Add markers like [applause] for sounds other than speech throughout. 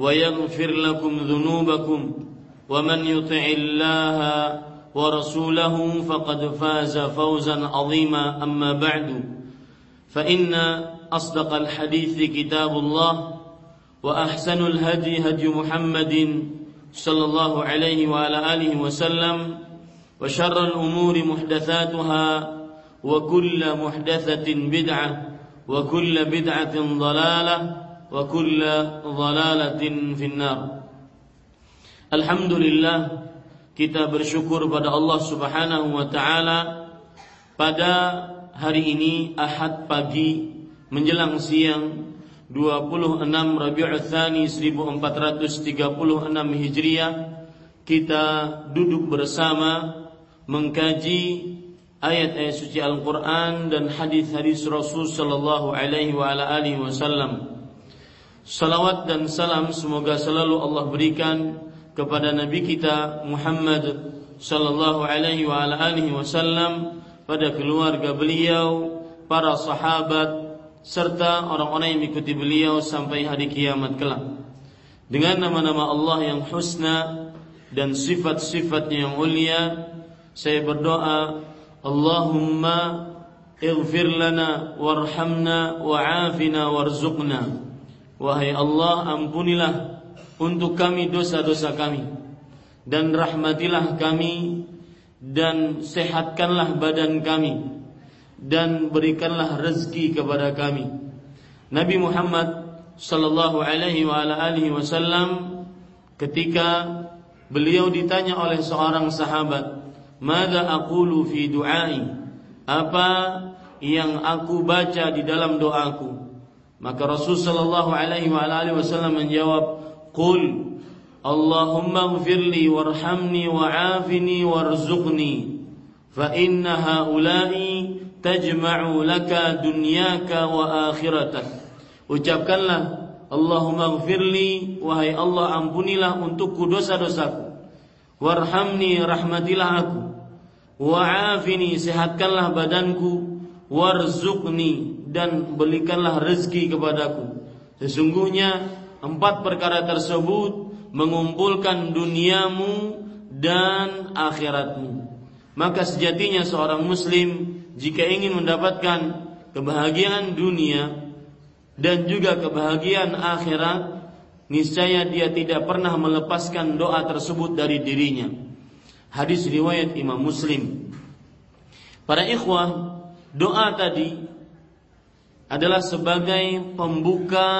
ويغفر لكم ذنوبكم ومن يطع الله ورسوله فقد فاز فوزا عظيما. أما بعد فإن أصدق الحديث كتاب الله وأحسن الهدي هدي محمد صلى الله عليه وعلى آله وسلم وشر الأمور محدثاتها وكل محدثة بدعة وكل بدعة ضلالة وكل ضلالة في النار Alhamdulillah kita bersyukur pada Allah Subhanahu wa taala pada hari ini Ahad pagi menjelang siang 26 Rabiul Tsani 1436 Hijriah kita duduk bersama mengkaji ayat-ayat suci Al-Qur'an dan hadis-hadis Rasul sallallahu alaihi wa ala alihi wasallam Salawat dan salam semoga selalu Allah berikan kepada Nabi kita Muhammad sallallahu alaihi wa ala alihi wasallam pada keluarga beliau, para sahabat serta orang-orang yang mengikuti beliau sampai hari kiamat kelak. Dengan nama-nama Allah yang husna dan sifat-sifatnya yang mulia, saya berdoa, Allahumma ighfir lana warhamna wa'afina warzuqna. Wahai Allah ampunilah untuk kami dosa-dosa kami dan rahmatilah kami dan sehatkanlah badan kami dan berikanlah rezeki kepada kami. Nabi Muhammad sallallahu alaihi wasallam ketika beliau ditanya oleh seorang sahabat, "Mada aqulu fi du'ai?" Apa yang aku baca di dalam doaku? Maka Rasul sallallahu alaihi wa alihi wasallam menjawab, "Qul Allahumma ighfirli warhamni wa'afini warzuqni fa inna haula'i tajma'u laka dunyaka wa akhiratak." Ucapkanlah Allahumma ighfirli wahai Allah ampunilah untukku dosa-dosaku. Warhamni rahmatilah aku. Wa'afini sehatkanlah badanku warzuqni dan berikanlah rezeki kepadaku. Sesungguhnya empat perkara tersebut mengumpulkan duniamu dan akhiratmu. Maka sejatinya seorang muslim jika ingin mendapatkan kebahagiaan dunia dan juga kebahagiaan akhirat, niscaya dia tidak pernah melepaskan doa tersebut dari dirinya. Hadis riwayat Imam Muslim. Para ikhwah, doa tadi adalah sebagai pembuka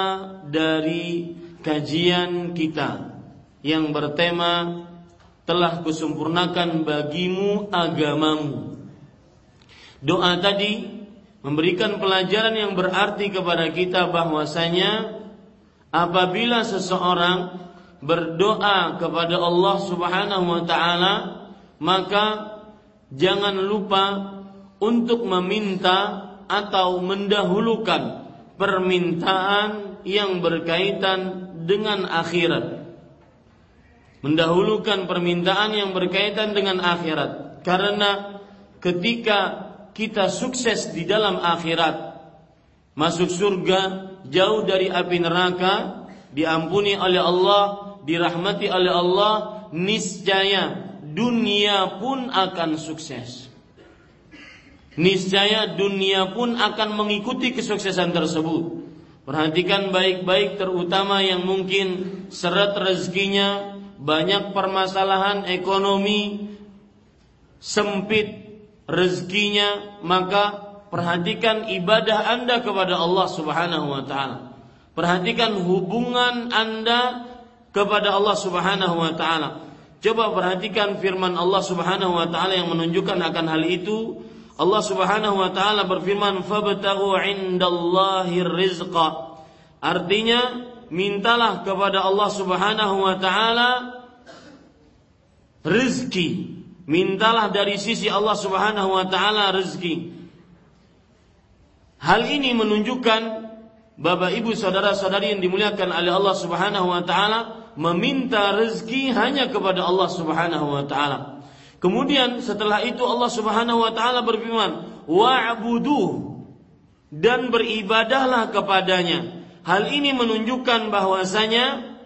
dari kajian kita yang bertema telah kusempurnakan bagimu agamamu. Doa tadi memberikan pelajaran yang berarti kepada kita bahwasanya apabila seseorang berdoa kepada Allah Subhanahu wa taala maka jangan lupa untuk meminta atau mendahulukan permintaan yang berkaitan dengan akhirat. mendahulukan permintaan yang berkaitan dengan akhirat karena ketika kita sukses di dalam akhirat masuk surga jauh dari api neraka diampuni oleh Allah dirahmati oleh Allah niscaya dunia pun akan sukses niscaya dunia pun akan mengikuti kesuksesan tersebut perhatikan baik-baik terutama yang mungkin seret rezekinya banyak permasalahan ekonomi sempit rezekinya maka perhatikan ibadah Anda kepada Allah Subhanahu wa taala. Perhatikan hubungan Anda kepada Allah Subhanahu wa taala. Coba perhatikan firman Allah Subhanahu wa taala yang menunjukkan akan hal itu. Allah Subhanahu wa taala berfirman, "Fabtaghu 'indallahi rizqa." Artinya, mintalah kepada Allah Subhanahu wa taala rezeki. Mintalah dari sisi Allah Subhanahu wa taala rezeki. Hal ini menunjukkan Bapak Ibu saudara-saudari yang dimuliakan oleh Allah Subhanahu wa taala meminta rezeki hanya kepada Allah Subhanahu wa taala. Kemudian setelah itu Allah Subhanahu wa taala berfirman, "Wa'buduh" dan beribadahlah kepadanya. Hal ini menunjukkan bahwasanya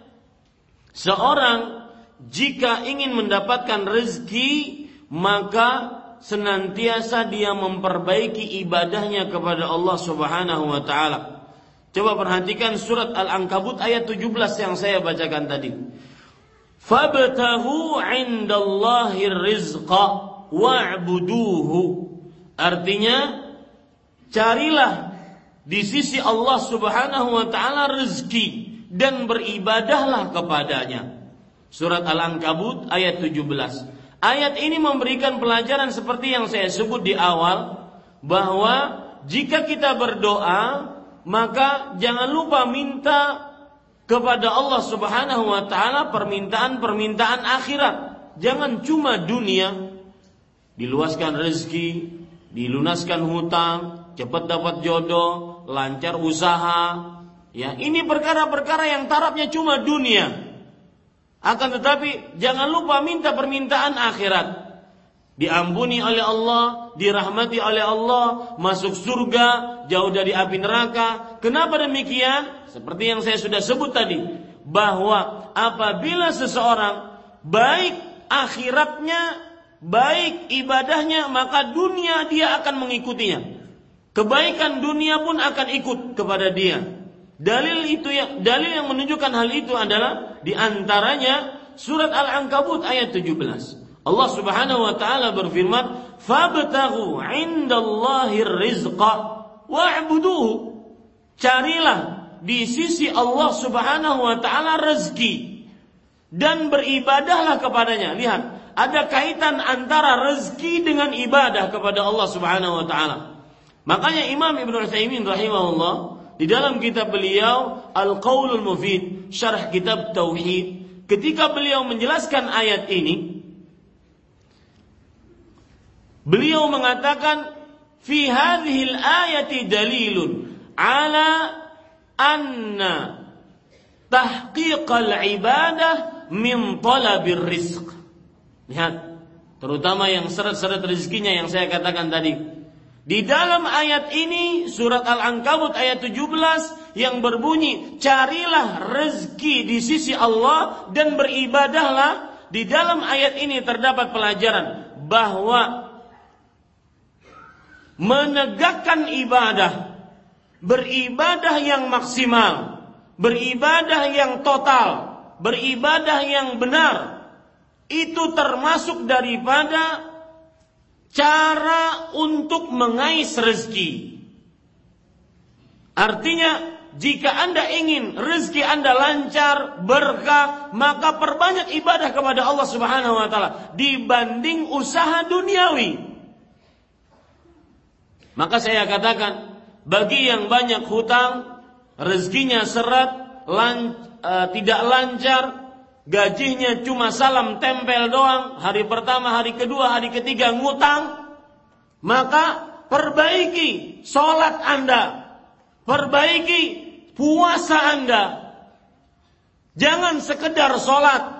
seorang jika ingin mendapatkan rezeki maka senantiasa dia memperbaiki ibadahnya kepada Allah Subhanahu wa taala. Coba perhatikan surat Al-Ankabut ayat 17 yang saya bacakan tadi. Fabtahu 'indallahi rizqa wa'buduhu. Artinya carilah di sisi Allah Subhanahu wa taala rezeki dan beribadahlah kepadanya. Surat Al-Ankabut ayat 17. Ayat ini memberikan pelajaran seperti yang saya sebut di awal bahwa jika kita berdoa maka jangan lupa minta kepada Allah Subhanahu wa taala permintaan-permintaan akhirat. Jangan cuma dunia diluaskan rezeki, dilunaskan hutang, cepat dapat jodoh, lancar usaha. Ya, ini perkara-perkara yang tarafnya cuma dunia. Akan tetapi jangan lupa minta permintaan akhirat. Diampuni oleh Allah, dirahmati oleh Allah, masuk surga, jauh dari api neraka. Kenapa demikian? Seperti yang saya sudah sebut tadi, bahwa apabila seseorang baik akhiratnya, baik ibadahnya, maka dunia dia akan mengikutinya. Kebaikan dunia pun akan ikut kepada dia. Dalil itu yang dalil yang menunjukkan hal itu adalah di antaranya surat Al-Ankabut ayat 17. Allah Subhanahu wa taala berfirman, "Fabtaghu 'indallahi rizqa wa'buduhu." Carilah di sisi Allah Subhanahu wa taala rezeki dan beribadahlah kepadanya. Lihat, ada kaitan antara rezeki dengan ibadah kepada Allah Subhanahu wa taala. Makanya Imam Ibnu Utsaimin rahimahullah di dalam kitab beliau Al-Qaulul Mufid, syarah kitab Tauhid, ketika beliau menjelaskan ayat ini, beliau mengatakan fi hadhil ayati dalilun ala anna tahqiqal ibadah min talabir rizq. Lihat, terutama yang seret-seret rezekinya yang saya katakan tadi. Di dalam ayat ini surat Al-Ankabut ayat 17 yang berbunyi carilah rezeki di sisi Allah dan beribadahlah di dalam ayat ini terdapat pelajaran bahwa menegakkan ibadah beribadah yang maksimal beribadah yang total beribadah yang benar itu termasuk daripada cara untuk mengais rezeki. Artinya, jika Anda ingin rezeki Anda lancar, berkah, maka perbanyak ibadah kepada Allah Subhanahu wa taala dibanding usaha duniawi. Maka saya katakan, bagi yang banyak hutang, rezekinya seret, lan, e, tidak lancar, gajinya cuma salam tempel doang, hari pertama, hari kedua, hari ketiga ngutang, maka perbaiki sholat Anda, perbaiki puasa Anda. Jangan sekedar sholat,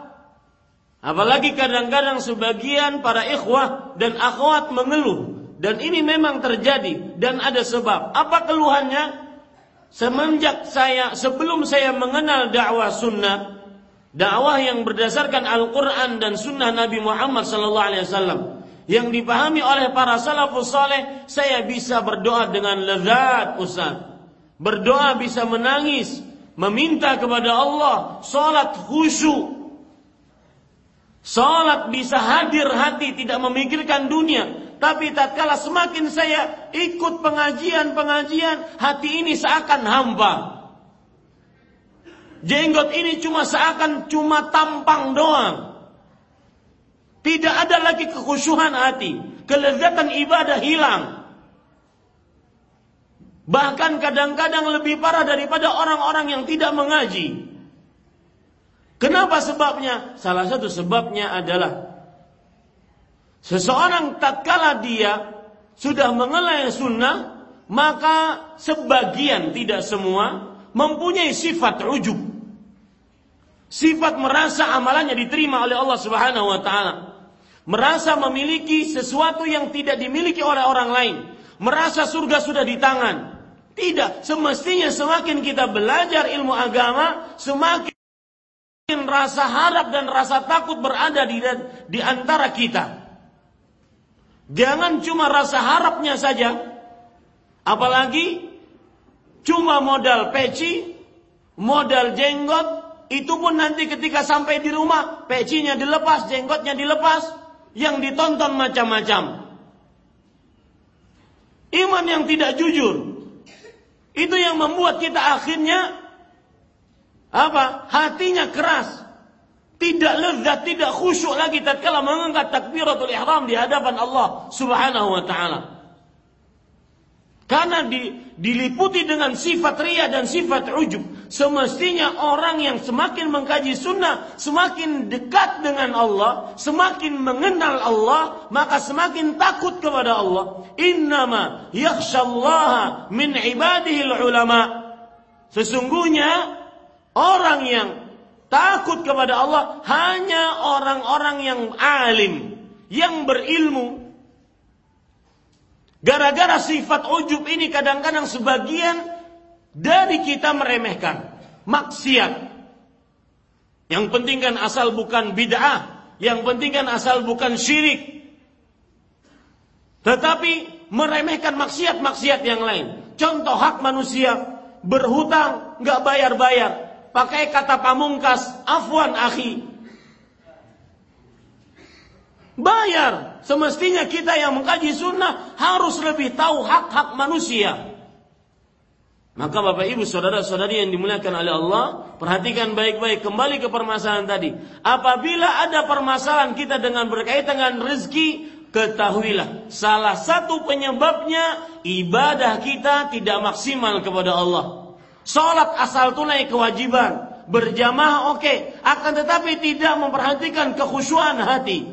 Apalagi kadang-kadang sebagian para ikhwah dan akhwat mengeluh dan ini memang terjadi dan ada sebab. Apa keluhannya? Semenjak saya sebelum saya mengenal dakwah sunnah, dakwah yang berdasarkan Al-Qur'an dan sunnah Nabi Muhammad sallallahu alaihi wasallam yang dipahami oleh para salafus saleh, saya bisa berdoa dengan lezat Ustaz. Berdoa bisa menangis, meminta kepada Allah, salat khusyuk, Salat bisa hadir hati tidak memikirkan dunia. Tapi tatkala semakin saya ikut pengajian-pengajian, hati ini seakan hampa. Jenggot ini cuma seakan cuma tampang doang. Tidak ada lagi kekhusyuhan hati. Kelezatan ibadah hilang. Bahkan kadang-kadang lebih parah daripada orang-orang yang tidak mengaji. Kenapa sebabnya? Salah satu sebabnya adalah seseorang tatkala dia sudah mengelai sunnah, maka sebagian tidak semua mempunyai sifat ujub. Sifat merasa amalannya diterima oleh Allah Subhanahu wa taala. Merasa memiliki sesuatu yang tidak dimiliki oleh orang lain. Merasa surga sudah di tangan. Tidak, semestinya semakin kita belajar ilmu agama, semakin rasa harap dan rasa takut berada di, di antara kita. Jangan cuma rasa harapnya saja, apalagi cuma modal peci, modal jenggot, itu pun nanti ketika sampai di rumah, pecinya dilepas, jenggotnya dilepas, yang ditonton macam-macam. Iman yang tidak jujur, itu yang membuat kita akhirnya apa? Hatinya keras. Tidak lezat, tidak khusyuk lagi tatkala mengangkat takbiratul ihram di hadapan Allah Subhanahu wa taala. Karena di, diliputi dengan sifat ria dan sifat ujub. Semestinya orang yang semakin mengkaji sunnah, semakin dekat dengan Allah, semakin mengenal Allah, maka semakin takut kepada Allah. Innama yakhshallaha min ibadihi ulama. Sesungguhnya Orang yang takut kepada Allah hanya orang-orang yang alim, yang berilmu. Gara-gara sifat ujub ini kadang-kadang sebagian dari kita meremehkan maksiat. Yang penting kan asal bukan bid'ah, yang penting kan asal bukan syirik. Tetapi meremehkan maksiat-maksiat yang lain. Contoh hak manusia, berhutang, nggak bayar-bayar pakai kata pamungkas, afwan akhi. Bayar. Semestinya kita yang mengkaji sunnah harus lebih tahu hak-hak manusia. Maka Bapak Ibu saudara-saudari yang dimuliakan oleh Allah, perhatikan baik-baik kembali ke permasalahan tadi. Apabila ada permasalahan kita dengan berkaitan dengan rezeki, ketahuilah salah satu penyebabnya ibadah kita tidak maksimal kepada Allah. Sholat asal tunai kewajiban. Berjamaah oke. Okay. Akan tetapi tidak memperhatikan kekhusyuan hati.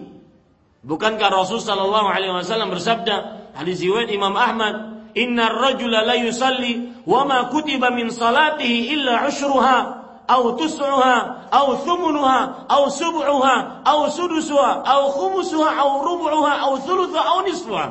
Bukankah Rasul Sallallahu Alaihi Wasallam bersabda hadis riwayat Imam Ahmad, Inna rajula la yusalli wa ma kutiba min salatihi illa ushruha aw tus'uha aw thumunuha aw sub'uha aw sudusuha aw khumusuha aw rubu'uha aw thuluthuha aw nisfuha.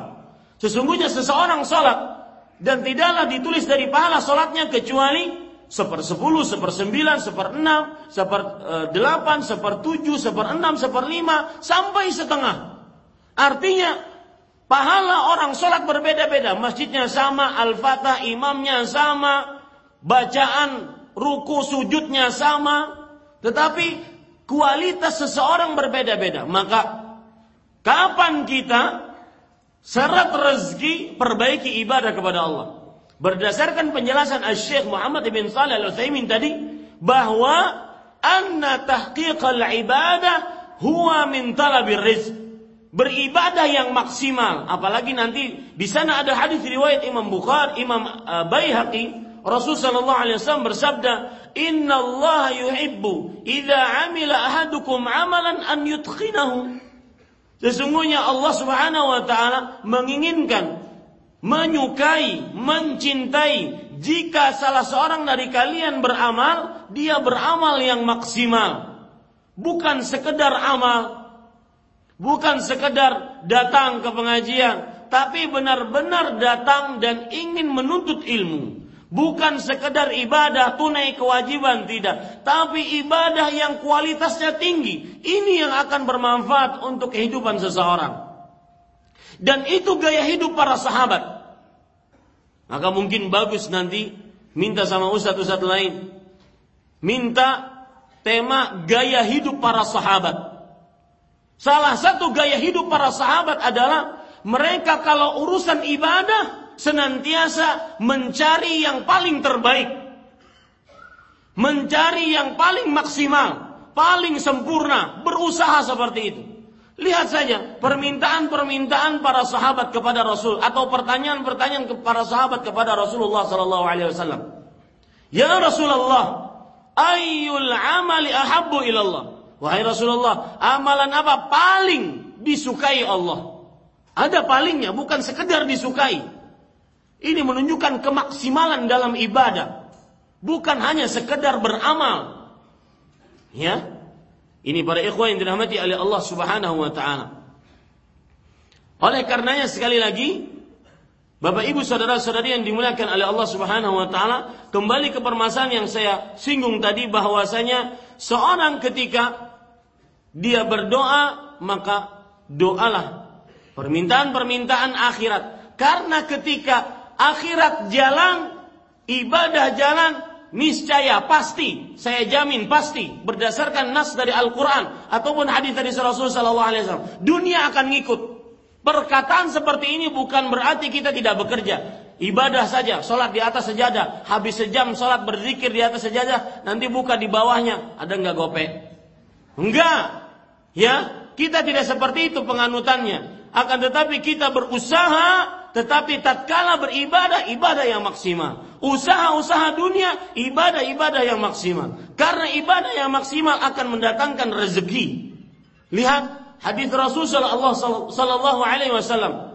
Sesungguhnya seseorang salat dan tidaklah ditulis dari pahala solatnya kecuali seper sepuluh, seper sembilan, seper enam, seper eh, delapan, seper tujuh, seper enam, seper lima, sampai setengah. Artinya pahala orang solat berbeda-beda. Masjidnya sama, al-fatah imamnya sama, bacaan ruku sujudnya sama, tetapi kualitas seseorang berbeda-beda. Maka kapan kita Syarat rezeki perbaiki ibadah kepada Allah. Berdasarkan penjelasan Syekh Muhammad bin Salih Al-Utsaimin tadi bahwa anna tahqiqal ibadah huwa min talabir rizq. Beribadah yang maksimal, apalagi nanti di sana ada hadis riwayat Imam Bukhari, Imam uh, Baihaqi, Rasul sallallahu alaihi wasallam bersabda, "Inna Allah yuhibbu idza amila ahadukum amalan an yutkhinahu." Sesungguhnya Allah Subhanahu wa taala menginginkan, menyukai, mencintai jika salah seorang dari kalian beramal, dia beramal yang maksimal. bukan sekedar amal, bukan sekedar datang ke pengajian, tapi benar-benar datang dan ingin menuntut ilmu. Bukan sekedar ibadah tunai kewajiban tidak, tapi ibadah yang kualitasnya tinggi. Ini yang akan bermanfaat untuk kehidupan seseorang. Dan itu gaya hidup para sahabat. Maka mungkin bagus nanti minta sama ustadz-ustadz lain. Minta tema gaya hidup para sahabat. Salah satu gaya hidup para sahabat adalah mereka kalau urusan ibadah senantiasa mencari yang paling terbaik. Mencari yang paling maksimal, paling sempurna, berusaha seperti itu. Lihat saja permintaan-permintaan para sahabat kepada Rasul atau pertanyaan-pertanyaan para sahabat kepada Rasulullah sallallahu alaihi wasallam. Ya Rasulullah, ayyul amali ahabbu ilallah? Wahai Rasulullah, amalan apa paling disukai Allah? Ada palingnya, bukan sekedar disukai. Ini menunjukkan kemaksimalan dalam ibadah. Bukan hanya sekedar beramal. Ya. Ini para ikhwan yang dirahmati oleh Allah Subhanahu wa taala. Oleh karenanya sekali lagi Bapak Ibu saudara-saudari yang dimuliakan oleh Allah Subhanahu wa taala, kembali ke permasalahan yang saya singgung tadi bahwasanya seorang ketika dia berdoa maka doalah permintaan-permintaan akhirat. Karena ketika akhirat jalan, ibadah jalan, niscaya pasti, saya jamin pasti berdasarkan nas dari Al-Qur'an ataupun hadis dari Rasul sallallahu alaihi wasallam, dunia akan ngikut. Perkataan seperti ini bukan berarti kita tidak bekerja. Ibadah saja, sholat di atas sejadah, habis sejam sholat berzikir di atas sejadah, nanti buka di bawahnya, ada nggak gope? Enggak, ya kita tidak seperti itu penganutannya. Akan tetapi kita berusaha tetapi tatkala beribadah, ibadah yang maksimal. Usaha-usaha dunia, ibadah-ibadah yang maksimal. Karena ibadah yang maksimal akan mendatangkan rezeki. Lihat hadis Rasul sallallahu alaihi wasallam.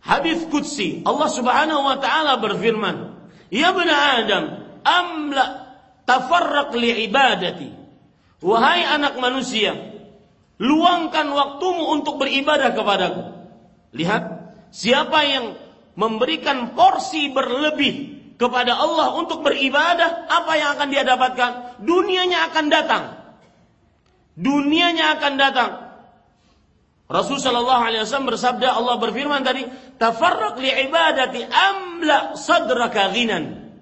Hadis qudsi, Allah Subhanahu wa taala berfirman, "Ya bani Adam, amla tafarraq li ibadati." Wahai anak manusia, luangkan waktumu untuk beribadah kepadaku. Lihat Siapa yang memberikan porsi berlebih kepada Allah untuk beribadah, apa yang akan dia dapatkan? Dunianya akan datang. Dunianya akan datang. Rasul sallallahu alaihi wasallam bersabda Allah berfirman tadi, "Tafarraq li ibadati amla sadraka ghinan."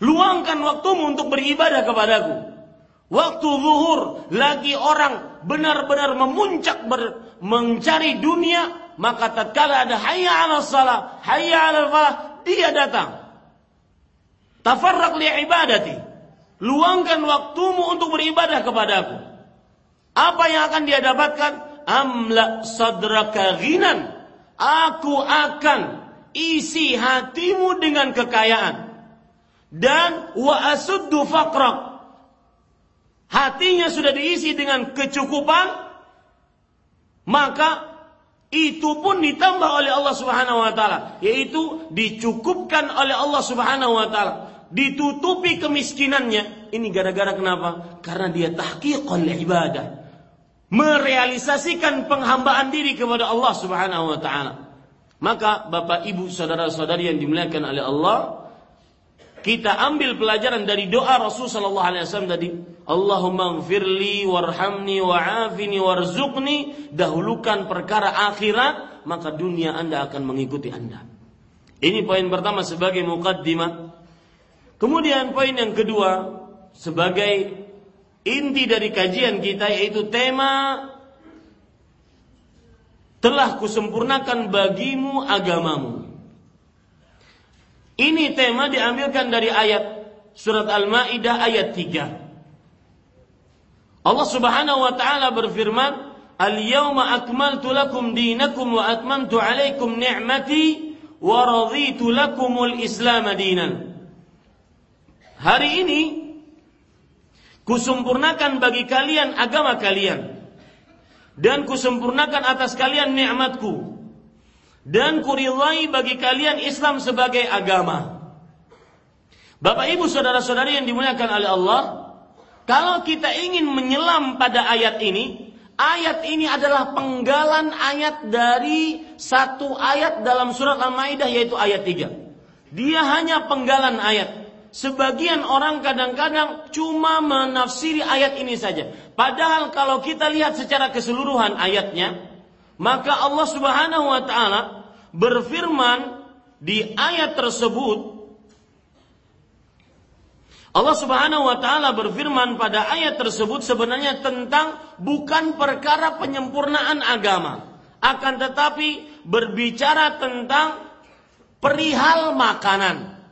Luangkan waktumu untuk beribadah kepadaku. Waktu zuhur lagi orang benar-benar memuncak ber, mencari dunia, maka tatkala ada hayya 'ala salah, hayya 'ala falah, dia datang. Tafarraq li ibadati. Luangkan waktumu untuk beribadah kepadaku. Apa yang akan dia dapatkan? Amla sadraka ghinan. Aku akan isi hatimu dengan kekayaan. Dan wa asuddu faqrak. Hatinya sudah diisi dengan kecukupan, maka itu pun ditambah oleh Allah Subhanahu wa taala, yaitu dicukupkan oleh Allah Subhanahu wa taala, ditutupi kemiskinannya. Ini gara-gara kenapa? Karena dia tahqiqan ibadah. Merealisasikan penghambaan diri kepada Allah Subhanahu wa taala. Maka Bapak Ibu saudara-saudari yang dimuliakan oleh Allah, kita ambil pelajaran dari doa Rasul sallallahu alaihi wasallam tadi, Allahumma gfirli warhamni wa'afini warzuqni, dahulukan perkara akhirat, maka dunia Anda akan mengikuti Anda. Ini poin pertama sebagai mukaddimah. Kemudian poin yang kedua sebagai inti dari kajian kita yaitu tema telah kusempurnakan bagimu agamamu. Ini tema diambilkan dari ayat surat Al-Maidah ayat 3. Allah Subhanahu wa taala berfirman, "Al-yawma akmaltu lakum dinakum wa atmamtu 'alaikum ni'mati wa raditu lakumul Islam dinan." Hari ini kusempurnakan bagi kalian agama kalian dan kusempurnakan atas kalian nikmatku dan kurilai bagi kalian Islam sebagai agama. Bapak Ibu saudara-saudari yang dimuliakan oleh Allah, kalau kita ingin menyelam pada ayat ini, ayat ini adalah penggalan ayat dari satu ayat dalam surat Al-Maidah yaitu ayat 3. Dia hanya penggalan ayat. Sebagian orang kadang-kadang cuma menafsiri ayat ini saja. Padahal kalau kita lihat secara keseluruhan ayatnya, maka Allah Subhanahu wa taala berfirman di ayat tersebut Allah Subhanahu wa taala berfirman pada ayat tersebut sebenarnya tentang bukan perkara penyempurnaan agama, akan tetapi berbicara tentang perihal makanan.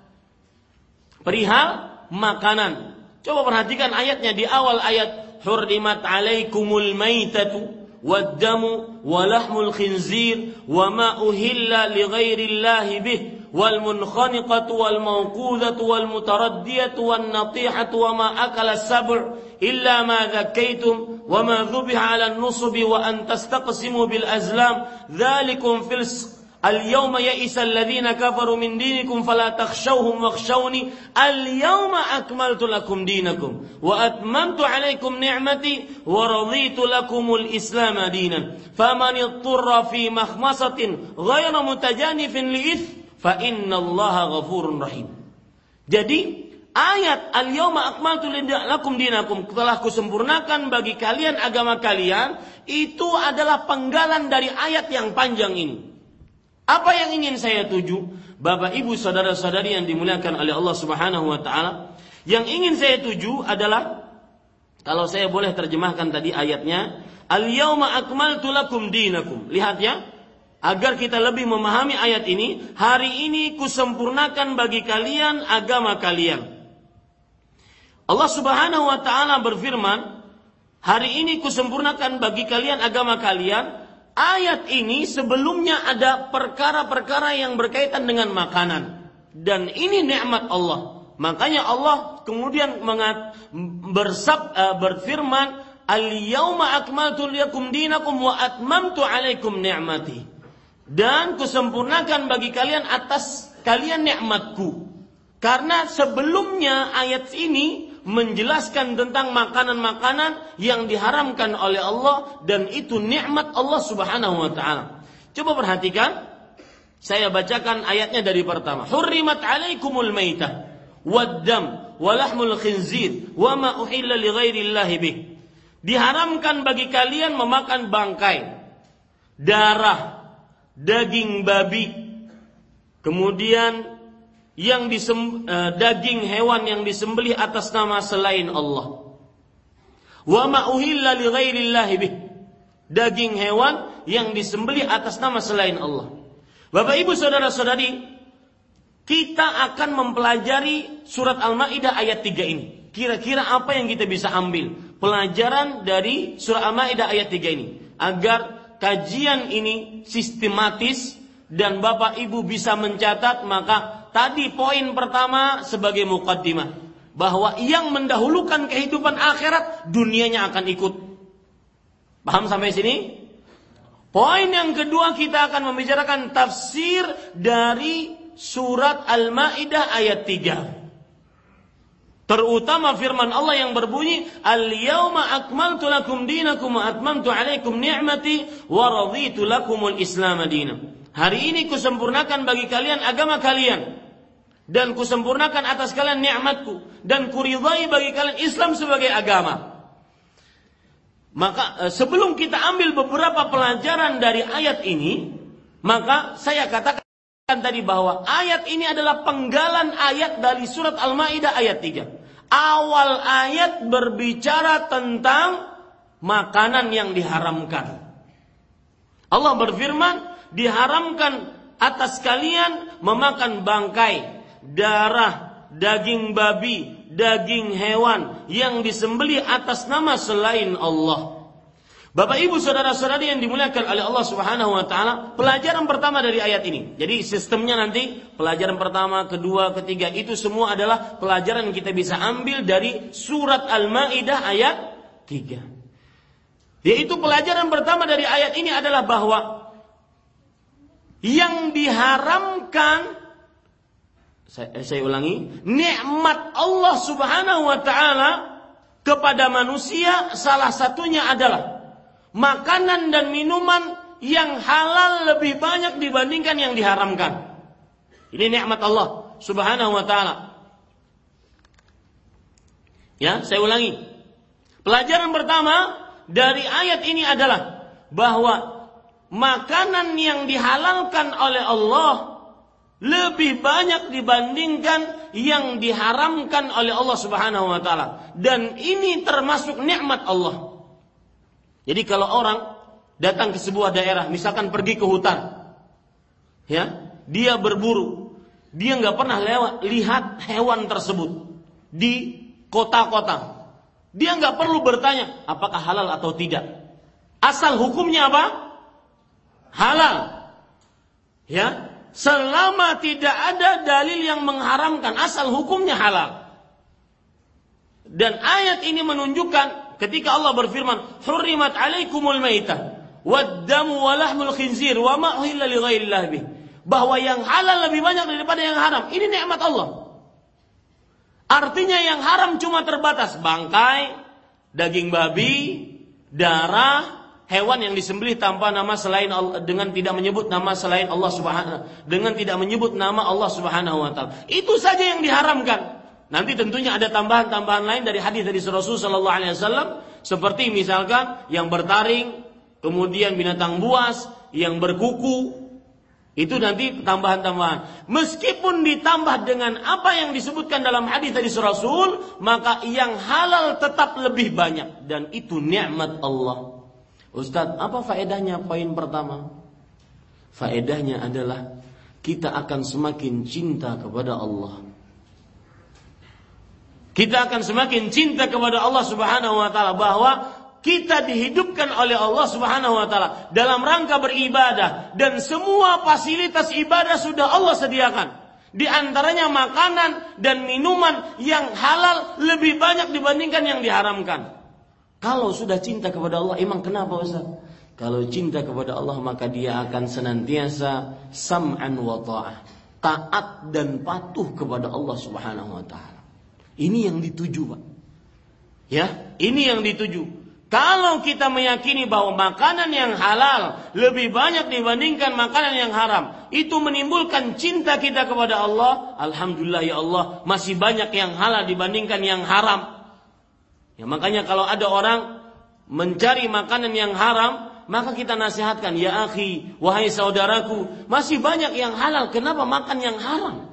Perihal makanan. Coba perhatikan ayatnya di awal ayat hurrimat alaikumul maitatu waddamu walahmul khinzir wa ma uhilla li bih والمنخنقة والموقوذة والمتردية والنطيحة وما أكل السبع إلا ما ذكيتم وما ذبح على النصب وأن تستقسموا بالأزلام. ذلكم فسق اليوم يئس الذين كفروا من دينكم فلا تخشوهم واخشوني. اليوم أكملت لكم دينكم وأتممت عليكم نعمتي ورضيت لكم الإسلام دينا. فمن اضطر في مخمصة غير متجانف لإثم fa innallaha ghafurun rahim. Jadi ayat al-yauma akmaltu lakum dinakum telah kusempurnakan bagi kalian agama kalian itu adalah penggalan dari ayat yang panjang ini. Apa yang ingin saya tuju? Bapak Ibu saudara-saudari yang dimuliakan oleh Allah Subhanahu wa taala, yang ingin saya tuju adalah kalau saya boleh terjemahkan tadi ayatnya, al-yauma akmaltu lakum dinakum. Lihat ya, Agar kita lebih memahami ayat ini, hari ini kusempurnakan bagi kalian agama kalian. Allah Subhanahu wa taala berfirman, hari ini kusempurnakan bagi kalian agama kalian. Ayat ini sebelumnya ada perkara-perkara yang berkaitan dengan makanan dan ini nikmat Allah. Makanya Allah kemudian mengat, bersab, uh, berfirman, "Al-yauma akmaltu lakum dinakum wa atmamtu alaikum ni'mati." Dan kusempurnakan bagi kalian atas kalian nikmatku. Karena sebelumnya ayat ini menjelaskan tentang makanan-makanan yang diharamkan oleh Allah dan itu nikmat Allah Subhanahu wa taala. Coba perhatikan saya bacakan ayatnya dari pertama. Hurrimat alaikumul maitah waddam walahmul khinzir wa ma uhilla li ghairillahi bih. Diharamkan bagi kalian memakan bangkai, darah, daging babi, kemudian yang disem, uh, daging hewan yang disembelih atas nama selain Allah. Wa. Daging hewan yang disembelih atas nama selain Allah. Bapak Ibu saudara-saudari, kita akan mempelajari surat Al-Maidah ayat 3 ini. Kira-kira apa yang kita bisa ambil pelajaran dari surat Al-Maidah ayat 3 ini agar kajian ini sistematis dan Bapak Ibu bisa mencatat maka tadi poin pertama sebagai mukaddimah bahwa yang mendahulukan kehidupan akhirat dunianya akan ikut. Paham sampai sini? Poin yang kedua kita akan membicarakan tafsir dari surat Al-Maidah ayat 3. Terutama firman Allah yang berbunyi, "Al-yauma akmaltu lakum dinakum wa atmamtu 'alaikum ni'mati wa raditu lakumul Islam dinan." Hari ini kusempurnakan bagi kalian agama kalian dan kusempurnakan atas kalian nikmatku dan kuridai bagi kalian Islam sebagai agama. Maka eh, sebelum kita ambil beberapa pelajaran dari ayat ini, maka saya katakan tadi bahwa ayat ini adalah penggalan ayat dari surat Al-Maidah ayat 3 awal ayat berbicara tentang makanan yang diharamkan. Allah berfirman, diharamkan atas kalian memakan bangkai, darah, daging babi, daging hewan yang disembeli atas nama selain Allah. Bapak Ibu saudara-saudari yang dimuliakan oleh Allah Subhanahu wa taala, pelajaran pertama dari ayat ini. Jadi sistemnya nanti pelajaran pertama, kedua, ketiga itu semua adalah pelajaran yang kita bisa ambil dari surat Al-Maidah ayat 3. Yaitu pelajaran pertama dari ayat ini adalah bahwa yang diharamkan saya, saya ulangi, nikmat Allah Subhanahu wa taala kepada manusia salah satunya adalah makanan dan minuman yang halal lebih banyak dibandingkan yang diharamkan. Ini nikmat Allah Subhanahu wa taala. Ya, saya ulangi. Pelajaran pertama dari ayat ini adalah bahwa makanan yang dihalalkan oleh Allah lebih banyak dibandingkan yang diharamkan oleh Allah Subhanahu wa taala dan ini termasuk nikmat Allah. Jadi kalau orang datang ke sebuah daerah, misalkan pergi ke hutan, ya, dia berburu, dia nggak pernah lewat lihat hewan tersebut di kota-kota. Dia nggak perlu bertanya apakah halal atau tidak. Asal hukumnya apa? Halal. Ya, selama tidak ada dalil yang mengharamkan asal hukumnya halal. Dan ayat ini menunjukkan ketika Allah berfirman, "Hurrimat 'alaikumul maitah wad-damu wa lahmul khinzir wa ma uhilla li ghairillah bih." Bahwa yang halal lebih banyak daripada yang haram. Ini nikmat Allah. Artinya yang haram cuma terbatas bangkai, daging babi, darah, hewan yang disembelih tanpa nama selain Allah dengan tidak menyebut nama selain Allah Subhanahu dengan tidak menyebut nama Allah Subhanahu wa taala. Itu saja yang diharamkan. Nanti tentunya ada tambahan-tambahan lain dari hadis dari Rasul sallallahu alaihi wasallam seperti misalkan yang bertaring, kemudian binatang buas, yang berkuku, itu nanti tambahan-tambahan. Meskipun ditambah dengan apa yang disebutkan dalam hadis dari Rasul, maka yang halal tetap lebih banyak dan itu nikmat Allah. Ustadz, apa faedahnya poin pertama? Faedahnya adalah kita akan semakin cinta kepada Allah. Kita akan semakin cinta kepada Allah Subhanahu wa taala bahwa kita dihidupkan oleh Allah Subhanahu wa taala dalam rangka beribadah dan semua fasilitas ibadah sudah Allah sediakan. Di antaranya makanan dan minuman yang halal lebih banyak dibandingkan yang diharamkan. Kalau sudah cinta kepada Allah, emang kenapa Ustaz? Kalau cinta kepada Allah maka dia akan senantiasa sam'an wa ta'ah. Taat dan patuh kepada Allah Subhanahu wa taala. Ini yang dituju, Pak. Ya, ini yang dituju. Kalau kita meyakini bahwa makanan yang halal lebih banyak dibandingkan makanan yang haram, itu menimbulkan cinta kita kepada Allah. Alhamdulillah ya Allah, masih banyak yang halal dibandingkan yang haram. Ya, makanya kalau ada orang mencari makanan yang haram, maka kita nasihatkan, ya akhi, wahai saudaraku, masih banyak yang halal, kenapa makan yang haram?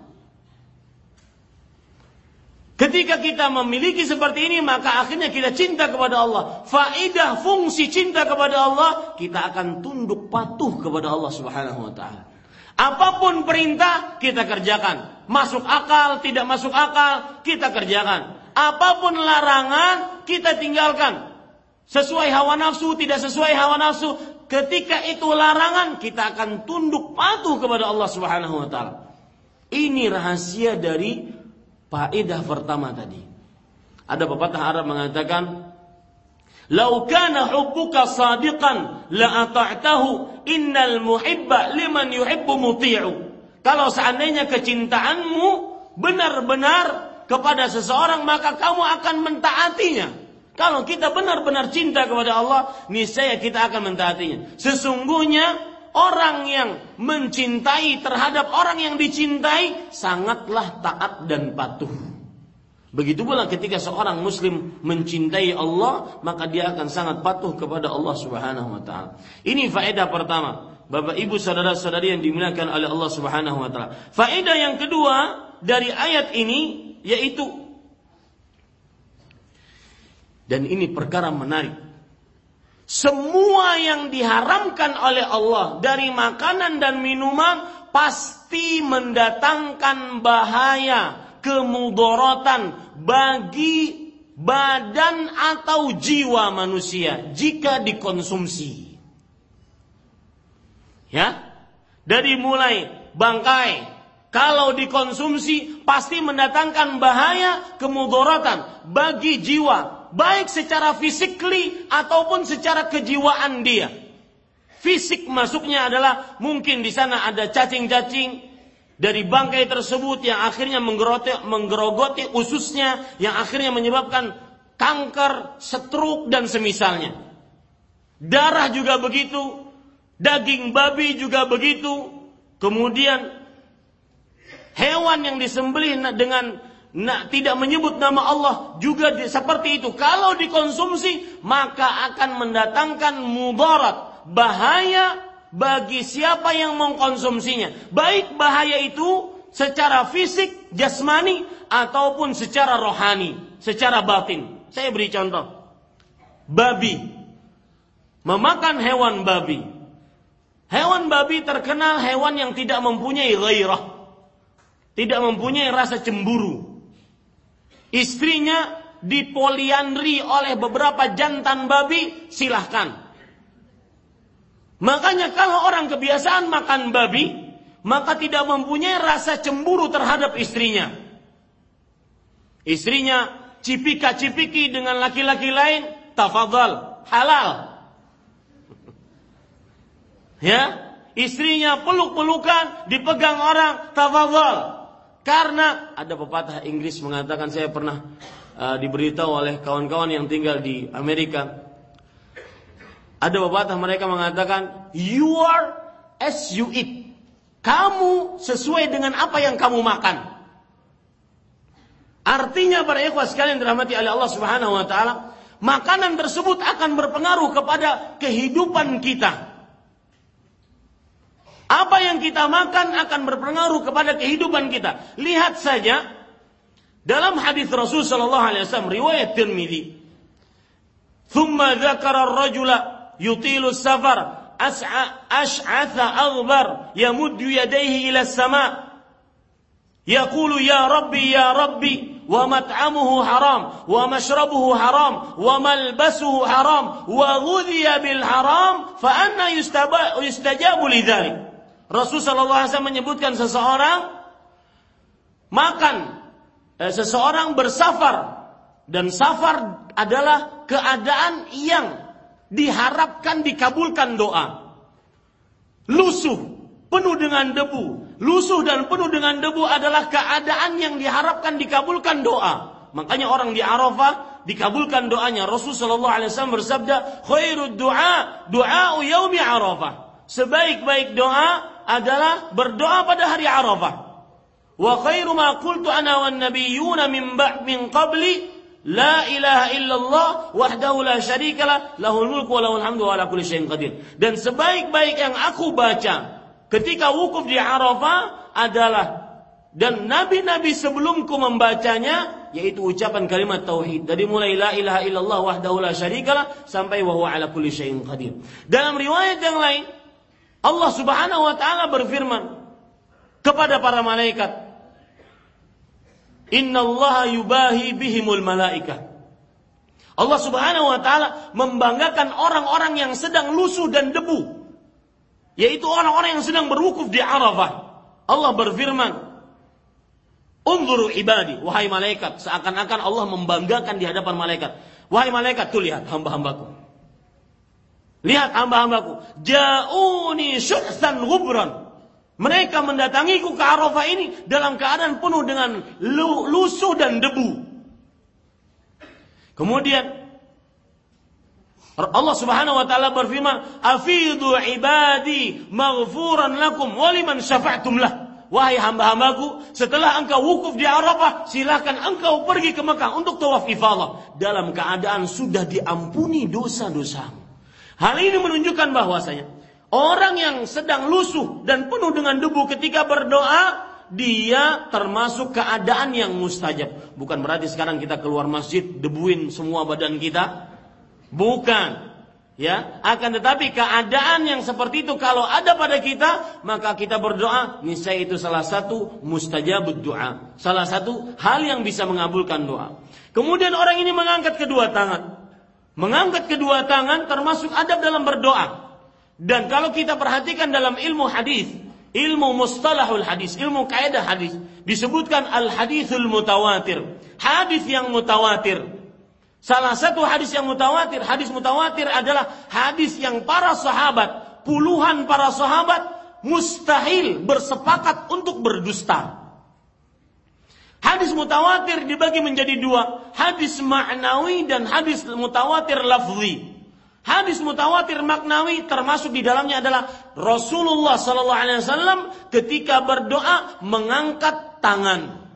Ketika kita memiliki seperti ini, maka akhirnya kita cinta kepada Allah. Faidah fungsi cinta kepada Allah, kita akan tunduk patuh kepada Allah Subhanahu wa taala. Apa pun perintah kita kerjakan. Masuk akal, tidak masuk akal, kita kerjakan. Apa pun larangan kita tinggalkan. Sesuai hawa nafsu, tidak sesuai hawa nafsu. Ketika itu larangan, kita akan tunduk patuh kepada Allah Subhanahu wa taala. Ini rahasia dari faedah pertama tadi. Ada pepatah Arab mengatakan, "Lau kana hubbuka sadiqan la ata'tahu, innal muhibba liman yuhibbu muti'u." Kalau seandainya kecintaanmu benar-benar kepada seseorang maka kamu akan mentaatinya. Kalau kita benar-benar cinta kepada Allah, niscaya kita akan mentaatinya. Sesungguhnya orang yang mencintai terhadap orang yang dicintai sangatlah taat dan patuh. Begitu pula ketika seorang muslim mencintai Allah, maka dia akan sangat patuh kepada Allah Subhanahu wa taala. Ini faedah pertama. Bapak Ibu saudara-saudari yang dimuliakan oleh Allah Subhanahu wa taala. Faedah yang kedua dari ayat ini yaitu dan ini perkara menarik. Semua yang diharamkan oleh Allah dari makanan dan minuman pasti mendatangkan bahaya, kemudorotan bagi badan atau jiwa manusia jika dikonsumsi. Ya, dari mulai bangkai, kalau dikonsumsi pasti mendatangkan bahaya kemudorotan bagi jiwa, baik secara fisikly ataupun secara kejiwaan dia. Fisik masuknya adalah mungkin di sana ada cacing-cacing dari bangkai tersebut yang akhirnya menggerogoti, menggerogoti ususnya yang akhirnya menyebabkan kanker, stroke dan semisalnya. Darah juga begitu, daging babi juga begitu. Kemudian hewan yang disembelih dengan nah, tidak menyebut nama Allah juga di, seperti itu. Kalau dikonsumsi maka akan mendatangkan mudarat, bahaya bagi siapa yang mengkonsumsinya. Baik bahaya itu secara fisik, jasmani ataupun secara rohani, secara batin. Saya beri contoh. Babi. Memakan hewan babi. Hewan babi terkenal hewan yang tidak mempunyai gairah. Tidak mempunyai rasa cemburu. Istrinya dipoliandri oleh beberapa jantan babi, silahkan. Makanya kalau orang kebiasaan makan babi, maka tidak mempunyai rasa cemburu terhadap istrinya. Istrinya cipika-cipiki dengan laki-laki lain, tafadhal, halal. [laughs] Ya, istrinya peluk-pelukan, dipegang orang, tafadhal. Karena ada pepatah Inggris mengatakan saya pernah uh, diberitahu oleh kawan-kawan yang tinggal di Amerika. Ada pepatah mereka mengatakan, you are as you eat. Kamu sesuai dengan apa yang kamu makan. Artinya para ikhwah sekalian dirahmati oleh Allah Subhanahu wa taala, makanan tersebut akan berpengaruh kepada kehidupan kita. Apa yang kita makan akan berpengaruh kepada kehidupan kita. Lihat saja dalam hadis Rasul sallallahu alaihi wasallam riwayat Tirmizi. Thumma dzakara ar-rajula yutilu safar as'a ash'atha aghbar yamuddu yadayhi ila sama. yaqulu ya rabbi ya rabbi wa mat'amuhu haram wa mashrabuhu haram wa malbasuhu haram wa ghudhiya bil haram fa anna yustajabu lidzalik Rasul Wasallam menyebutkan seseorang makan, eh, seseorang bersafar dan safar adalah keadaan yang diharapkan dikabulkan doa. Lusuh, penuh dengan debu, lusuh dan penuh dengan debu adalah keadaan yang diharapkan dikabulkan doa. Makanya orang di Arafah dikabulkan doanya. Alaihi wasallam bersabda, "Khairud du'a du'a yaumi Arafah." Sebaik-baik doa adalah berdoa pada hari Arafah. Wa khairu ma qultu ana wan nabiyyuna min min qabli La ilaha illallah wahdahu la syarika lahul mulku wa lahul hamdu wa ala kulli syai'in qadir. Dan sebaik-baik yang aku baca ketika wukuf di Arafah adalah dan nabi-nabi sebelumku membacanya yaitu ucapan kalimat tauhid dari mulai la ilaha illallah wahdahu la syarikalah sampai wa huwa ala kulli syai'in qadir. Dalam riwayat yang lain Allah Subhanahu wa taala berfirman kepada para malaikat Inna Allah yubahi bihimul malaika. Allah Subhanahu wa taala membanggakan orang-orang yang sedang lusuh dan debu yaitu orang-orang yang sedang berwukuf di Arafah. Allah berfirman, Unzuru ibadi, wahai malaikat. Seakan-akan Allah membanggakan di hadapan malaikat. Wahai malaikat, tuh lihat hamba-hambaku. Lihat hamba-hambaku. Ja'uni syuhsan gubran. Mereka mendatangiku ke Arafah ini dalam keadaan penuh dengan lusuh dan debu. Kemudian Allah Subhanahu wa taala berfirman, "Afidu ibadi maghfuran lakum wa liman syafa'tum lah." Wahai hamba-hambaku, setelah engkau wukuf di Arafah, silakan engkau pergi ke Mekah untuk tawaf ifadah dalam keadaan sudah diampuni dosa-dosamu. Hal ini menunjukkan bahwasanya orang yang sedang lusuh dan penuh dengan debu ketika berdoa, dia termasuk keadaan yang mustajab. Bukan berarti sekarang kita keluar masjid debuin semua badan kita, Bukan. Ya, akan tetapi keadaan yang seperti itu kalau ada pada kita, maka kita berdoa, niscaya itu salah satu mustajabut doa. Salah satu hal yang bisa mengabulkan doa. Kemudian orang ini mengangkat kedua tangan. Mengangkat kedua tangan termasuk adab dalam berdoa. Dan kalau kita perhatikan dalam ilmu hadis, ilmu mustalahul hadis, ilmu kaidah hadis, disebutkan al hadisul mutawatir. Hadis yang mutawatir Salah satu hadis yang mutawatir, hadis mutawatir adalah hadis yang para sahabat, puluhan para sahabat mustahil bersepakat untuk berdusta. Hadis mutawatir dibagi menjadi dua, hadis maknawi dan hadis mutawatir lafzi. Hadis mutawatir maknawi termasuk di dalamnya adalah Rasulullah Sallallahu Alaihi Wasallam ketika berdoa mengangkat tangan,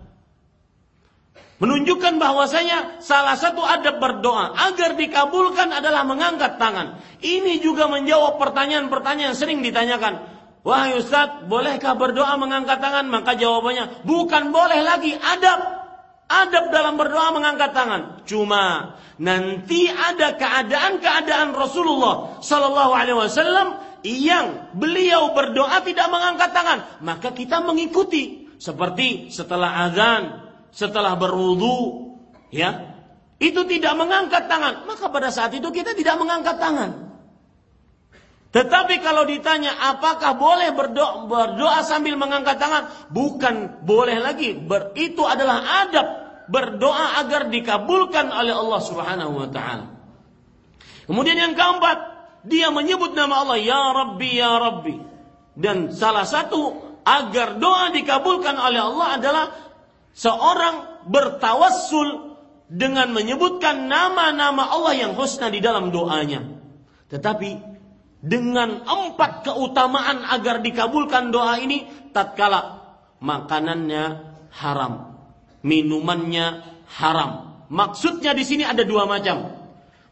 menunjukkan bahwasanya salah satu adab berdoa agar dikabulkan adalah mengangkat tangan. Ini juga menjawab pertanyaan-pertanyaan sering ditanyakan. Wahai Ustaz, bolehkah berdoa mengangkat tangan? Maka jawabannya, bukan boleh lagi, adab. Adab dalam berdoa mengangkat tangan. Cuma nanti ada keadaan-keadaan Rasulullah Sallallahu Alaihi Wasallam yang beliau berdoa tidak mengangkat tangan, maka kita mengikuti. Seperti setelah azan, setelah berwudu, ya, itu tidak mengangkat tangan, maka pada saat itu kita tidak mengangkat tangan. Tetapi kalau ditanya apakah boleh berdoa, berdoa sambil mengangkat tangan, bukan boleh lagi. Ber, itu adalah adab berdoa agar dikabulkan oleh Allah Subhanahu wa taala. Kemudian yang keempat, dia menyebut nama Allah ya Rabbi ya Rabbi. Dan salah satu agar doa dikabulkan oleh Allah adalah seorang bertawassul dengan menyebutkan nama-nama Allah yang husna di dalam doanya. Tetapi dengan empat keutamaan agar dikabulkan doa ini tatkala makanannya haram, minumannya haram. Maksudnya di sini ada dua macam.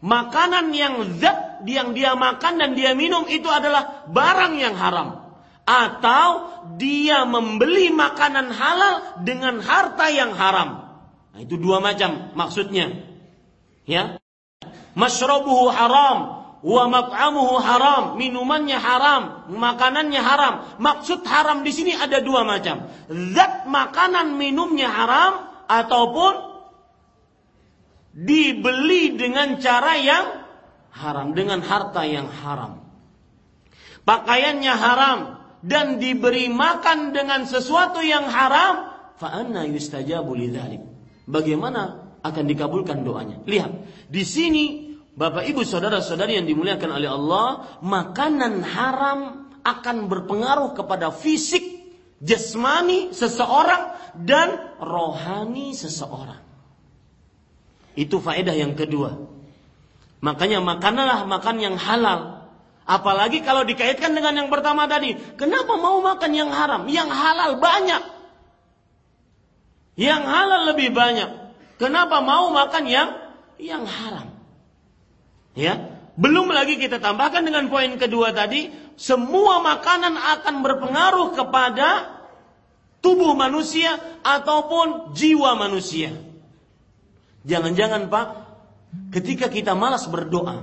Makanan yang zat yang dia makan dan dia minum itu adalah barang yang haram atau dia membeli makanan halal dengan harta yang haram. Nah, itu dua macam maksudnya. Ya. Masyrabuhu haram wa mat'amuhu haram, minumannya haram, makanannya haram. Maksud haram di sini ada dua macam. Zat makanan minumnya haram ataupun dibeli dengan cara yang haram, dengan harta yang haram. Pakaiannya haram dan diberi makan dengan sesuatu yang haram, fa anna yustajabu. Bagaimana akan dikabulkan doanya? Lihat, di sini Bapak Ibu saudara-saudari yang dimuliakan oleh Allah, makanan haram akan berpengaruh kepada fisik jasmani seseorang dan rohani seseorang. Itu faedah yang kedua. Makanya makanlah makan yang halal. Apalagi kalau dikaitkan dengan yang pertama tadi. Kenapa mau makan yang haram? Yang halal banyak. Yang halal lebih banyak. Kenapa mau makan yang yang haram? Ya, belum lagi kita tambahkan dengan poin kedua tadi, semua makanan akan berpengaruh kepada tubuh manusia ataupun jiwa manusia. Jangan-jangan Pak, ketika kita malas berdoa,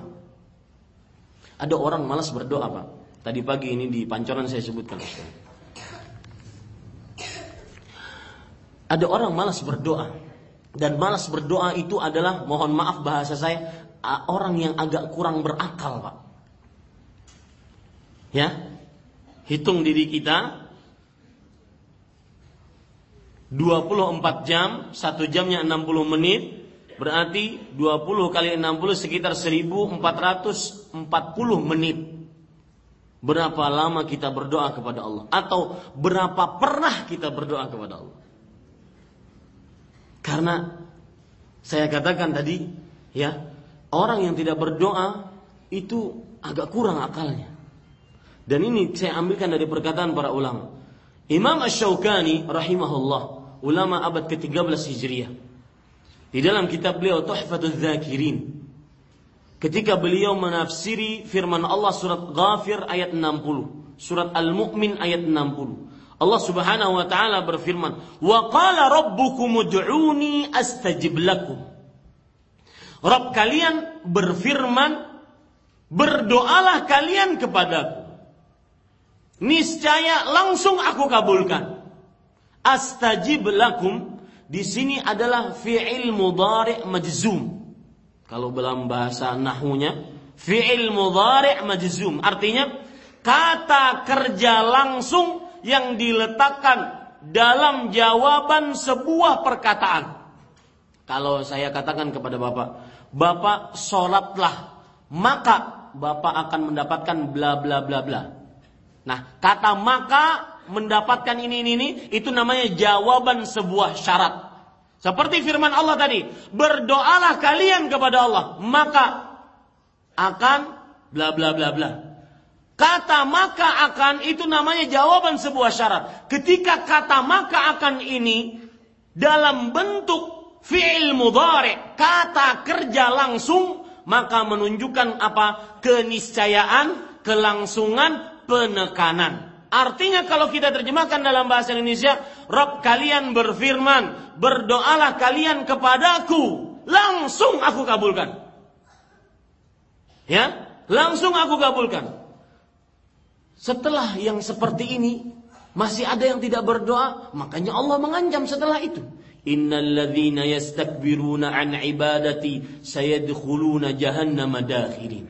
ada orang malas berdoa Pak. Tadi pagi ini di pancoran saya sebutkan. Ada orang malas berdoa dan malas berdoa itu adalah mohon maaf bahasa saya orang yang agak kurang berakal, Pak. Ya. Hitung diri kita 24 jam, satu jamnya 60 menit, berarti 20 kali 60 sekitar 1440 menit. Berapa lama kita berdoa kepada Allah atau berapa pernah kita berdoa kepada Allah? Karena saya katakan tadi, ya, orang yang tidak berdoa itu agak kurang akalnya. Dan ini saya ambilkan dari perkataan para ulama. Imam Ash-Shawkani rahimahullah, ulama abad ke-13 Hijriah. Di dalam kitab beliau Tuhfatul Dzakirin. Ketika beliau menafsiri firman Allah surat Ghafir ayat 60, surat Al-Mu'min ayat 60. Allah Subhanahu wa taala berfirman, "Wa qala rabbukum ud'uni astajib lakum." Rob kalian berfirman, berdoalah kalian kepadaku. Niscaya langsung aku kabulkan. Astajib lakum di sini adalah fi'il mudhari' majzum. Kalau dalam bahasa nahunya, fi'il mudhari' majzum. Artinya kata kerja langsung yang diletakkan dalam jawaban sebuah perkataan. Kalau saya katakan kepada Bapak, Bapak sholatlah, maka Bapak akan mendapatkan bla bla bla bla. Nah, kata maka mendapatkan ini ini ini itu namanya jawaban sebuah syarat. Seperti firman Allah tadi, berdoalah kalian kepada Allah, maka akan bla bla bla bla. Kata maka akan itu namanya jawaban sebuah syarat. Ketika kata maka akan ini dalam bentuk fi'il mudhari, kata kerja langsung, maka menunjukkan apa? Keniscayaan, kelangsungan, penekanan. Artinya kalau kita terjemahkan dalam bahasa Indonesia, Rob kalian berfirman, berdoalah kalian kepadaku, langsung aku kabulkan. Ya, langsung aku kabulkan. Setelah yang seperti ini masih ada yang tidak berdoa, makanya Allah mengancam setelah itu. Innalladzina yastakbiruna an ibadati sayadkhuluna jahannam dakhirin.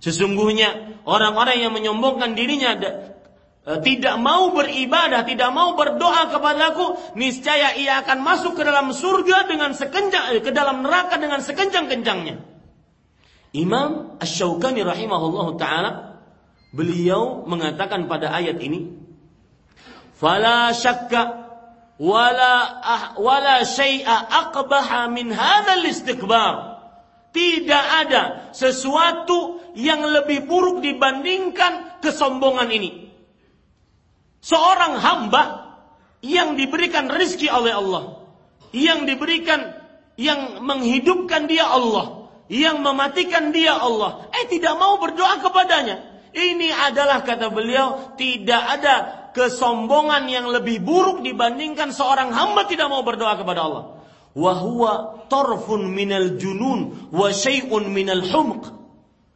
Sesungguhnya orang-orang yang menyombongkan dirinya e, tidak mau beribadah, tidak mau berdoa kepadaku, niscaya ia akan masuk ke dalam surga dengan sekencang ke dalam neraka dengan sekencang-kencangnya. Imam Asy-Syaukani rahimahullahu taala Beliau mengatakan pada ayat ini, "Fala syakka wala ah, wala syai'a aqbaha min hadzal istikbar." Tidak ada sesuatu yang lebih buruk dibandingkan kesombongan ini. Seorang hamba yang diberikan rezeki oleh Allah, yang diberikan yang menghidupkan dia Allah, yang mematikan dia Allah, eh tidak mau berdoa kepadanya. Ini adalah kata beliau tidak ada kesombongan yang lebih buruk dibandingkan seorang hamba tidak mau berdoa kepada Allah. Wahwa torfun minal junun wa syai'un minal humq.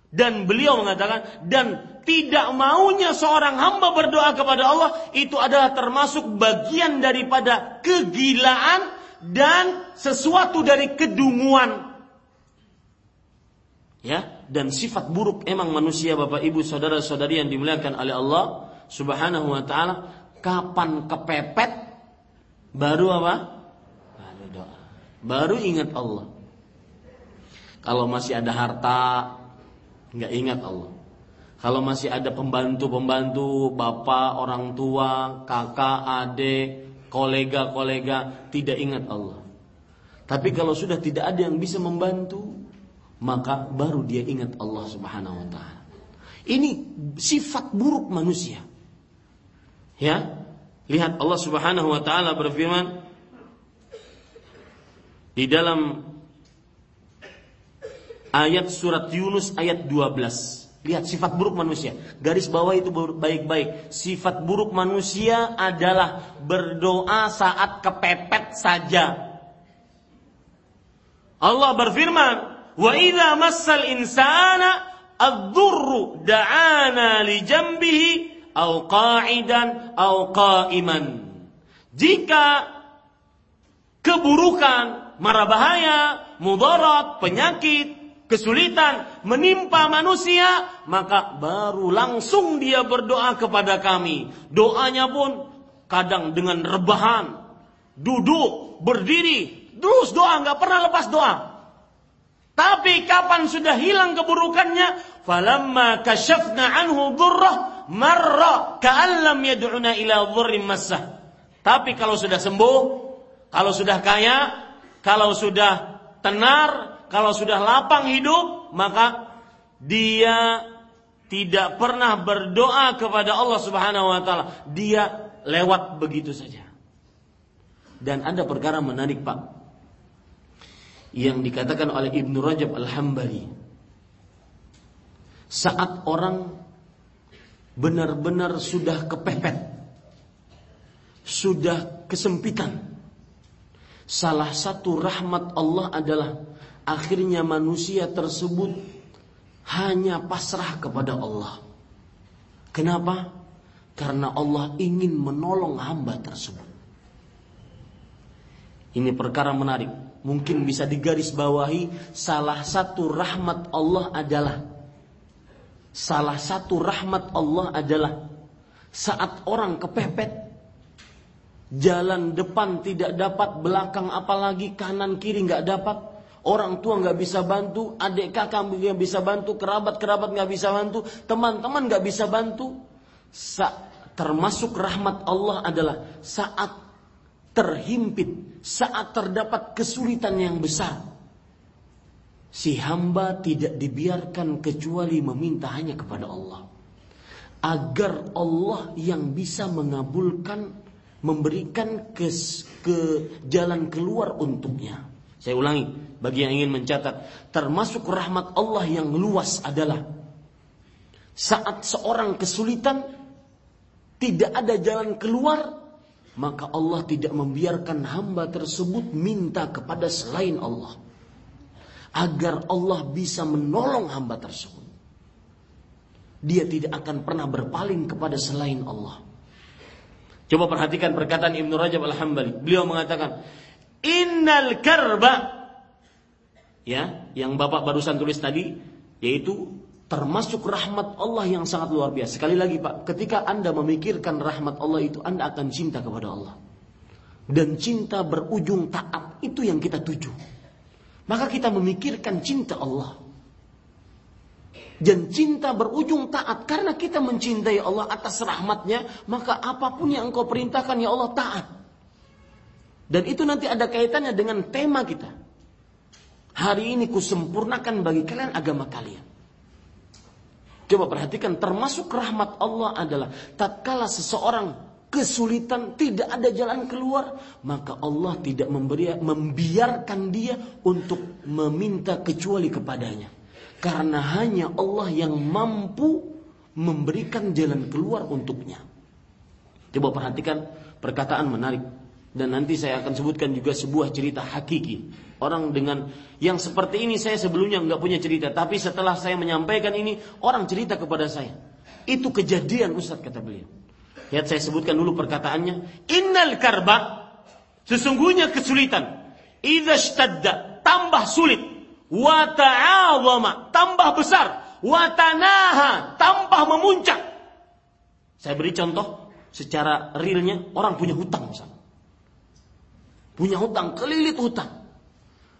Dan beliau mengatakan dan tidak maunya seorang hamba berdoa kepada Allah itu adalah termasuk bagian daripada kegilaan dan sesuatu dari kedunguan. Ya, dan sifat buruk emang manusia Bapak Ibu saudara-saudari yang dimuliakan oleh Allah Subhanahu wa taala kapan kepepet baru apa? Baru doa. Baru ingat Allah. Kalau masih ada harta nggak ingat Allah. Kalau masih ada pembantu-pembantu, bapak, orang tua, kakak, adik, kolega-kolega tidak ingat Allah. Tapi kalau sudah tidak ada yang bisa membantu, maka baru dia ingat Allah Subhanahu wa taala. Ini sifat buruk manusia. Ya. Lihat Allah Subhanahu wa taala berfirman di dalam ayat surat Yunus ayat 12. Lihat sifat buruk manusia. Garis bawah itu baik-baik. Sifat buruk manusia adalah berdoa saat kepepet saja. Allah berfirman, Wa idza massal insana ad-durru da'ana li jambihi au qa'idan au qa'iman. Jika keburukan, mara bahaya, mudarat, penyakit, kesulitan menimpa manusia, maka baru langsung dia berdoa kepada kami. Doanya pun kadang dengan rebahan, duduk, berdiri, terus doa, nggak pernah lepas doa. Tapi kapan sudah hilang keburukannya, falamma kashafna anhu dhurrah marra ka'an lam yad'una ila dhurrin massah. Tapi kalau sudah sembuh, kalau sudah kaya, kalau sudah tenar, kalau sudah lapang hidup, maka dia tidak pernah berdoa kepada Allah Subhanahu wa taala. Dia lewat begitu saja. Dan ada perkara menarik, Pak yang dikatakan oleh Ibnu Rajab Al-Hambali. Saat orang benar-benar sudah kepepet, sudah kesempitan. Salah satu rahmat Allah adalah akhirnya manusia tersebut hanya pasrah kepada Allah. Kenapa? Karena Allah ingin menolong hamba tersebut. Ini perkara menarik mungkin bisa digarisbawahi salah satu rahmat Allah adalah salah satu rahmat Allah adalah saat orang kepepet jalan depan tidak dapat belakang apalagi kanan kiri nggak dapat orang tua nggak bisa bantu adik kakak nggak bisa bantu kerabat kerabat nggak bisa bantu teman-teman nggak bisa bantu. Sa termasuk rahmat Allah adalah saat terhimpit, saat terdapat kesulitan yang besar, si hamba tidak dibiarkan kecuali meminta hanya kepada Allah. Agar Allah yang bisa mengabulkan, memberikan ke, ke jalan keluar untuknya. Saya ulangi, bagi yang ingin mencatat, termasuk rahmat Allah yang luas adalah saat seorang kesulitan tidak ada jalan keluar, maka Allah tidak membiarkan hamba tersebut minta kepada selain Allah. Agar Allah bisa menolong hamba tersebut. Dia tidak akan pernah berpaling kepada selain Allah. Coba perhatikan perkataan Ibnu Rajab Al-Hambali. Beliau mengatakan, "Innal karba" ya, yang Bapak barusan tulis tadi yaitu termasuk rahmat Allah yang sangat luar biasa. Sekali lagi Pak, ketika Anda memikirkan rahmat Allah itu, Anda akan cinta kepada Allah. Dan cinta berujung taat, itu yang kita tuju. Maka kita memikirkan cinta Allah. Dan cinta berujung taat karena kita mencintai Allah atas rahmatnya, maka apa pun yang engkau perintahkan ya Allah taat. Dan itu nanti ada kaitannya dengan tema kita. Hari ini kusempurnakan bagi kalian agama kalian. Coba perhatikan termasuk rahmat Allah adalah tatkala seseorang kesulitan tidak ada jalan keluar maka Allah tidak memberi membiarkan dia untuk meminta kecuali kepadanya karena hanya Allah yang mampu memberikan jalan keluar untuknya. Coba perhatikan perkataan menarik dan nanti saya akan sebutkan juga sebuah cerita hakiki Orang dengan yang seperti ini saya sebelumnya nggak punya cerita, tapi setelah saya menyampaikan ini orang cerita kepada saya. Itu kejadian Ustaz kata beliau. Lihat saya sebutkan dulu perkataannya. Innal karba sesungguhnya kesulitan. Idza shtadda tambah sulit. Wa ta'awama tambah besar. Wa tanaha tambah memuncak. Saya beri contoh secara realnya orang punya hutang misalnya. Punya hutang, kelilit hutang.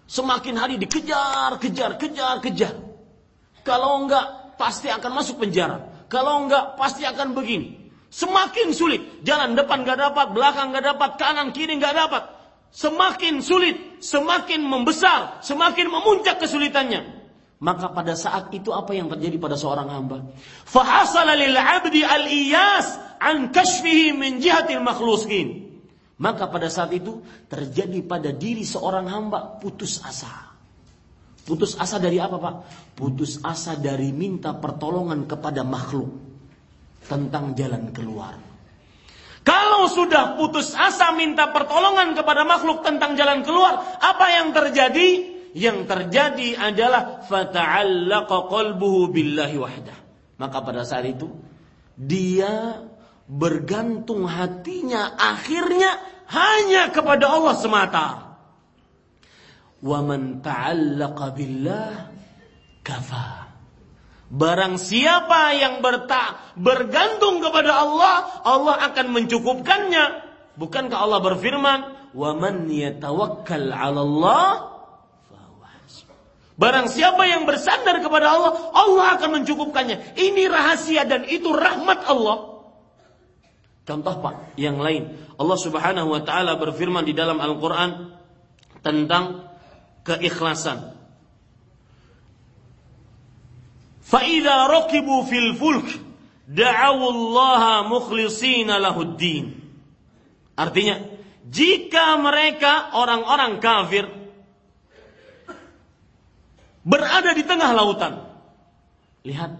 Semakin hari dikejar, kejar, kejar, kejar. Kalau enggak, pasti akan masuk penjara. Kalau enggak, pasti akan begini. Semakin sulit. Jalan depan enggak dapat, belakang enggak dapat, kanan kiri enggak dapat. Semakin sulit, semakin membesar, semakin memuncak kesulitannya. Maka pada saat itu apa yang terjadi pada seorang hamba? Fahasala lil abdi al-iyas an kashfihi min jihatil makhlusin. Maka pada saat itu terjadi pada diri seorang hamba putus asa. Putus asa dari apa Pak? Putus asa dari minta pertolongan kepada makhluk tentang jalan keluar. Kalau sudah putus asa minta pertolongan kepada makhluk tentang jalan keluar, apa yang terjadi? Yang terjadi adalah fata'allaqa qalbuhu billahi wahdah. Maka pada saat itu dia bergantung hatinya akhirnya hanya kepada Allah semata. Wa man ta'allaqa billah kafa. Barang siapa yang berta bergantung kepada Allah, Allah akan mencukupkannya. Bukankah Allah berfirman, "Wa man yatawakkal 'ala Allah Barang siapa yang bersandar kepada Allah, Allah akan mencukupkannya. Ini rahasia dan itu rahmat Allah. Contoh Pak, yang lain. Allah Subhanahu wa taala berfirman di dalam Al-Qur'an tentang keikhlasan. Fa idza raqibu fil fulk da'awu Allah mukhlishina lahuddin. Artinya, jika mereka orang-orang kafir berada di tengah lautan. Lihat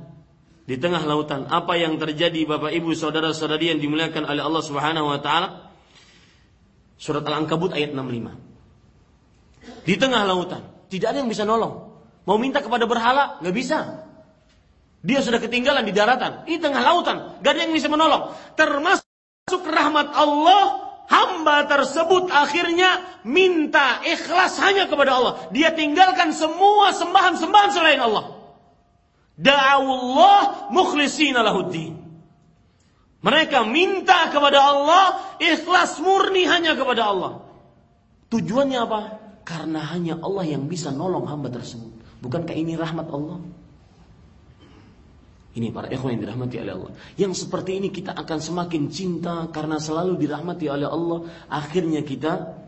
di tengah lautan. Apa yang terjadi Bapak Ibu saudara-saudari yang dimuliakan oleh Allah Subhanahu wa taala? Surat Al-Ankabut ayat 65. Di tengah lautan, tidak ada yang bisa nolong. Mau minta kepada berhala, nggak bisa. Dia sudah ketinggalan di daratan. Ini tengah lautan, gak ada yang bisa menolong. Termasuk rahmat Allah, hamba tersebut akhirnya minta ikhlas hanya kepada Allah. Dia tinggalkan semua sembahan-sembahan selain Allah. Da'awullah mukhlisina lahuddin. Mereka minta kepada Allah ikhlas murni hanya kepada Allah. Tujuannya apa? Karena hanya Allah yang bisa nolong hamba tersebut. Bukankah ini rahmat Allah? Ini para ikhwan yang dirahmati oleh Allah. Yang seperti ini kita akan semakin cinta karena selalu dirahmati oleh Allah. Akhirnya kita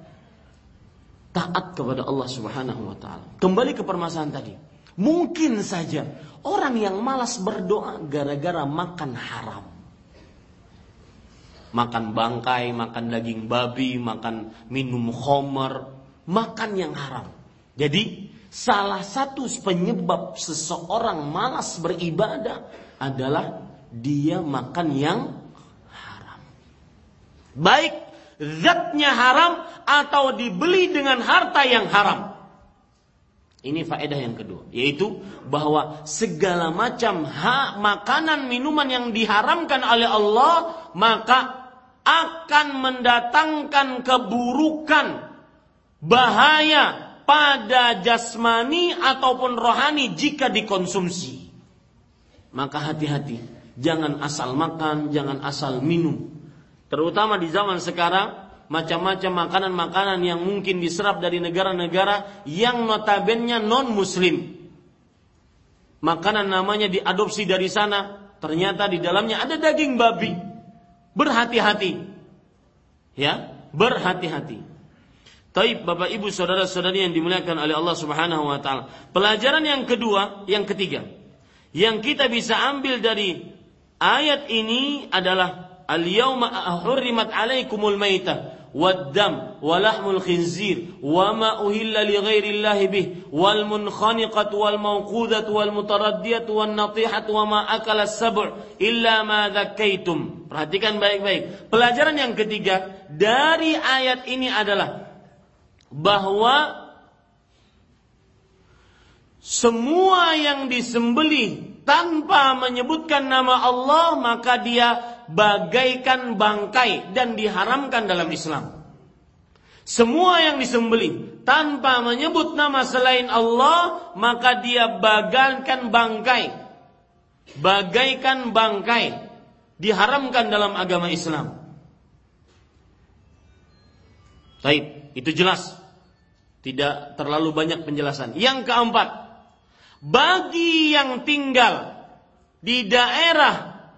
taat kepada Allah Subhanahu wa taala. Kembali ke permasalahan tadi. Mungkin saja orang yang malas berdoa gara-gara makan haram. Makan bangkai, makan daging babi, makan minum homer, makan yang haram. Jadi Salah satu penyebab seseorang malas beribadah adalah dia makan yang haram. Baik zatnya haram atau dibeli dengan harta yang haram. Ini faedah yang kedua, yaitu bahwa segala macam hak makanan minuman yang diharamkan oleh Allah maka akan mendatangkan keburukan, bahaya pada jasmani ataupun rohani jika dikonsumsi. Maka hati-hati, jangan asal makan, jangan asal minum. Terutama di zaman sekarang, macam-macam makanan-makanan yang mungkin diserap dari negara-negara yang notabene non-muslim. Makanan namanya diadopsi dari sana, ternyata di dalamnya ada daging babi. Berhati-hati. Ya, berhati-hati. Taib Bapak Ibu saudara-saudari yang dimuliakan oleh Allah Subhanahu wa taala. Pelajaran yang kedua, yang ketiga yang kita bisa ambil dari ayat ini adalah al-yauma hurrimat alaikumul maita wad-dam wa lahmul khinzir wa ma uhilla li ghairi Allah bih wal munkhaniqatu wal mawqudatu wal mutaraddiyatu wan natihatu wa ma akala as-sab' illa ma dhakkaitum. Perhatikan baik-baik. Pelajaran yang ketiga dari ayat ini adalah bahwa semua yang disembelih tanpa menyebutkan nama Allah maka dia bagaikan bangkai dan diharamkan dalam Islam. Semua yang disembelih tanpa menyebut nama selain Allah maka dia bagaikan bangkai. Bagaikan bangkai diharamkan dalam agama Islam. Baik, itu jelas. Tidak terlalu banyak penjelasan. Yang keempat, bagi yang tinggal di daerah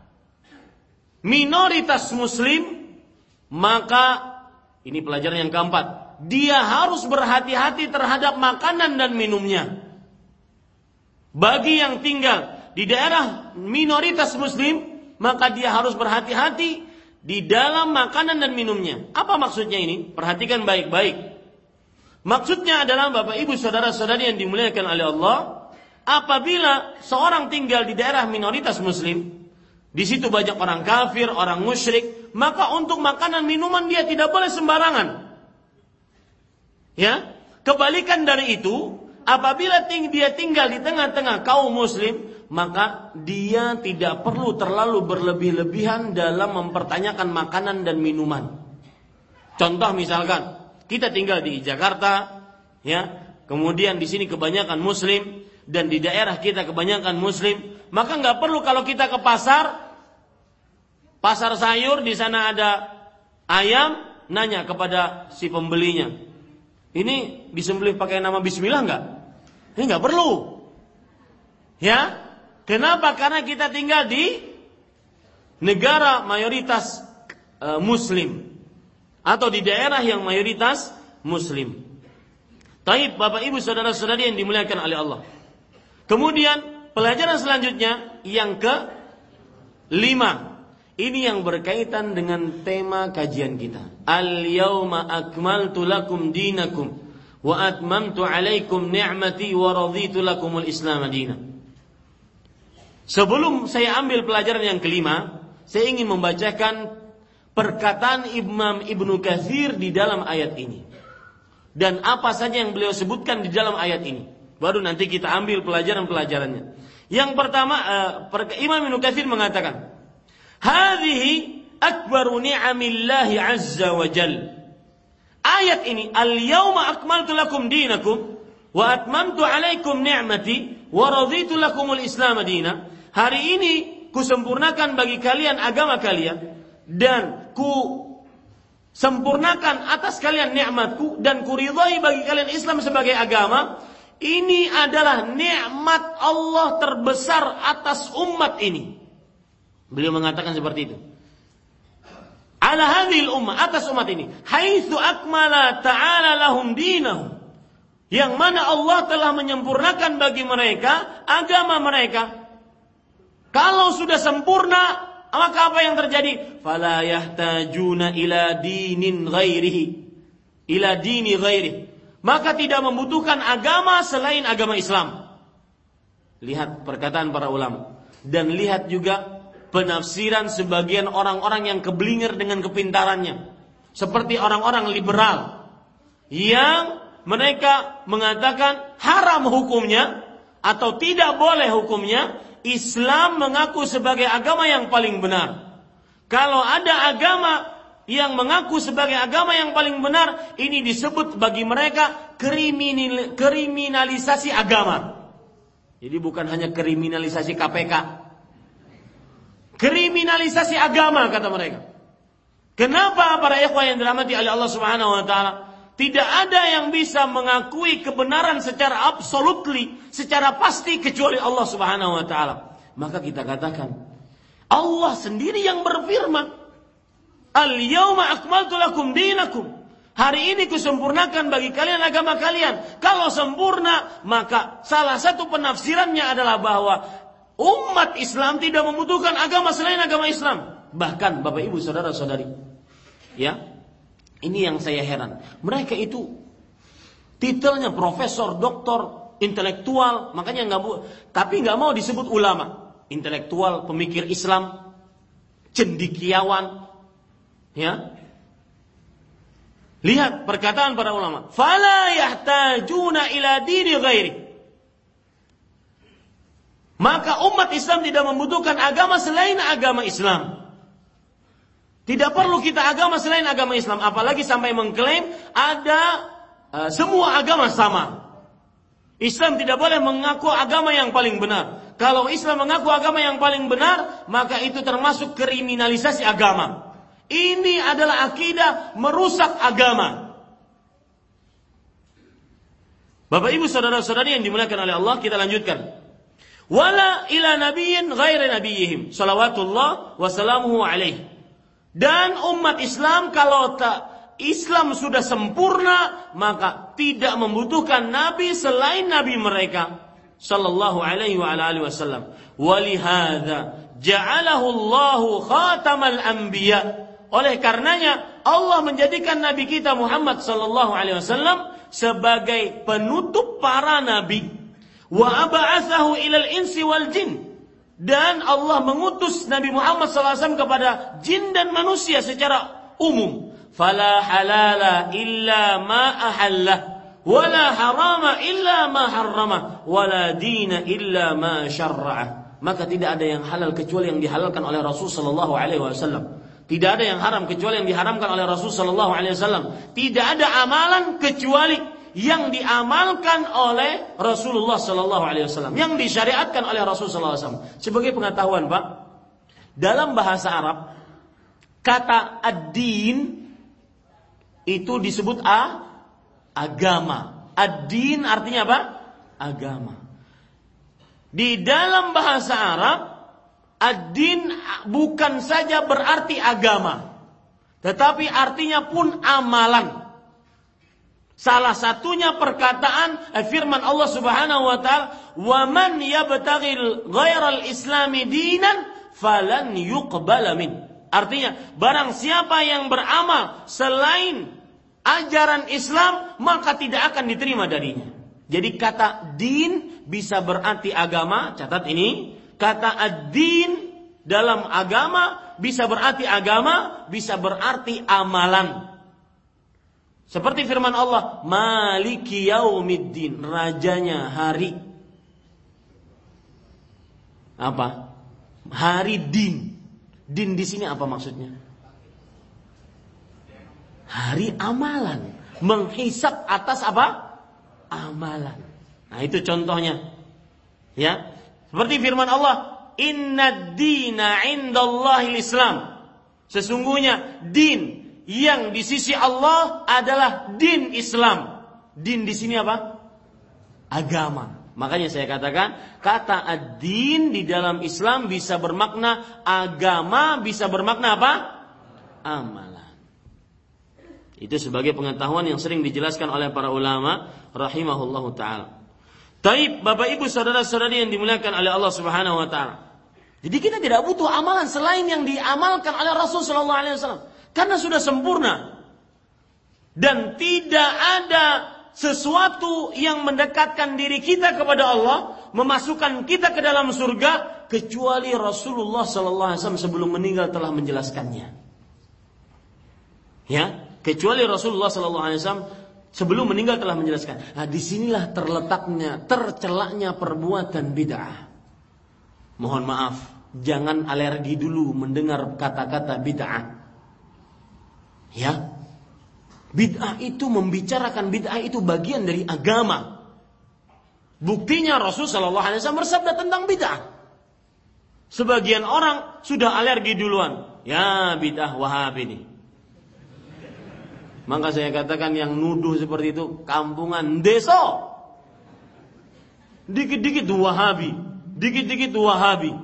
minoritas muslim, maka ini pelajaran yang keempat, dia harus berhati-hati terhadap makanan dan minumnya. Bagi yang tinggal di daerah minoritas muslim, maka dia harus berhati-hati di dalam makanan dan minumnya. Apa maksudnya ini? Perhatikan baik-baik. Maksudnya adalah Bapak Ibu saudara-saudari yang dimuliakan oleh Allah, apabila seorang tinggal di daerah minoritas muslim, di situ banyak orang kafir, orang musyrik, maka untuk makanan minuman dia tidak boleh sembarangan. Ya, kebalikan dari itu, apabila dia tinggal di tengah-tengah kaum muslim, maka dia tidak perlu terlalu berlebih-lebihan dalam mempertanyakan makanan dan minuman. Contoh misalkan, kita tinggal di Jakarta, ya. Kemudian di sini kebanyakan muslim dan di daerah kita kebanyakan muslim, maka nggak perlu kalau kita ke pasar pasar sayur di sana ada ayam, nanya kepada si pembelinya. Ini disembelih pakai nama bismillah nggak? Ini nggak perlu. Ya, kenapa? Karena kita tinggal di negara mayoritas e, muslim atau di daerah yang mayoritas muslim. Taib Bapak Ibu saudara-saudari yang dimuliakan oleh Allah. Kemudian pelajaran selanjutnya yang ke lima. Ini yang berkaitan dengan tema kajian kita. Al yauma akmaltu lakum dinakum wa atmamtu alaikum ni'mati wa raditu lakumul Islam madina. Sebelum saya ambil pelajaran yang kelima, saya ingin membacakan perkataan Imam Ibnu Katsir di dalam ayat ini. Dan apa saja yang beliau sebutkan di dalam ayat ini. Baru nanti kita ambil pelajaran-pelajarannya. Yang pertama, uh, Imam Ibnu Katsir mengatakan, "Hadhihi akbaru ni'amillahi azza wa jal." Ayat ini, "Al-yauma akmaltu lakum dinakum wa atmamtu alaikum ni'mati wa raditu lakumul Islam madina." Hari ini kusempurnakan bagi kalian agama kalian dan ku sempurnakan atas kalian nikmatku dan kuridhai bagi kalian Islam sebagai agama ini adalah nikmat Allah terbesar atas umat ini. Beliau mengatakan seperti itu. Ala hadhil ummah atas umat ini, haitsu akmala ta'ala lahum dinahum. Yang mana Allah telah menyempurnakan bagi mereka agama mereka. Kalau sudah sempurna, maka apa yang terjadi? Fala yahtajuna ila dinin ghairihi. Ila dini ghairihi maka tidak membutuhkan agama selain agama Islam. Lihat perkataan para ulama dan lihat juga penafsiran sebagian orang-orang yang keblinger dengan kepintarannya. Seperti orang-orang liberal yang mereka mengatakan haram hukumnya atau tidak boleh hukumnya, Islam mengaku sebagai agama yang paling benar. Kalau ada agama yang mengaku sebagai agama yang paling benar ini disebut bagi mereka kriminal, kriminalisasi agama. Jadi bukan hanya kriminalisasi KPK. Kriminalisasi agama kata mereka. Kenapa para ikhwah yang dirahmati oleh Allah Subhanahu wa taala tidak ada yang bisa mengakui kebenaran secara absolutely, secara pasti kecuali Allah Subhanahu wa taala. Maka kita katakan Allah sendiri yang berfirman Al-yawma akmaltu lakum dinakum. Hari ini kusempurnakan bagi kalian agama kalian. Kalau sempurna, maka salah satu penafsirannya adalah bahwa umat Islam tidak membutuhkan agama selain agama Islam. Bahkan Bapak Ibu saudara-saudari. Ya. Ini yang saya heran. Mereka itu titelnya profesor, doktor, intelektual, makanya nggak bu, tapi nggak mau disebut ulama, intelektual, pemikir Islam, cendikiawan, Ya. Lihat perkataan para ulama. Fala yahtajuna ila dini ghairi. Maka umat Islam tidak membutuhkan agama selain agama Islam. Tidak perlu kita agama selain agama Islam, apalagi sampai mengklaim ada uh, semua agama sama. Islam tidak boleh mengaku agama yang paling benar. Kalau Islam mengaku agama yang paling benar, maka itu termasuk kriminalisasi agama. Ini adalah akidah merusak agama. Bapak Ibu saudara-saudari yang dimuliakan oleh Allah, kita lanjutkan. Wala ila nabiyyin ghairi nabiyihim salawatullah wa salamuhu alaih. Dan umat Islam kalau tak Islam sudah sempurna maka tidak membutuhkan nabi selain nabi mereka sallallahu alaihi wa alihi wasallam. Walihada ja'alahu Allahu khatamal anbiya oleh karenanya Allah menjadikan Nabi kita Muhammad sallallahu alaihi wasallam sebagai penutup para nabi. Wa aba'athahu ilal insi wal jin. Dan Allah mengutus Nabi Muhammad SAW kepada jin dan manusia secara umum. Fala halala illa ma ahalla. Wala harama illa ma harrama. Wala dina illa ma syarra'ah. Maka tidak ada yang halal kecuali yang dihalalkan oleh Rasul Sallallahu Alaihi Wasallam. Tidak ada yang haram kecuali yang diharamkan oleh Rasul Sallallahu Alaihi Wasallam. Tidak ada amalan kecuali yang diamalkan oleh Rasulullah Sallallahu Alaihi Wasallam, yang disyariatkan oleh Rasul Sallallahu Alaihi Wasallam. Sebagai pengetahuan, Pak, dalam bahasa Arab kata ad-din itu disebut a agama. Ad-din artinya apa? Agama. Di dalam bahasa Arab Ad-din bukan saja berarti agama, tetapi artinya pun amalan. Salah satunya perkataan eh, firman Allah Subhanahu wa taala, "Wa man yabtaghil ghairal islami dinan falan yuqbala min." Artinya, barang siapa yang beramal selain ajaran Islam, maka tidak akan diterima darinya. Jadi kata din bisa berarti agama, catat ini, Kata ad-din dalam agama bisa berarti agama, bisa berarti amalan. Seperti firman Allah, Maliki yaumiddin, rajanya hari. Apa? Hari din. Din di sini apa maksudnya? Hari amalan. Menghisap atas apa? Amalan. Nah, itu contohnya. Ya. Seperti firman Allah, Inna dina indallahi Islam. Sesungguhnya din yang di sisi Allah adalah din Islam. Din di sini apa? agama. Makanya saya katakan kata ad-din di dalam Islam bisa bermakna agama, bisa bermakna apa? Amalan. Itu sebagai pengetahuan yang sering dijelaskan oleh para ulama rahimahullahu taala. Taib Bapak Ibu saudara-saudari yang dimuliakan oleh Allah Subhanahu wa taala. Jadi kita tidak butuh amalan selain yang diamalkan oleh Rasul sallallahu alaihi wasallam karena sudah sempurna. Dan tidak ada sesuatu yang mendekatkan diri kita kepada Allah, memasukkan kita ke dalam surga kecuali Rasulullah sallallahu alaihi wasallam sebelum meninggal telah menjelaskannya. Ya, kecuali Rasulullah sallallahu alaihi wasallam sebelum meninggal telah menjelaskan. Nah, di sinilah terletaknya, tercelaknya perbuatan bid'ah. Mohon maaf, jangan alergi dulu mendengar kata-kata bid'ah. Ya, Bid'ah itu membicarakan bid'ah itu bagian dari agama. Buktinya Rasul Shallallahu Alaihi Wasallam bersabda tentang bid'ah. Sebagian orang sudah alergi duluan. Ya bid'ah wahab ini. Maka saya katakan yang nuduh seperti itu kampungan deso. Dikit-dikit wahabi. Dikit-dikit wahabi.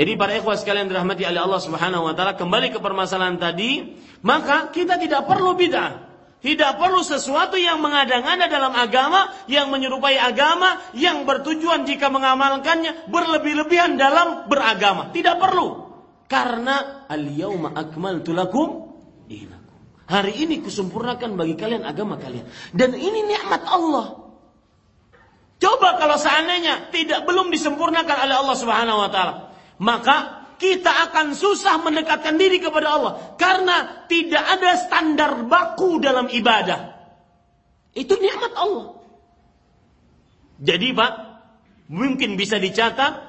Jadi para ikhwah sekalian dirahmati oleh Allah Subhanahu wa taala kembali ke permasalahan tadi, maka kita tidak perlu bid'ah. Tidak perlu sesuatu yang mengada-ngada dalam agama, yang menyerupai agama, yang bertujuan jika mengamalkannya berlebih-lebihan dalam beragama. Tidak perlu. Karena al-yauma akmaltu lakum. Hari ini kusempurnakan bagi kalian agama kalian. Dan ini nikmat Allah. Coba kalau seandainya tidak belum disempurnakan oleh Allah Subhanahu wa taala maka kita akan susah mendekatkan diri kepada Allah karena tidak ada standar baku dalam ibadah. Itu nikmat Allah. Jadi Pak, mungkin bisa dicatat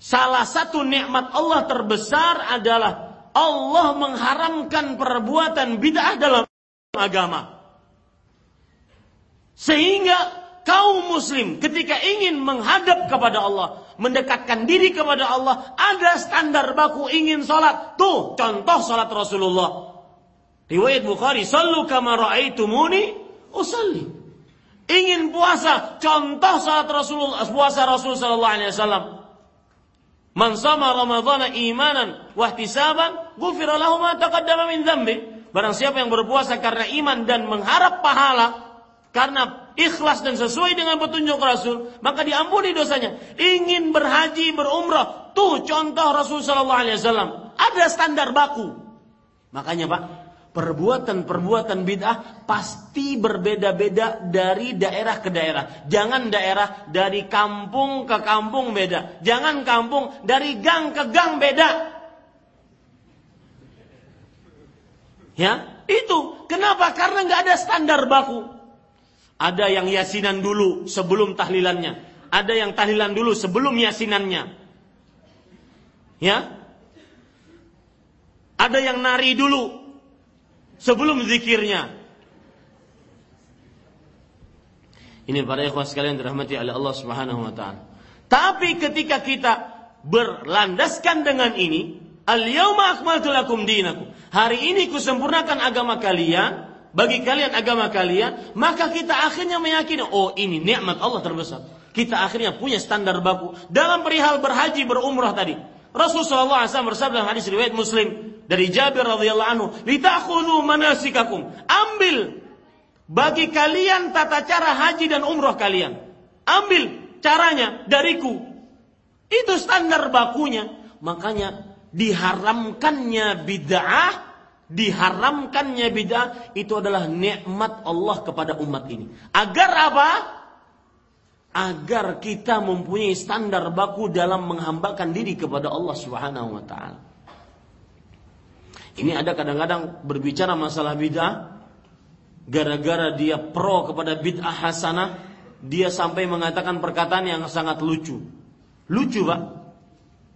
salah satu nikmat Allah terbesar adalah Allah mengharamkan perbuatan bid'ah dalam agama. Sehingga kaum muslim ketika ingin menghadap kepada Allah, mendekatkan diri kepada Allah, ada standar baku ingin sholat. Tuh, contoh sholat Rasulullah. Riwayat Bukhari, Sallu kama ra'aitumuni usalli. Ingin puasa, contoh salat Rasulullah, puasa Rasul sallallahu alaihi wasallam. Man sama Ramadhana imanan wa ihtisaban, ghufira lahu ma taqaddama min. Barang siapa yang berpuasa karena iman dan mengharap pahala karena ikhlas dan sesuai dengan petunjuk Rasul, maka diampuni dosanya. Ingin berhaji, berumrah, tuh contoh Rasul Sallallahu Alaihi Wasallam. Ada standar baku. Makanya Pak, perbuatan-perbuatan bid'ah pasti berbeda-beda dari daerah ke daerah. Jangan daerah dari kampung ke kampung beda. Jangan kampung dari gang ke gang beda. Ya, itu. Kenapa? Karena nggak ada standar baku. Ada yang yasinan dulu sebelum tahlilannya. Ada yang tahlilan dulu sebelum yasinannya. Ya. Ada yang nari dulu sebelum zikirnya. Ini para ikhwas sekalian dirahmati oleh Allah Subhanahu wa taala. Tapi ketika kita berlandaskan dengan ini, al-yauma akmaltu lakum dinakum. Hari ini kusempurnakan agama kalian, bagi kalian agama kalian, maka kita akhirnya meyakini, oh ini nikmat Allah terbesar. Kita akhirnya punya standar baku dalam perihal berhaji berumrah tadi. Rasulullah SAW bersabda dalam hadis riwayat Muslim dari Jabir radhiyallahu anhu, "Litakhudhu manasikakum." Ambil bagi kalian tata cara haji dan umrah kalian. Ambil caranya dariku. Itu standar bakunya. Makanya diharamkannya bid'ah diharamkannya bid'ah itu adalah nikmat Allah kepada umat ini. Agar apa? Agar kita mempunyai standar baku dalam menghambakan diri kepada Allah Subhanahu wa taala. Ini ada kadang-kadang berbicara masalah bid'ah gara-gara dia pro kepada bid'ah hasanah, dia sampai mengatakan perkataan yang sangat lucu. Lucu, Pak.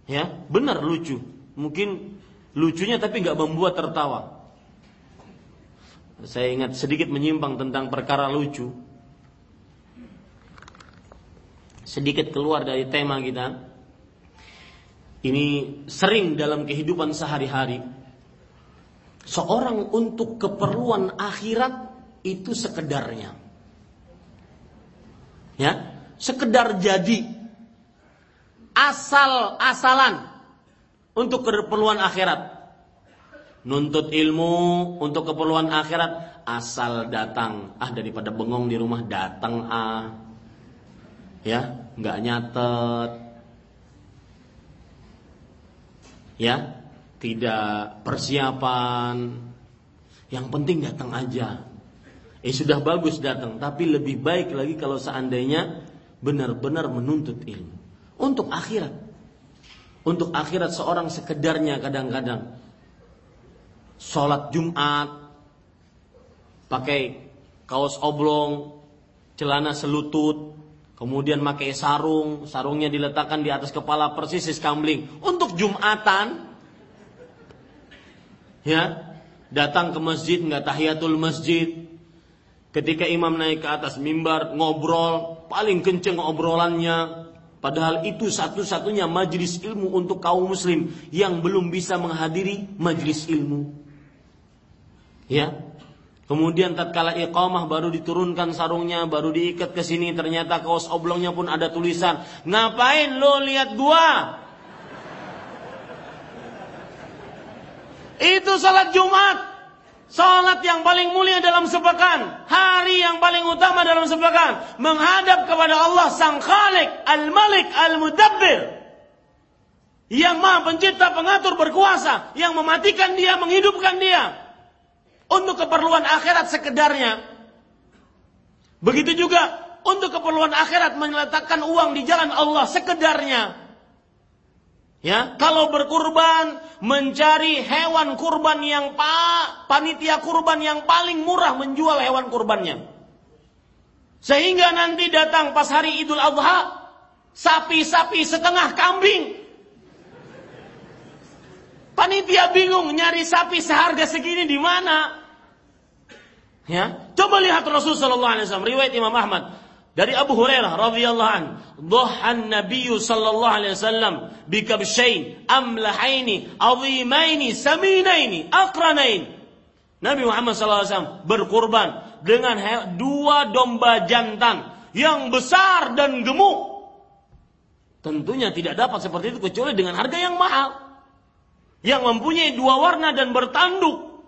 Ya, benar lucu. Mungkin Lucunya tapi nggak membuat tertawa. Saya ingat sedikit menyimpang tentang perkara lucu. Sedikit keluar dari tema kita. Ini sering dalam kehidupan sehari-hari. seorang untuk keperluan akhirat itu sekedarnya. Ya, sekedar jadi asal-asalan untuk keperluan akhirat. Nuntut ilmu untuk keperluan akhirat asal datang. Ah daripada bengong di rumah datang ah. Ya, nggak nyatet. Ya, tidak persiapan. Yang penting datang aja. Eh sudah bagus datang, tapi lebih baik lagi kalau seandainya benar-benar menuntut ilmu untuk akhirat. Untuk akhirat seorang sekedarnya kadang-kadang sholat Jumat pakai kaos oblong, celana selutut, kemudian pakai sarung, sarungnya diletakkan di atas kepala persis kambling untuk Jumatan. Ya, datang ke masjid nggak tahiyatul masjid, Ketika imam naik ke atas mimbar ngobrol, paling kenceng obrolannya. Padahal itu satu-satunya majlis ilmu untuk kaum muslim yang belum bisa menghadiri majlis ilmu. Ya. Kemudian tatkala iqamah baru diturunkan sarungnya, baru diikat ke sini, ternyata kaos oblongnya pun ada tulisan, "Ngapain lo lihat gua?" Itu salat Jumat. Salat yang paling mulia dalam sepekan, hari yang paling utama dalam sepekan, menghadap kepada Allah Sang Khalik, Al-Malik, Al-Mudabbir. Yang Maha Pencipta, Pengatur, Berkuasa, yang mematikan dia, menghidupkan dia. Untuk keperluan akhirat sekedarnya. Begitu juga untuk keperluan akhirat meletakkan uang di jalan Allah sekedarnya. Ya, kalau berkurban mencari hewan kurban yang pa, panitia kurban yang paling murah menjual hewan kurbannya. Sehingga nanti datang pas hari Idul Adha, sapi-sapi setengah kambing. Panitia bingung nyari sapi seharga segini di mana? Ya, coba lihat Rasulullah SAW, riwayat Imam Ahmad. Dari Abu Hurairah radhiyallahu an, dhahan Nabi sallallahu alaihi wasallam bikabshain amlahaini azimaini saminaini aqranain. Nabi Muhammad sallallahu alaihi wasallam berkurban dengan dua domba jantan yang besar dan gemuk. Tentunya tidak dapat seperti itu kecuali dengan harga yang mahal. Yang mempunyai dua warna dan bertanduk.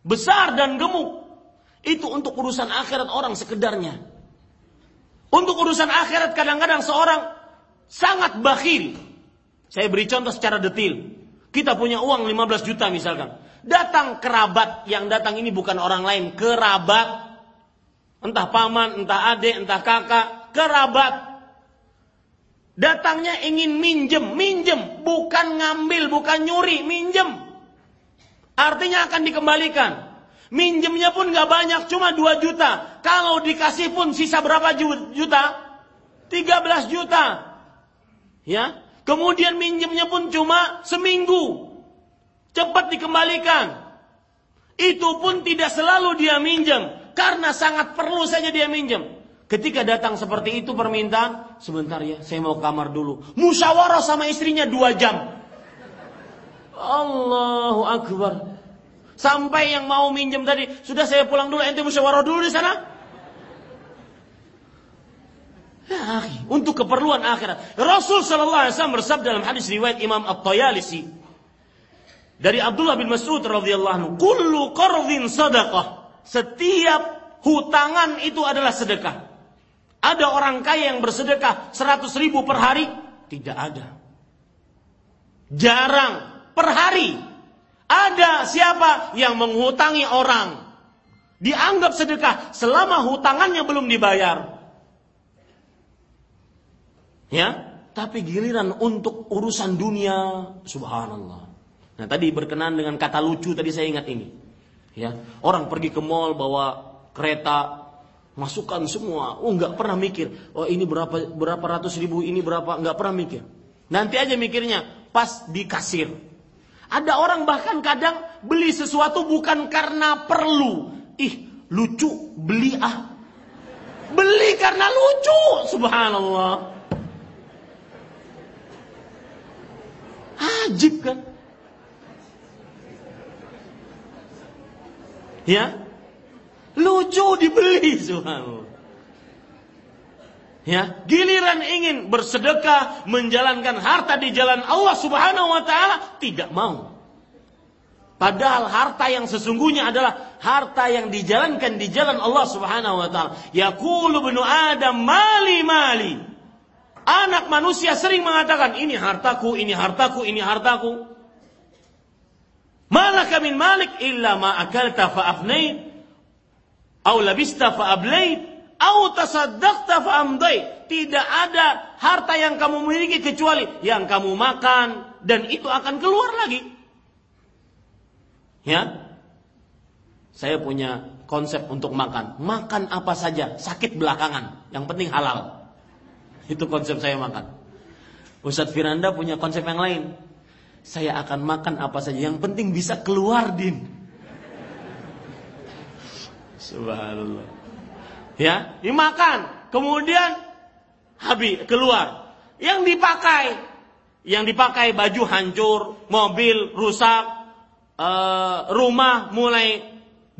Besar dan gemuk. Itu untuk urusan akhirat orang sekedarnya. Untuk urusan akhirat kadang-kadang seorang sangat bakhil. Saya beri contoh secara detail. Kita punya uang 15 juta misalkan. Datang kerabat, yang datang ini bukan orang lain, kerabat. Entah paman, entah adik, entah kakak, kerabat. Datangnya ingin minjem, minjem, bukan ngambil, bukan nyuri, minjem. Artinya akan dikembalikan. Minjemnya pun gak banyak, cuma 2 juta. Kalau dikasih pun sisa berapa juta? 13 juta. Ya. Kemudian minjemnya pun cuma seminggu. Cepat dikembalikan. Itu pun tidak selalu dia minjem. Karena sangat perlu saja dia minjem. Ketika datang seperti itu permintaan, sebentar ya, saya mau kamar dulu. Musyawarah sama istrinya dua jam. Allahu Akbar. Sampai yang mau minjem tadi, sudah saya pulang dulu, ente musyawarah dulu di sana. Ya, untuk keperluan akhirat. Rasul sallallahu alaihi wasallam bersabda dalam hadis riwayat Imam At-Tayalisi dari Abdullah bin Mas'ud radhiyallahu anhu, "Kullu qardhin sadaqah." Setiap hutangan itu adalah sedekah. Ada orang kaya yang bersedekah 100 ribu per hari? Tidak ada. Jarang per hari ada siapa yang menghutangi orang, dianggap sedekah selama hutangannya belum dibayar. Ya, tapi giliran untuk urusan dunia, subhanallah. Nah, tadi berkenan dengan kata lucu tadi saya ingat ini. Ya, orang pergi ke mall bawa kereta, masukkan semua. Oh, nggak pernah mikir. Oh, ini berapa berapa ratus ribu, ini berapa, nggak pernah mikir. Nanti aja mikirnya pas di kasir. Ada orang bahkan kadang beli sesuatu bukan karena perlu. Ih, lucu, beli ah. Beli karena lucu, subhanallah. Ajib kan? Ya. Lucu dibeli subhanallah. Ya, giliran ingin bersedekah, menjalankan harta di jalan Allah Subhanahu wa taala tidak mau. Padahal harta yang sesungguhnya adalah harta yang dijalankan di jalan Allah Subhanahu wa taala. Yaqulu ibnu Adam mali mali. Anak manusia sering mengatakan ini hartaku, ini hartaku, ini hartaku. Malaka min malik illa ma akalta fa afnait. Au labista fa ablait. Au tasaddaqta. Tidak ada harta yang kamu miliki kecuali yang kamu makan dan itu akan keluar lagi. Ya. Saya punya konsep untuk makan. Makan apa saja, sakit belakangan. Yang penting halal. [laughs] Itu konsep saya makan. Ustadz Firanda punya konsep yang lain. Saya akan makan apa saja, yang penting bisa keluar din. [laughs] Subhanallah. Ya, dimakan, kemudian habis keluar. Yang dipakai, yang dipakai baju hancur, mobil rusak, uh, rumah mulai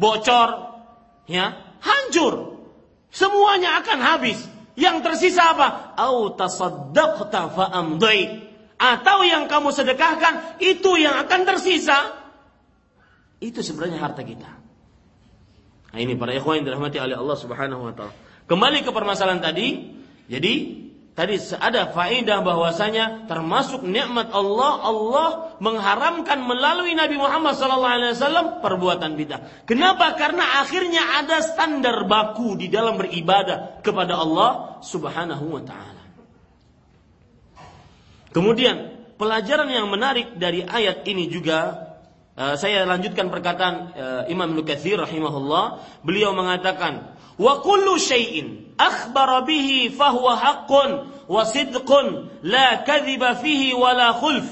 bocor, ya hancur, semuanya akan habis. Yang tersisa apa? Au tasaddaqta fa Atau yang kamu sedekahkan itu yang akan tersisa. Itu sebenarnya harta kita. Nah ini para ikhwan yang dirahmati oleh Allah Subhanahu wa taala. Kembali ke permasalahan tadi, jadi Tadi ada faedah bahwasanya termasuk nikmat Allah, Allah mengharamkan melalui Nabi Muhammad SAW perbuatan bid'ah. Kenapa? Karena akhirnya ada standar baku di dalam beribadah kepada Allah Subhanahu wa taala. Kemudian pelajaran yang menarik dari ayat ini juga uh, saya lanjutkan perkataan uh, Imam Lukathir rahimahullah. Beliau mengatakan, "Wa kullu syai'in akhbara bihi fahuwa haqqun wa sidqun la kadhiba fihi wala khulf.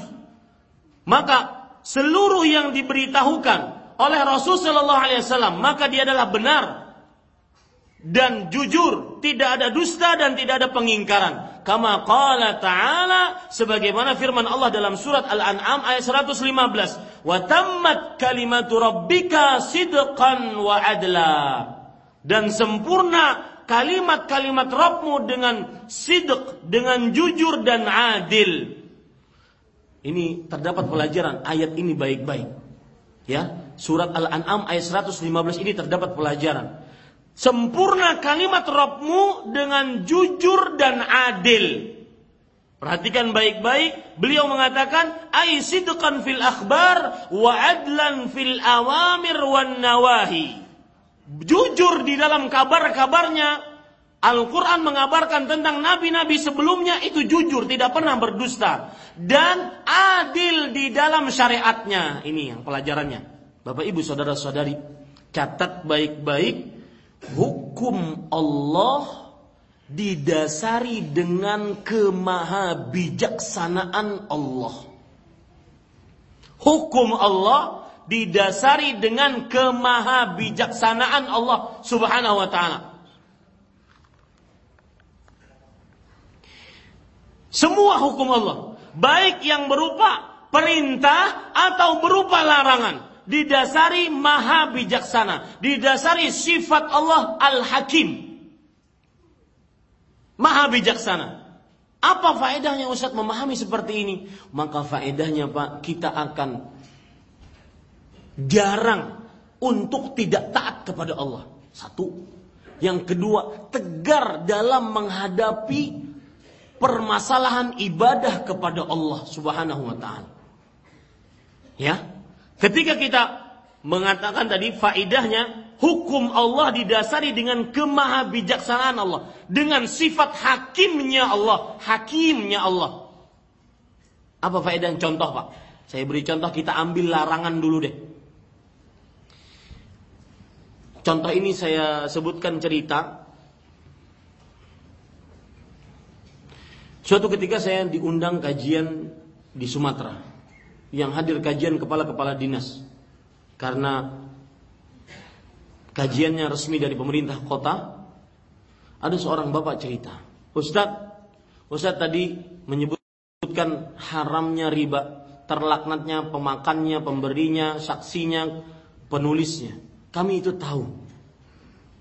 Maka seluruh yang diberitahukan oleh Rasul sallallahu alaihi wasallam maka dia adalah benar dan jujur, tidak ada dusta dan tidak ada pengingkaran. Kama qala ta'ala sebagaimana firman Allah dalam surat Al-An'am ayat 115, "Wa tammat kalimatu rabbika sidqan wa adla." Dan sempurna kalimat-kalimat Rabbmu dengan sidq, dengan jujur dan adil. Ini terdapat pelajaran ayat ini baik-baik. Ya, surat Al-An'am ayat 115 ini terdapat pelajaran. Sempurna kalimat Rabbmu dengan jujur dan adil. Perhatikan baik-baik, beliau mengatakan ai sidqan fil akhbar wa adlan fil awamir wan nawahi jujur di dalam kabar-kabarnya. Al-Quran mengabarkan tentang nabi-nabi sebelumnya itu jujur, tidak pernah berdusta. Dan adil di dalam syariatnya. Ini yang pelajarannya. Bapak ibu saudara saudari, catat baik-baik. Hukum Allah didasari dengan kemahabijaksanaan Allah. Hukum Allah didasari dengan kemahabijaksanaan Allah Subhanahu wa taala. Semua hukum Allah, baik yang berupa perintah atau berupa larangan, didasari maha bijaksana, didasari sifat Allah Al-Hakim. Maha bijaksana. Apa faedahnya Ustaz memahami seperti ini? Maka faedahnya Pak, kita akan jarang untuk tidak taat kepada Allah. Satu. Yang kedua, tegar dalam menghadapi permasalahan ibadah kepada Allah Subhanahu wa taala. Ya. Ketika kita mengatakan tadi faidahnya hukum Allah didasari dengan kemahabijaksanaan Allah, dengan sifat hakimnya Allah, hakimnya Allah. Apa faedah contoh, Pak? Saya beri contoh kita ambil larangan dulu deh. Contoh ini saya sebutkan cerita. Suatu ketika saya diundang kajian di Sumatera. Yang hadir kajian kepala-kepala dinas. Karena kajiannya resmi dari pemerintah kota. Ada seorang bapak cerita. Ustadz, Ustadz tadi menyebutkan haramnya riba. Terlaknatnya pemakannya, pemberinya, saksinya, penulisnya. Kami itu tahu.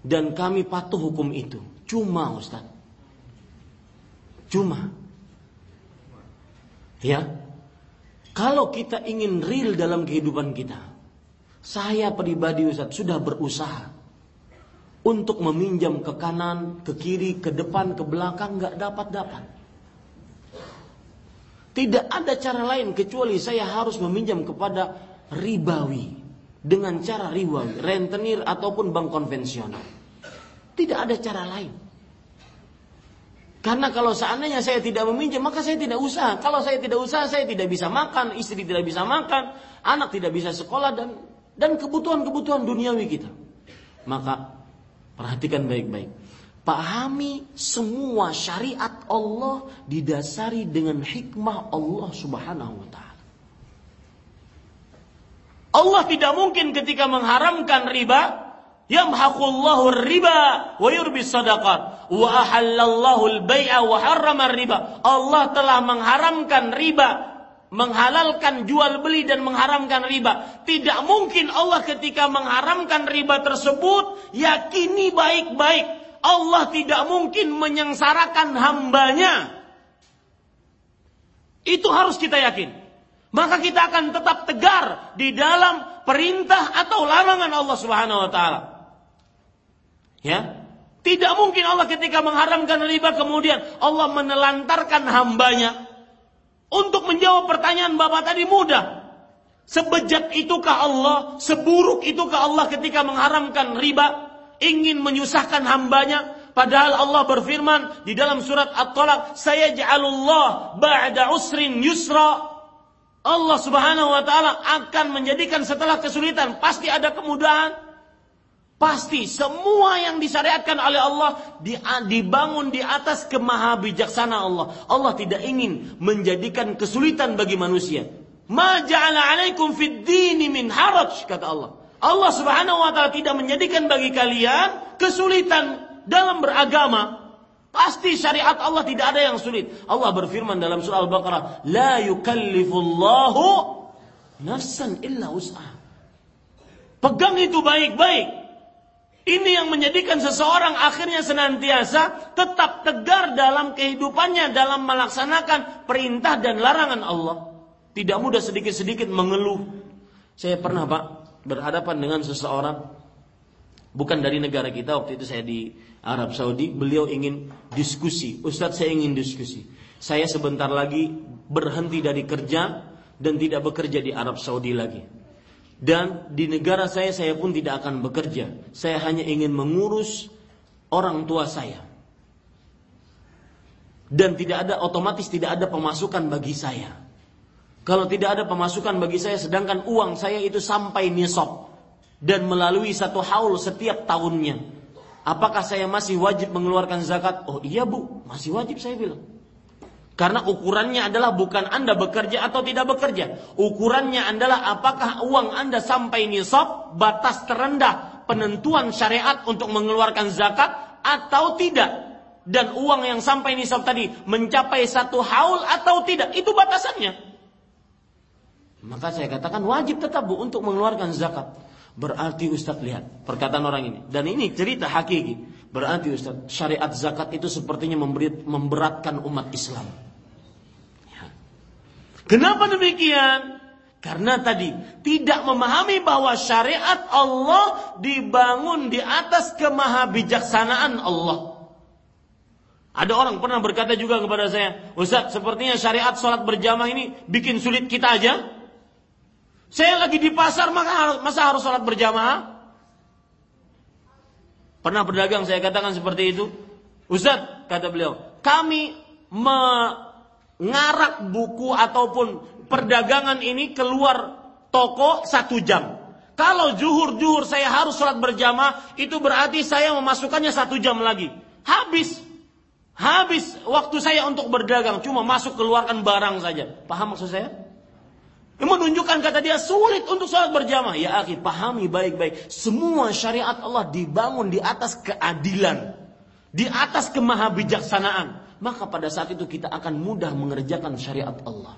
Dan kami patuh hukum itu. Cuma Ustaz. Cuma. Ya. Kalau kita ingin real dalam kehidupan kita. Saya pribadi Ustaz sudah berusaha. Untuk meminjam ke kanan, ke kiri, ke depan, ke belakang. nggak dapat-dapat. Tidak ada cara lain kecuali saya harus meminjam kepada ribawi dengan cara ribawi, rentenir ataupun bank konvensional. Tidak ada cara lain. Karena kalau seandainya saya tidak meminjam, maka saya tidak usaha. Kalau saya tidak usaha, saya tidak bisa makan, istri tidak bisa makan, anak tidak bisa sekolah dan dan kebutuhan-kebutuhan duniawi kita. Maka perhatikan baik-baik. Pahami semua syariat Allah didasari dengan hikmah Allah Subhanahu wa taala. Allah tidak mungkin ketika mengharamkan riba yamhaqullahu riba wa yurbi sadaqat wa ahallallahu al-bai'a wa harrama riba. Allah telah mengharamkan riba, menghalalkan jual beli dan mengharamkan riba. Tidak mungkin Allah ketika mengharamkan riba tersebut yakini baik-baik Allah tidak mungkin menyengsarakan hambanya. Itu harus kita yakin. Maka kita akan tetap tegar di dalam perintah atau larangan Allah Subhanahu wa taala. Ya. Tidak mungkin Allah ketika mengharamkan riba kemudian Allah menelantarkan hambanya untuk menjawab pertanyaan Bapak tadi mudah. Sebejat itukah Allah, seburuk itukah Allah ketika mengharamkan riba? ingin menyusahkan hambanya padahal Allah berfirman di dalam surat At-Talaq saya ja'alullah ba'da usrin yusra Allah Subhanahu wa taala akan menjadikan setelah kesulitan pasti ada kemudahan Pasti semua yang disyariatkan oleh Allah dibangun di atas kemahabijaksana Allah. Allah tidak ingin menjadikan kesulitan bagi manusia. Ma ja'ala 'alaikum fid dini min haraj kata Allah. Allah Subhanahu wa taala tidak menjadikan bagi kalian kesulitan dalam beragama. Pasti syariat Allah tidak ada yang sulit. Allah berfirman dalam surah Al-Baqarah, "La yukallifullahu nafsan illa wus'aha." Pegang itu baik-baik. Ini yang menjadikan seseorang akhirnya senantiasa tetap tegar dalam kehidupannya dalam melaksanakan perintah dan larangan Allah. Tidak mudah sedikit-sedikit mengeluh. Saya pernah, Pak, berhadapan dengan seseorang bukan dari negara kita waktu itu saya di Arab Saudi beliau ingin diskusi Ustadz saya ingin diskusi saya sebentar lagi berhenti dari kerja dan tidak bekerja di Arab Saudi lagi dan di negara saya saya pun tidak akan bekerja saya hanya ingin mengurus orang tua saya dan tidak ada otomatis tidak ada pemasukan bagi saya kalau tidak ada pemasukan bagi saya sedangkan uang saya itu sampai nisab dan melalui satu haul setiap tahunnya. Apakah saya masih wajib mengeluarkan zakat? Oh iya bu, masih wajib saya bilang. Karena ukurannya adalah bukan Anda bekerja atau tidak bekerja. Ukurannya adalah apakah uang Anda sampai nisab, batas terendah penentuan syariat untuk mengeluarkan zakat atau tidak. Dan uang yang sampai nisab tadi mencapai satu haul atau tidak. Itu batasannya. Maka saya katakan wajib tetap bu untuk mengeluarkan zakat. Berarti Ustadz lihat perkataan orang ini. Dan ini cerita hakiki. Berarti Ustadz syariat zakat itu sepertinya memberatkan umat Islam. Ya. Kenapa demikian? Karena tadi tidak memahami bahwa syariat Allah dibangun di atas kemahabijaksanaan Allah. Ada orang pernah berkata juga kepada saya, Ustaz, sepertinya syariat sholat berjamaah ini bikin sulit kita aja. Saya lagi di pasar maka harus, masa harus sholat berjamaah? Pernah berdagang saya katakan seperti itu. Ustaz kata beliau, kami mengarak buku ataupun perdagangan ini keluar toko satu jam. Kalau juhur-juhur saya harus sholat berjamaah, itu berarti saya memasukkannya satu jam lagi. Habis. Habis waktu saya untuk berdagang. Cuma masuk keluarkan barang saja. Paham maksud saya? Menunjukkan kata dia sulit untuk sholat berjamaah. Ya akhi, pahami baik-baik. Semua syariat Allah dibangun di atas keadilan. Di atas kemahabijaksanaan. Maka pada saat itu kita akan mudah mengerjakan syariat Allah.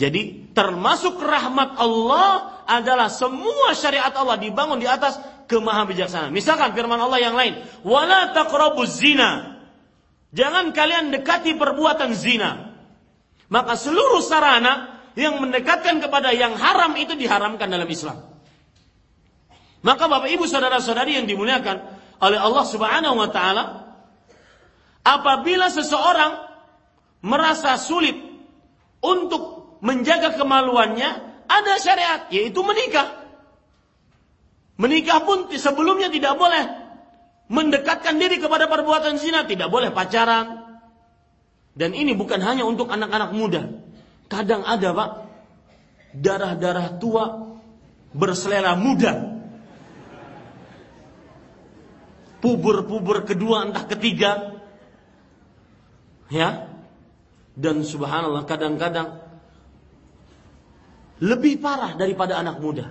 Jadi termasuk rahmat Allah adalah semua syariat Allah dibangun di atas kemahabijaksanaan. Misalkan firman Allah yang lain, "Wala zina." Jangan kalian dekati perbuatan zina. Maka seluruh sarana yang mendekatkan kepada yang haram itu diharamkan dalam Islam. Maka Bapak Ibu saudara-saudari yang dimuliakan oleh Allah Subhanahu wa taala, apabila seseorang merasa sulit untuk menjaga kemaluannya, ada syariat yaitu menikah. Menikah pun sebelumnya tidak boleh mendekatkan diri kepada perbuatan zina, tidak boleh pacaran. Dan ini bukan hanya untuk anak-anak muda. Kadang ada, Pak, darah-darah tua berselera muda. Puber-puber kedua entah ketiga. Ya. Dan subhanallah kadang-kadang lebih parah daripada anak muda.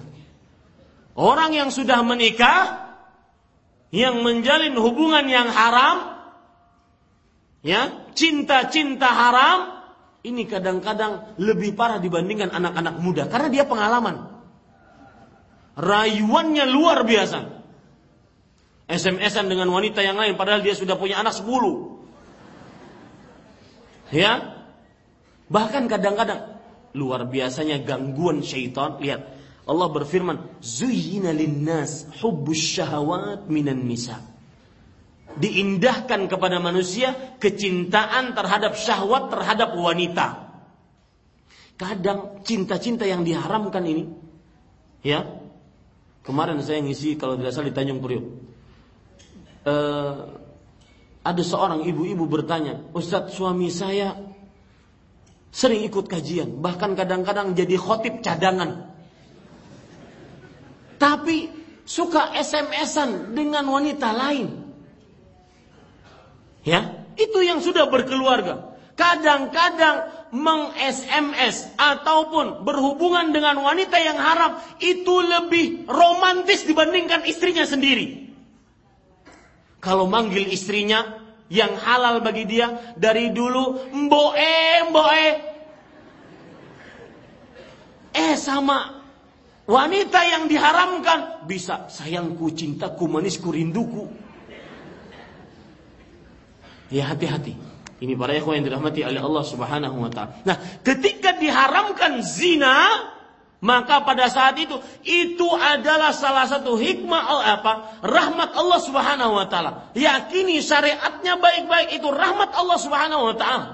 Orang yang sudah menikah yang menjalin hubungan yang haram ya, cinta-cinta haram ini kadang-kadang lebih parah dibandingkan anak-anak muda karena dia pengalaman. Rayuannya luar biasa. SMS-an dengan wanita yang lain padahal dia sudah punya anak 10. Ya. Bahkan kadang-kadang luar biasanya gangguan syaitan. Lihat, Allah berfirman, "Zuyyina linnas hubbus syahawat minan nisa." Diindahkan kepada manusia kecintaan terhadap syahwat terhadap wanita. Kadang cinta-cinta yang diharamkan ini, ya. Kemarin saya ngisi kalau tidak salah di Tanjung Priok. Uh, ada seorang ibu-ibu bertanya, Ustadz suami saya sering ikut kajian, bahkan kadang-kadang jadi khotib cadangan. Tapi suka SMS-an dengan wanita lain. Ya, itu yang sudah berkeluarga. Kadang-kadang meng-SMS ataupun berhubungan dengan wanita yang haram itu lebih romantis dibandingkan istrinya sendiri. Kalau manggil istrinya yang halal bagi dia dari dulu mboe mboe eh sama Wanita yang diharamkan bisa sayangku, cintaku, manisku, rinduku. Ya hati-hati. Ini para ikhwan yang dirahmati oleh Allah Subhanahu wa taala. Nah, ketika diharamkan zina, maka pada saat itu itu adalah salah satu hikmah apa? Rahmat Allah Subhanahu wa taala. Yakini syariatnya baik-baik itu rahmat Allah Subhanahu wa taala.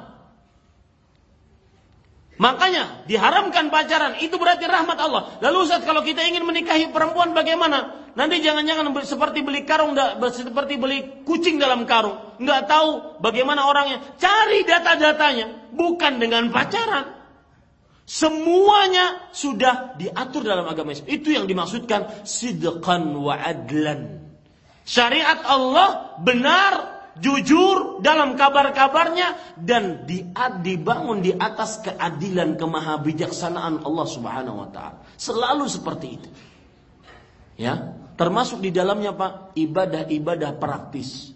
Makanya diharamkan pacaran itu berarti rahmat Allah. Lalu Ustaz kalau kita ingin menikahi perempuan bagaimana? Nanti jangan-jangan seperti beli karung, seperti beli kucing dalam karung. Nggak tahu bagaimana orangnya. Cari data-datanya. Bukan dengan pacaran. Semuanya sudah diatur dalam agama Islam. Itu yang dimaksudkan sidqan wa adlan. Syariat Allah benar jujur dalam kabar-kabarnya dan dibangun di atas keadilan kemahabijaksanaan Allah Subhanahu wa taala. Selalu seperti itu. Ya, termasuk di dalamnya Pak ibadah-ibadah praktis.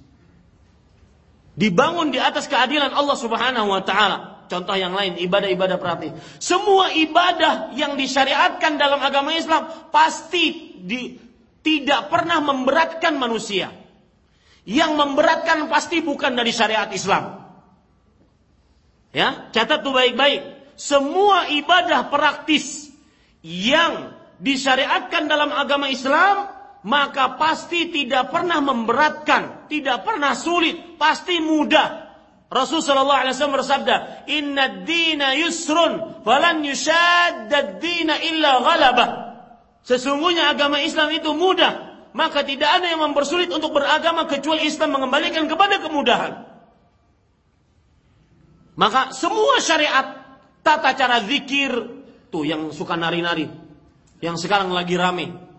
Dibangun di atas keadilan Allah Subhanahu wa taala. Contoh yang lain ibadah-ibadah praktis. Semua ibadah yang disyariatkan dalam agama Islam pasti di, tidak pernah memberatkan manusia. Yang memberatkan pasti bukan dari syariat Islam. Ya, catat tuh baik-baik. Semua ibadah praktis yang disyariatkan dalam agama Islam maka pasti tidak pernah memberatkan, tidak pernah sulit, pasti mudah. Rasulullah SAW bersabda, Inna dina yusrun, falan yushadda dina illa ghalabah. Sesungguhnya agama Islam itu mudah, maka tidak ada yang mempersulit untuk beragama kecuali Islam mengembalikan kepada kemudahan. Maka semua syariat, tata cara zikir, tuh yang suka nari-nari, yang sekarang lagi rame,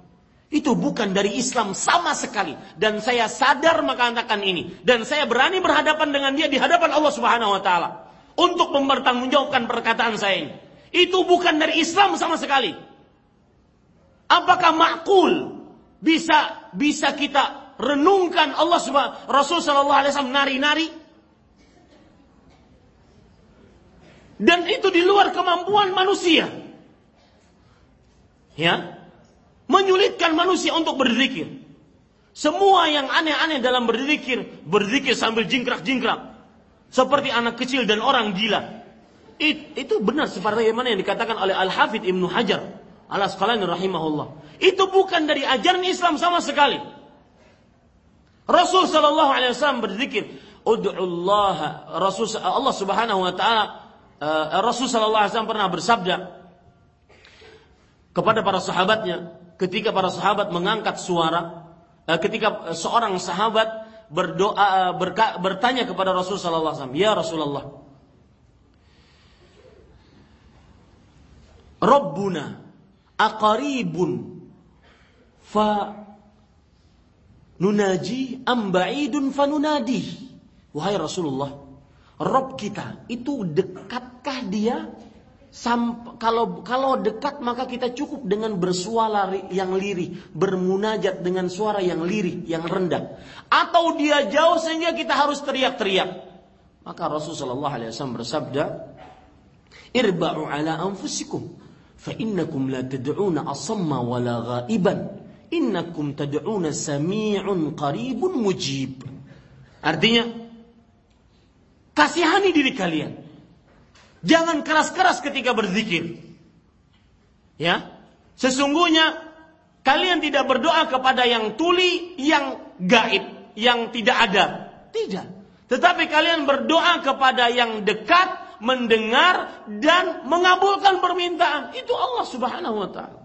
itu bukan dari Islam sama sekali. Dan saya sadar mengatakan ini. Dan saya berani berhadapan dengan dia di hadapan Allah Subhanahu wa taala untuk mempertanggungjawabkan perkataan saya ini. Itu bukan dari Islam sama sekali. Apakah makul bisa bisa kita renungkan Allah Subhanahu Rasul sallallahu alaihi wasallam nari-nari Dan itu di luar kemampuan manusia. Ya. Menyulitkan manusia untuk berzikir. Semua yang aneh-aneh dalam berzikir, berzikir sambil jingkrak-jingkrak. Seperti anak kecil dan orang gila. It, itu benar seperti mana yang dikatakan oleh Al-Hafidh Ibnu Hajar al-Asqalani rahimahullah. Itu bukan dari ajaran Islam sama sekali. Rasul sallallahu alaihi wasallam berzikir, "Ud'ullah." Rasul Allah Subhanahu wa taala uh, Rasul sallallahu alaihi wasallam pernah bersabda kepada para sahabatnya ketika para sahabat mengangkat suara uh, ketika seorang sahabat berdoa uh, berka, bertanya kepada Rasul sallallahu alaihi wasallam, "Ya Rasulullah, Rabbuna aqaribun fa nunaji am ba'idun fanunadi. Wahai Rasulullah, Rob kita itu dekatkah dia? Sam, kalau kalau dekat maka kita cukup dengan bersuara yang lirih, bermunajat dengan suara yang lirih, yang rendah. Atau dia jauh sehingga kita harus teriak-teriak. Maka Rasulullah SAW bersabda, Irba'u ala anfusikum, fa innakum la tad'una asamma wala ghaiban innakum tad'una sami'un qaribun mujib. Artinya kasihani diri kalian. Jangan keras-keras ketika berzikir. Ya. Sesungguhnya kalian tidak berdoa kepada yang tuli, yang gaib, yang tidak ada. Tidak. Tetapi kalian berdoa kepada yang dekat, mendengar dan mengabulkan permintaan. Itu Allah Subhanahu wa taala.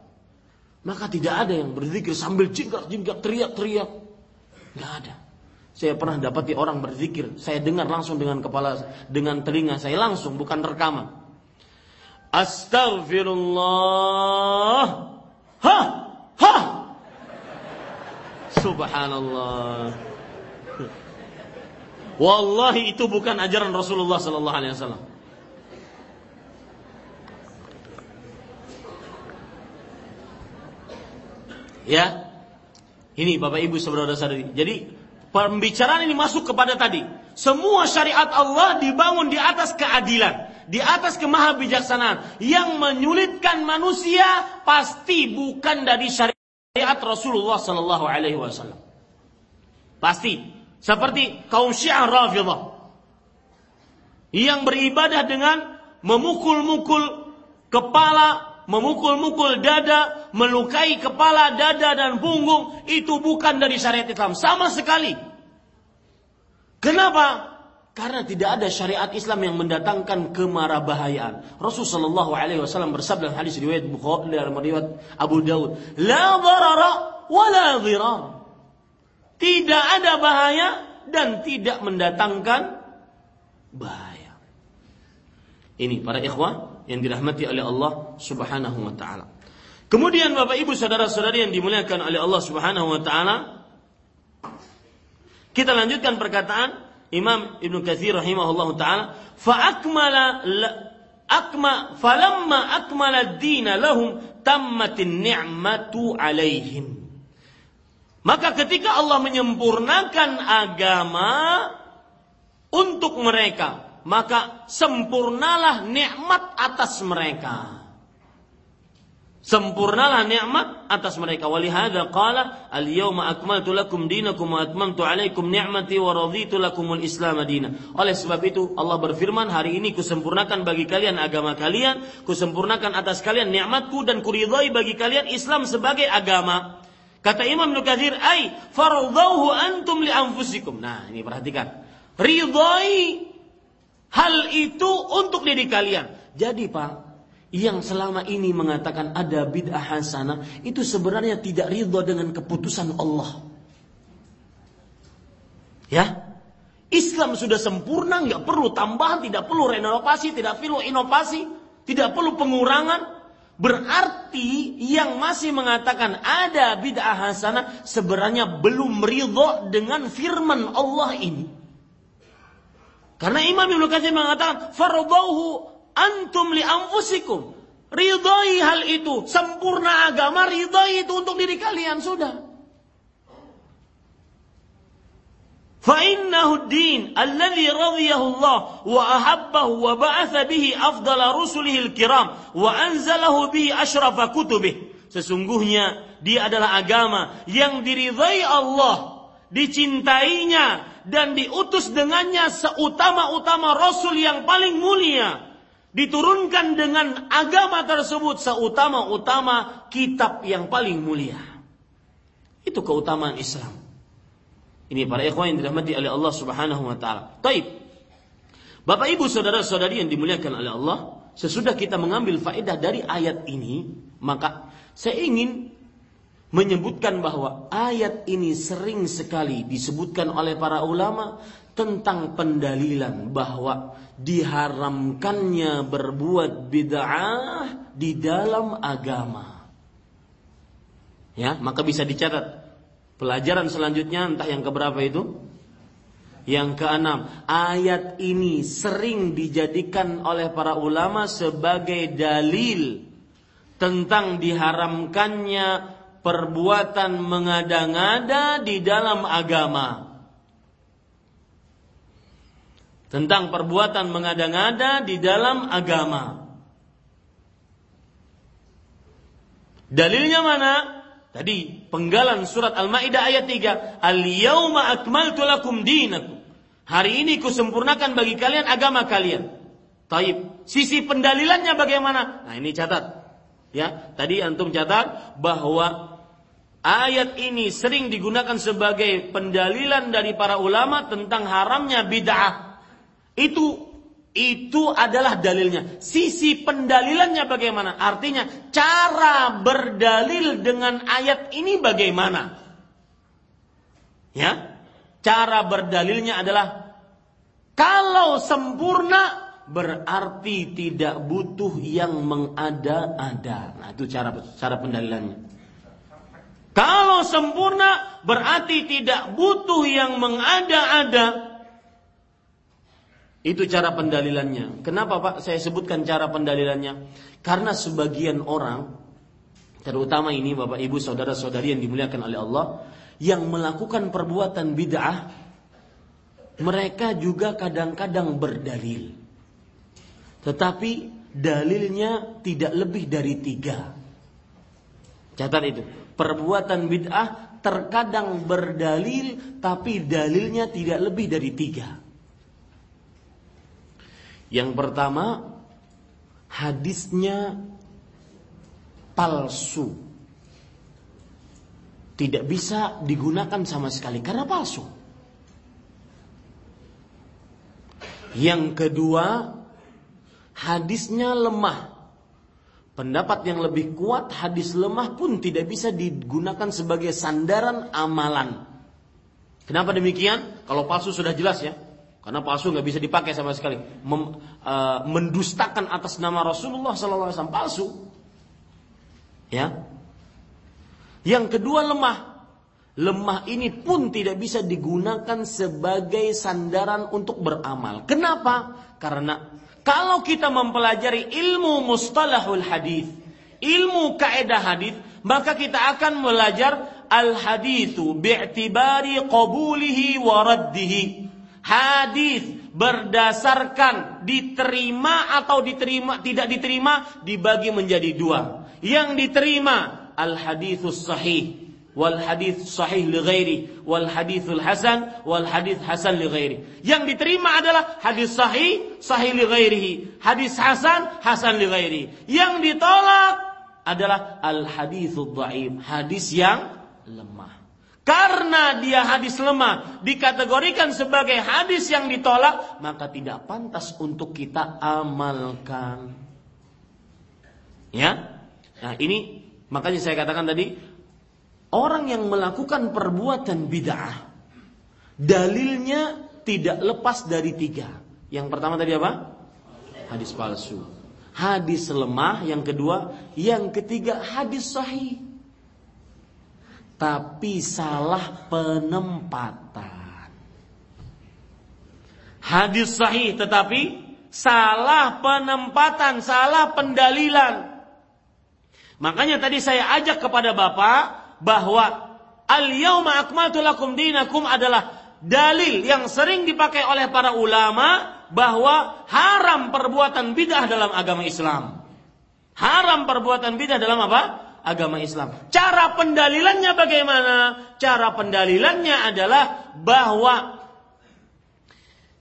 Maka tidak ada yang berzikir sambil jingkrak-jingkrak, teriak-teriak. Tidak ada. Saya pernah dapati orang berzikir, saya dengar langsung dengan kepala, dengan telinga saya langsung, bukan rekaman. Astaghfirullah. Ha, ha. Subhanallah. Wallahi itu bukan ajaran Rasulullah sallallahu alaihi wasallam. Ya. Ini Bapak Ibu saudara-saudari. Jadi pembicaraan ini masuk kepada tadi. Semua syariat Allah dibangun di atas keadilan, di atas kemahabijaksanaan. Yang menyulitkan manusia pasti bukan dari syariat Rasulullah Sallallahu Alaihi Wasallam. Pasti. Seperti kaum Syiah Rafidah yang beribadah dengan memukul-mukul kepala memukul-mukul dada, melukai kepala, dada dan punggung itu bukan dari syariat Islam sama sekali. Kenapa? Karena tidak ada syariat Islam yang mendatangkan kemarabahayaan. Rasulullah Shallallahu Wasallam bersabda dalam hadis riwayat Bukhari dalam riwayat Abu Dawud, la darara wa la dhirar. Tidak ada bahaya dan tidak mendatangkan bahaya. Ini para ikhwah yang dirahmati oleh Allah Subhanahu wa taala. Kemudian Bapak Ibu saudara-saudari yang dimuliakan oleh Allah Subhanahu wa taala, kita lanjutkan perkataan Imam Ibnu Katsir rahimahullahu taala, fa akmala akma falamma akmala ad-din lahum tammatin ni'matu alaihim. Maka ketika Allah menyempurnakan agama untuk mereka, maka sempurnalah nikmat atas mereka. Sempurnalah nikmat atas mereka. Walihada qala al-yawma akmaltu lakum dinakum wa atmamtu alaikum ni'mati wa raditu lakumul islam dina. Oleh sebab itu Allah berfirman, hari ini kusempurnakan bagi kalian agama kalian, kusempurnakan atas kalian nikmatku dan kuridhai bagi kalian Islam sebagai agama. Kata Imam Nukathir, "Ai faradhahu antum li anfusikum." Nah, ini perhatikan. Ridhai Hal itu untuk diri kalian. Jadi Pak, yang selama ini mengatakan ada bid'ah hasanah itu sebenarnya tidak ridho dengan keputusan Allah. Ya, Islam sudah sempurna, nggak perlu tambahan, tidak perlu renovasi, tidak perlu inovasi, tidak perlu pengurangan. Berarti yang masih mengatakan ada bid'ah hasanah sebenarnya belum ridho dengan firman Allah ini. Karena Imam Ibnu Katsir mengatakan fardauhu antum li anfusikum. Ridhoi hal itu, sempurna agama ridhoi itu untuk diri kalian sudah. Fa innahu din alladhi radiyahu Allah wa ahabbahu wa ba'atha bihi afdala rusulihi al-kiram wa anzalahu bihi asyrafa kutubih. Sesungguhnya dia adalah agama yang diridhai Allah, dicintainya dan diutus dengannya seutama-utama rasul yang paling mulia. Diturunkan dengan agama tersebut seutama-utama kitab yang paling mulia. Itu keutamaan Islam. Ini para ikhwan yang dirahmati oleh Allah Subhanahu wa taala. Taib. Bapak Ibu saudara-saudari yang dimuliakan oleh Allah, sesudah kita mengambil faedah dari ayat ini, maka saya ingin menyebutkan bahwa ayat ini sering sekali disebutkan oleh para ulama tentang pendalilan bahwa diharamkannya berbuat bid'ah di dalam agama. Ya, maka bisa dicatat Pelajaran selanjutnya entah yang keberapa itu? Yang keenam, ayat ini sering dijadikan oleh para ulama sebagai dalil tentang diharamkannya perbuatan mengada-ngada di dalam agama. Tentang perbuatan mengada-ngada di dalam agama. Dalilnya mana? Tadi penggalan surat Al-Maidah ayat 3, "Al-yauma akmaltu lakum dinakum." Hari ini kusempurnakan bagi kalian agama kalian. Taib. Sisi pendalilannya bagaimana? Nah, ini catat. Ya, tadi antum catat bahwa ayat ini sering digunakan sebagai pendalilan dari para ulama tentang haramnya bid'ah. Itu itu adalah dalilnya. Sisi pendalilannya bagaimana? Artinya cara berdalil dengan ayat ini bagaimana? Ya. Cara berdalilnya adalah kalau sempurna berarti tidak butuh yang mengada-ada. Nah, itu cara cara pendalilannya. Kalau sempurna berarti tidak butuh yang mengada-ada. Itu cara pendalilannya. Kenapa Pak saya sebutkan cara pendalilannya? Karena sebagian orang, terutama ini Bapak Ibu saudara-saudari yang dimuliakan oleh Allah, yang melakukan perbuatan bid'ah, mereka juga kadang-kadang berdalil. Tetapi dalilnya tidak lebih dari tiga. Catat itu. Perbuatan bid'ah terkadang berdalil, tapi dalilnya tidak lebih dari tiga. Yang pertama, hadisnya palsu. Tidak bisa digunakan sama sekali karena palsu. Yang kedua, hadisnya lemah. Pendapat yang lebih kuat, hadis lemah pun tidak bisa digunakan sebagai sandaran amalan. Kenapa demikian? Kalau palsu sudah jelas ya. Karena palsu nggak bisa dipakai sama sekali. Mem, uh, mendustakan atas nama Rasulullah SAW palsu. Ya. Yang kedua lemah. Lemah ini pun tidak bisa digunakan sebagai sandaran untuk beramal. Kenapa? Karena kalau kita mempelajari ilmu mustalahul hadis, ilmu kaidah hadis, maka kita akan belajar al hadithu bi'tibari qabulihi wa raddihi hadis berdasarkan diterima atau diterima tidak diterima dibagi menjadi dua. Yang diterima al haditsus sahih wal hadis sahih li ghairi wal hadithul hasan wal hadis hasan li ghairi. Yang diterima adalah hadis sahih sahih li ghairihi, hadis hasan hasan li ghairi. Yang ditolak adalah al hadithul dhaif, hadis yang lemah. Karena dia hadis lemah dikategorikan sebagai hadis yang ditolak, maka tidak pantas untuk kita amalkan. Ya. Nah, ini makanya saya katakan tadi orang yang melakukan perbuatan bid'ah dalilnya tidak lepas dari tiga. Yang pertama tadi apa? Hadis palsu. Hadis lemah, yang kedua, yang ketiga hadis sahih tapi salah penempatan. Hadis sahih tetapi salah penempatan, salah pendalilan. Makanya tadi saya ajak kepada Bapak bahwa al-yauma akmaltu lakum dinakum adalah dalil yang sering dipakai oleh para ulama bahwa haram perbuatan bid'ah dalam agama Islam. Haram perbuatan bid'ah dalam apa? Agama Islam. Cara pendalilannya bagaimana? Cara pendalilannya adalah bahwa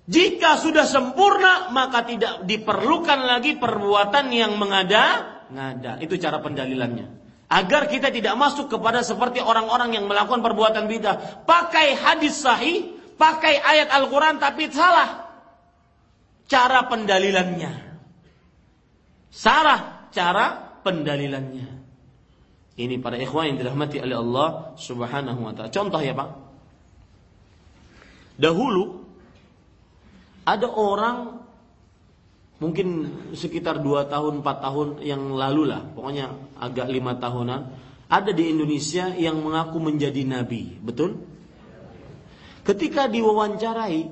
jika sudah sempurna maka tidak diperlukan lagi perbuatan yang mengada-ngada. Itu cara pendalilannya. Agar kita tidak masuk kepada seperti orang-orang yang melakukan perbuatan bidah. Pakai hadis sahih, pakai ayat Al-Quran tapi salah. Cara pendalilannya. Salah cara pendalilannya. Ini para ikhwan yang dirahmati oleh Allah subhanahu wa ta'ala. Contoh ya Pak. Dahulu ada orang mungkin sekitar 2 tahun 4 tahun yang lalu lah, pokoknya agak lima tahunan, ada di Indonesia yang mengaku menjadi nabi, betul? Ketika diwawancarai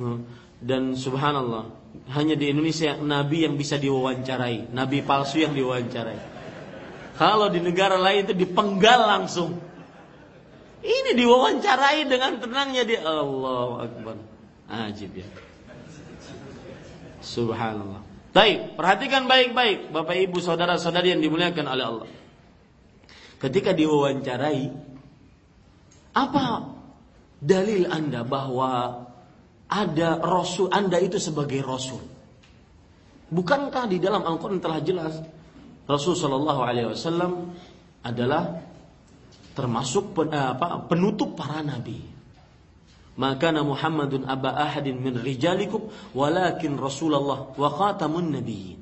hmm, dan subhanallah hanya di Indonesia nabi yang bisa diwawancarai, nabi palsu yang diwawancarai. Kalau di negara lain itu dipenggal langsung. Ini diwawancarai dengan tenangnya dia Allah Akbar. Ajib ya. Subhanallah. Baik, perhatikan baik-baik Bapak Ibu saudara-saudari yang dimuliakan oleh Allah. Ketika diwawancarai, apa dalil Anda bahwa ada rasul Anda itu sebagai rasul? Bukankah di dalam Al-Qur'an telah jelas Rasul Shallallahu alaihi wasallam adalah termasuk penutup para nabi. Maka Muhammadun aba ahadin min rijalikum walakin Rasulullah wa khatamun nabiyyin.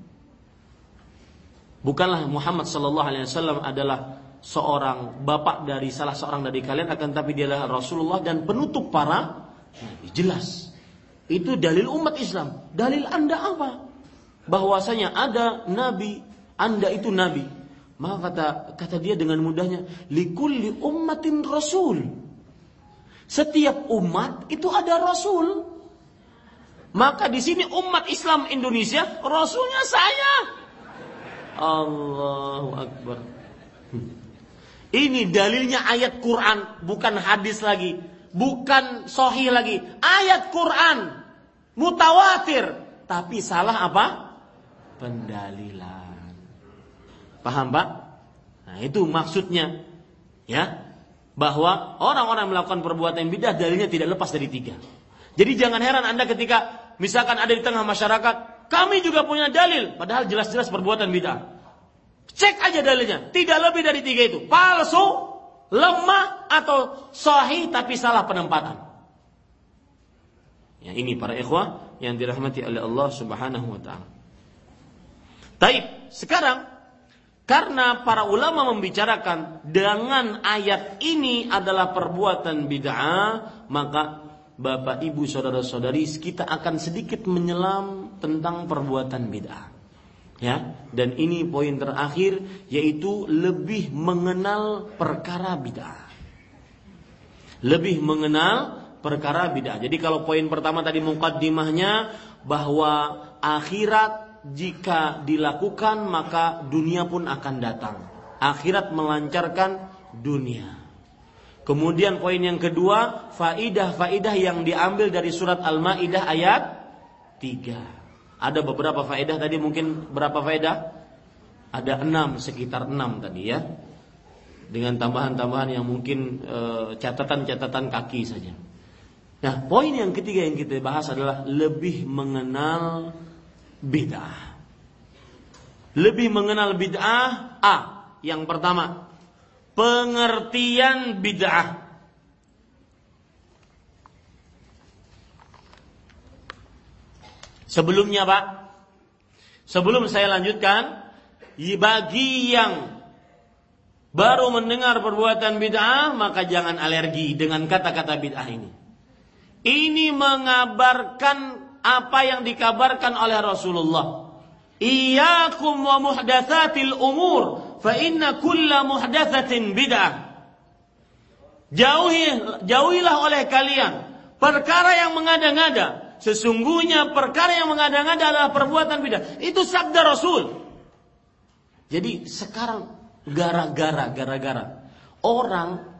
Bukanlah Muhammad sallallahu alaihi wasallam adalah seorang bapak dari salah seorang dari kalian akan tapi dia adalah Rasulullah dan penutup para nabi. Jelas. Itu dalil umat Islam. Dalil Anda apa? Bahwasanya ada nabi, Anda itu nabi. Maka kata kata dia dengan mudahnya, likulli ummatin rasul. Setiap umat itu ada rasul. Maka di sini umat Islam Indonesia rasulnya saya. Allahu Akbar. Ini dalilnya ayat Quran, bukan hadis lagi, bukan sohi lagi. Ayat Quran mutawatir, tapi salah apa? Pendalilan. Paham Pak? Nah, itu maksudnya. Ya, bahwa orang-orang melakukan perbuatan yang bidah dalilnya tidak lepas dari tiga. Jadi jangan heran Anda ketika misalkan ada di tengah masyarakat, kami juga punya dalil, padahal jelas-jelas perbuatan bidah. Cek aja dalilnya, tidak lebih dari tiga itu. Palsu, lemah atau sahih tapi salah penempatan. Ya, ini para ikhwah yang dirahmati oleh Allah Subhanahu wa taala. Taib, sekarang karena para ulama membicarakan dengan ayat ini adalah perbuatan bid'ah, maka Bapak Ibu saudara-saudari kita akan sedikit menyelam tentang perbuatan bid'ah. Ya, dan ini poin terakhir yaitu lebih mengenal perkara bid'ah. Lebih mengenal perkara bid'ah. Jadi kalau poin pertama tadi mukaddimahnya bahwa akhirat jika dilakukan maka dunia pun akan datang. Akhirat melancarkan dunia. Kemudian poin yang kedua, faidah-faidah yang diambil dari surat Al-Maidah ayat 3. Ada beberapa faedah tadi mungkin berapa faedah? Ada enam, sekitar enam tadi ya. Dengan tambahan-tambahan yang mungkin eh, catatan-catatan kaki saja. Nah, poin yang ketiga yang kita bahas adalah lebih mengenal bid'ah. Lebih mengenal bid'ah A. Yang pertama, pengertian bid'ah. Sebelumnya Pak, sebelum saya lanjutkan, bagi yang baru mendengar perbuatan bid'ah, maka jangan alergi dengan kata-kata bid'ah ini. Ini mengabarkan apa yang dikabarkan oleh Rasulullah. Iyyakum wa muhdatsatil umur fa inna kulla muhdatsatin bid'ah. Jauhi jauhilah oleh kalian perkara yang mengada-ngada. Sesungguhnya perkara yang mengada-ngada adalah perbuatan bid'ah. Itu sabda Rasul. Jadi sekarang gara-gara gara-gara orang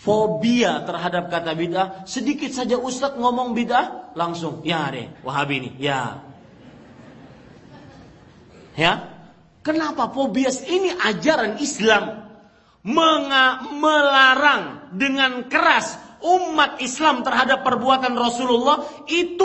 fobia terhadap kata bid'ah, sedikit saja ustadz ngomong bid'ah, langsung ya deh, Wahabi ini, ya. Ya. Kenapa fobia ini ajaran Islam menga melarang dengan keras umat Islam terhadap perbuatan Rasulullah itu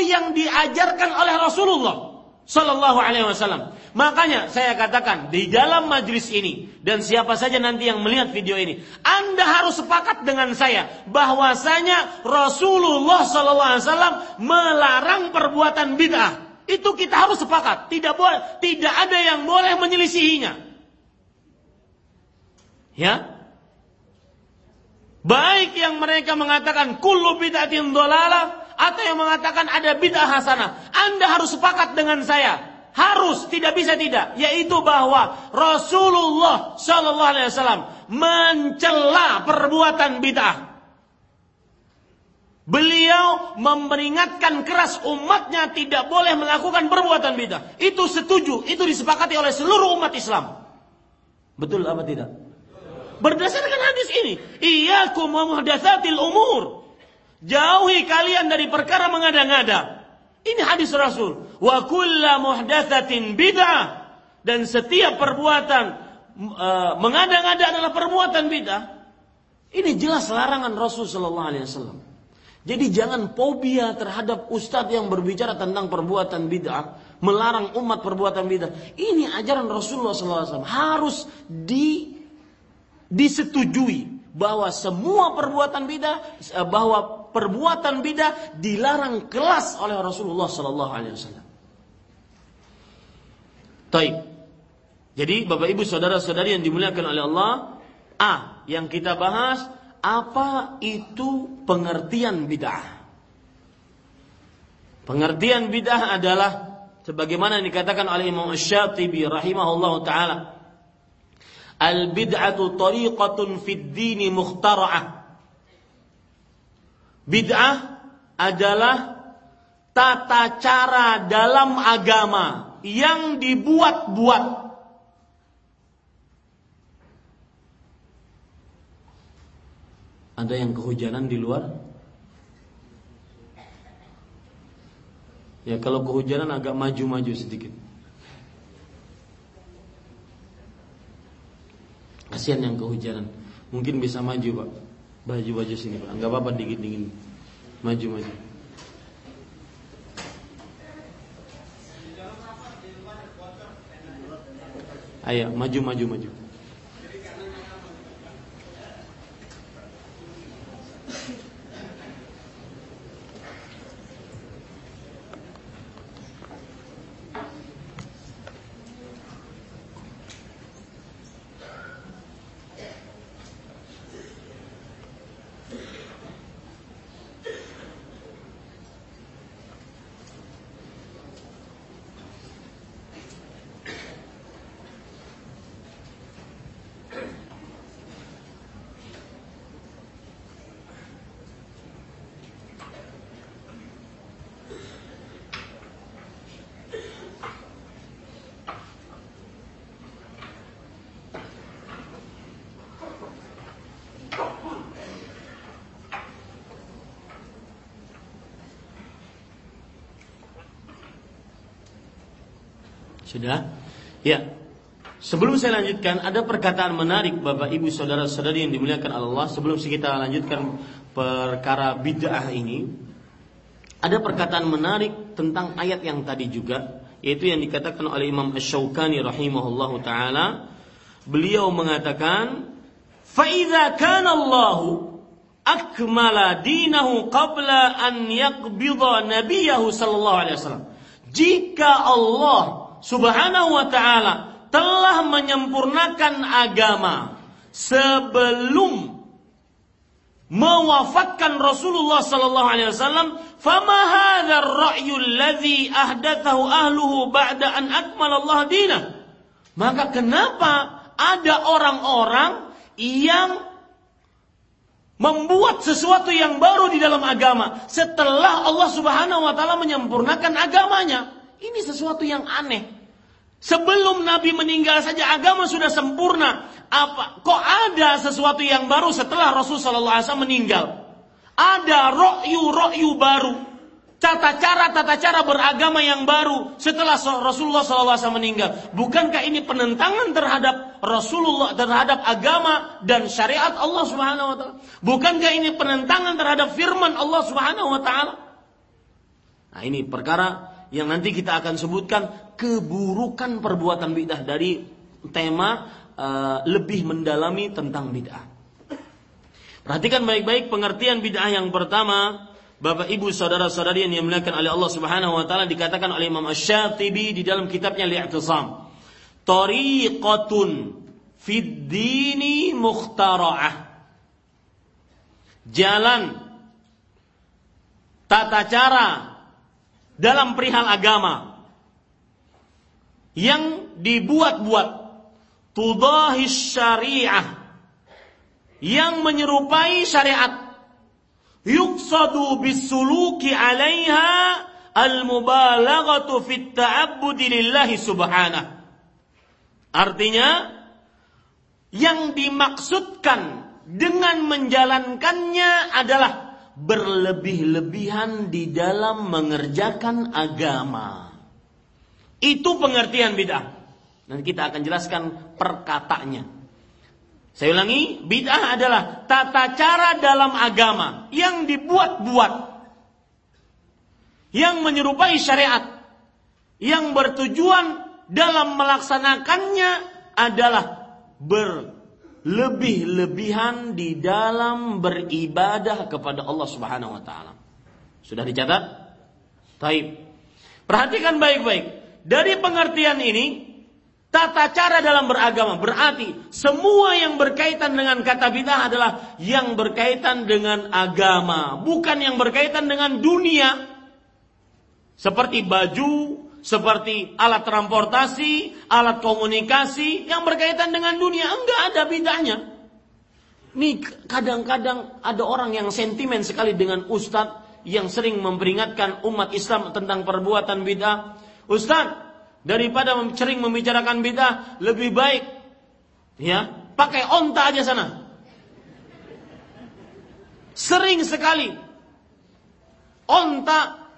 yang diajarkan oleh Rasulullah Sallallahu Alaihi Wasallam. Makanya saya katakan di dalam majlis ini dan siapa saja nanti yang melihat video ini, Anda harus sepakat dengan saya bahwasanya Rasulullah Sallallahu Alaihi Wasallam melarang perbuatan bid'ah. Itu kita harus sepakat. Tidak boleh, tidak ada yang boleh menyelisihinya. Ya, Baik yang mereka mengatakan kullu bid'atin dhalalah atau yang mengatakan ada bid'ah hasanah. Anda harus sepakat dengan saya harus tidak bisa tidak yaitu bahwa Rasulullah Shallallahu Alaihi Wasallam mencela perbuatan bid'ah. Beliau memperingatkan keras umatnya tidak boleh melakukan perbuatan bid'ah. Itu setuju, itu disepakati oleh seluruh umat Islam. Betul apa tidak? Berdasarkan hadis ini, iyyakum wa muhdatsatil umur. Jauhi kalian dari perkara mengada-ngada. Ini hadis Rasul. Wa kulla muhdatsatin bid'ah dan setiap perbuatan uh, mengada-ngada adalah perbuatan bid'ah. Ini jelas larangan Rasul sallallahu alaihi wasallam. Jadi jangan fobia terhadap ustadz yang berbicara tentang perbuatan bid'ah, melarang umat perbuatan bid'ah. Ini ajaran Rasulullah SAW harus di disetujui bahwa semua perbuatan bid'ah eh, bahwa perbuatan bidah dilarang kelas oleh Rasulullah Sallallahu Alaihi Wasallam. Taib. Jadi Bapak Ibu saudara-saudari yang dimuliakan oleh Allah, A yang kita bahas apa itu pengertian bid'ah? Pengertian bid'ah adalah sebagaimana yang dikatakan oleh Imam Asy-Syatibi rahimahullahu taala al bid'atu tariqatun fid dini mukhtara'ah Bid'ah adalah tata cara dalam agama yang dibuat-buat. Ada yang kehujanan di luar? Ya kalau kehujanan agak maju-maju sedikit. Kasihan yang kehujanan. Mungkin bisa maju, Pak. Baju-baju sini Pak. Enggak apa-apa dingin-dingin. Maju-maju. Ayo, maju maju maju. Sudah? Ya. Sebelum saya lanjutkan, ada perkataan menarik Bapak Ibu Saudara-saudari yang dimuliakan Allah. Sebelum kita lanjutkan perkara bid'ah ini, ada perkataan menarik tentang ayat yang tadi juga, yaitu yang dikatakan oleh Imam Ash-Shawqani rahimahullahu taala. Beliau mengatakan, "Fa kana Allahu akmala dinahu qabla an yaqbida nabiyahu sallallahu alaihi wasallam." Jika Allah Subhanahu wa taala telah menyempurnakan agama sebelum mewafatkan Rasulullah sallallahu alaihi wasallam, fama hadha ar-ra'yu alladhi ahdathahu ahluhu ba'da an akmala Allah dinah? Maka kenapa ada orang-orang yang membuat sesuatu yang baru di dalam agama setelah Allah Subhanahu wa taala menyempurnakan agamanya? Ini sesuatu yang aneh. Sebelum Nabi meninggal saja agama sudah sempurna. Apa? Kok ada sesuatu yang baru setelah Rasul Shallallahu Alaihi Wasallam meninggal? Ada rokyu-rokyu baru. Tata cara tata cara beragama yang baru setelah Rasulullah SAW meninggal. Bukankah ini penentangan terhadap Rasulullah terhadap agama dan syariat Allah Subhanahu Wa Taala? Bukankah ini penentangan terhadap firman Allah Subhanahu Wa Taala? Nah ini perkara yang nanti kita akan sebutkan keburukan perbuatan bid'ah dari tema uh, lebih mendalami tentang bid'ah. Perhatikan baik-baik pengertian bid'ah yang pertama Bapak Ibu saudara-saudari yang dimuliakan oleh Allah Subhanahu wa taala dikatakan oleh Imam Asy-Syatibi di dalam kitabnya Li'tisam. Tariqatun fid dini mukhtara'ah. Jalan tata cara dalam perihal agama yang dibuat-buat tudahis syariah yang menyerupai syariat yuqsadu bisuluki 'alaiha al-mubalaghatu fit ta'abbudi lillahi subhanahu. Artinya yang dimaksudkan dengan menjalankannya adalah berlebih-lebihan di dalam mengerjakan agama. Itu pengertian bid'ah. Dan kita akan jelaskan perkataannya. Saya ulangi, bid'ah adalah tata cara dalam agama yang dibuat-buat. Yang menyerupai syariat. Yang bertujuan dalam melaksanakannya adalah berlebih-lebihan di dalam beribadah kepada Allah Subhanahu wa taala. Sudah dicatat? Taib. Perhatikan baik-baik. Dari pengertian ini Tata cara dalam beragama berarti semua yang berkaitan dengan kata bid'ah adalah yang berkaitan dengan agama, bukan yang berkaitan dengan dunia. Seperti baju, seperti alat transportasi, alat komunikasi yang berkaitan dengan dunia, enggak ada bid'ahnya. Nih kadang-kadang ada orang yang sentimen sekali dengan ustadz yang sering memperingatkan umat Islam tentang perbuatan bid'ah. Ustadz, daripada sering membicarakan bid'ah lebih baik ya pakai onta aja sana. Sering sekali onta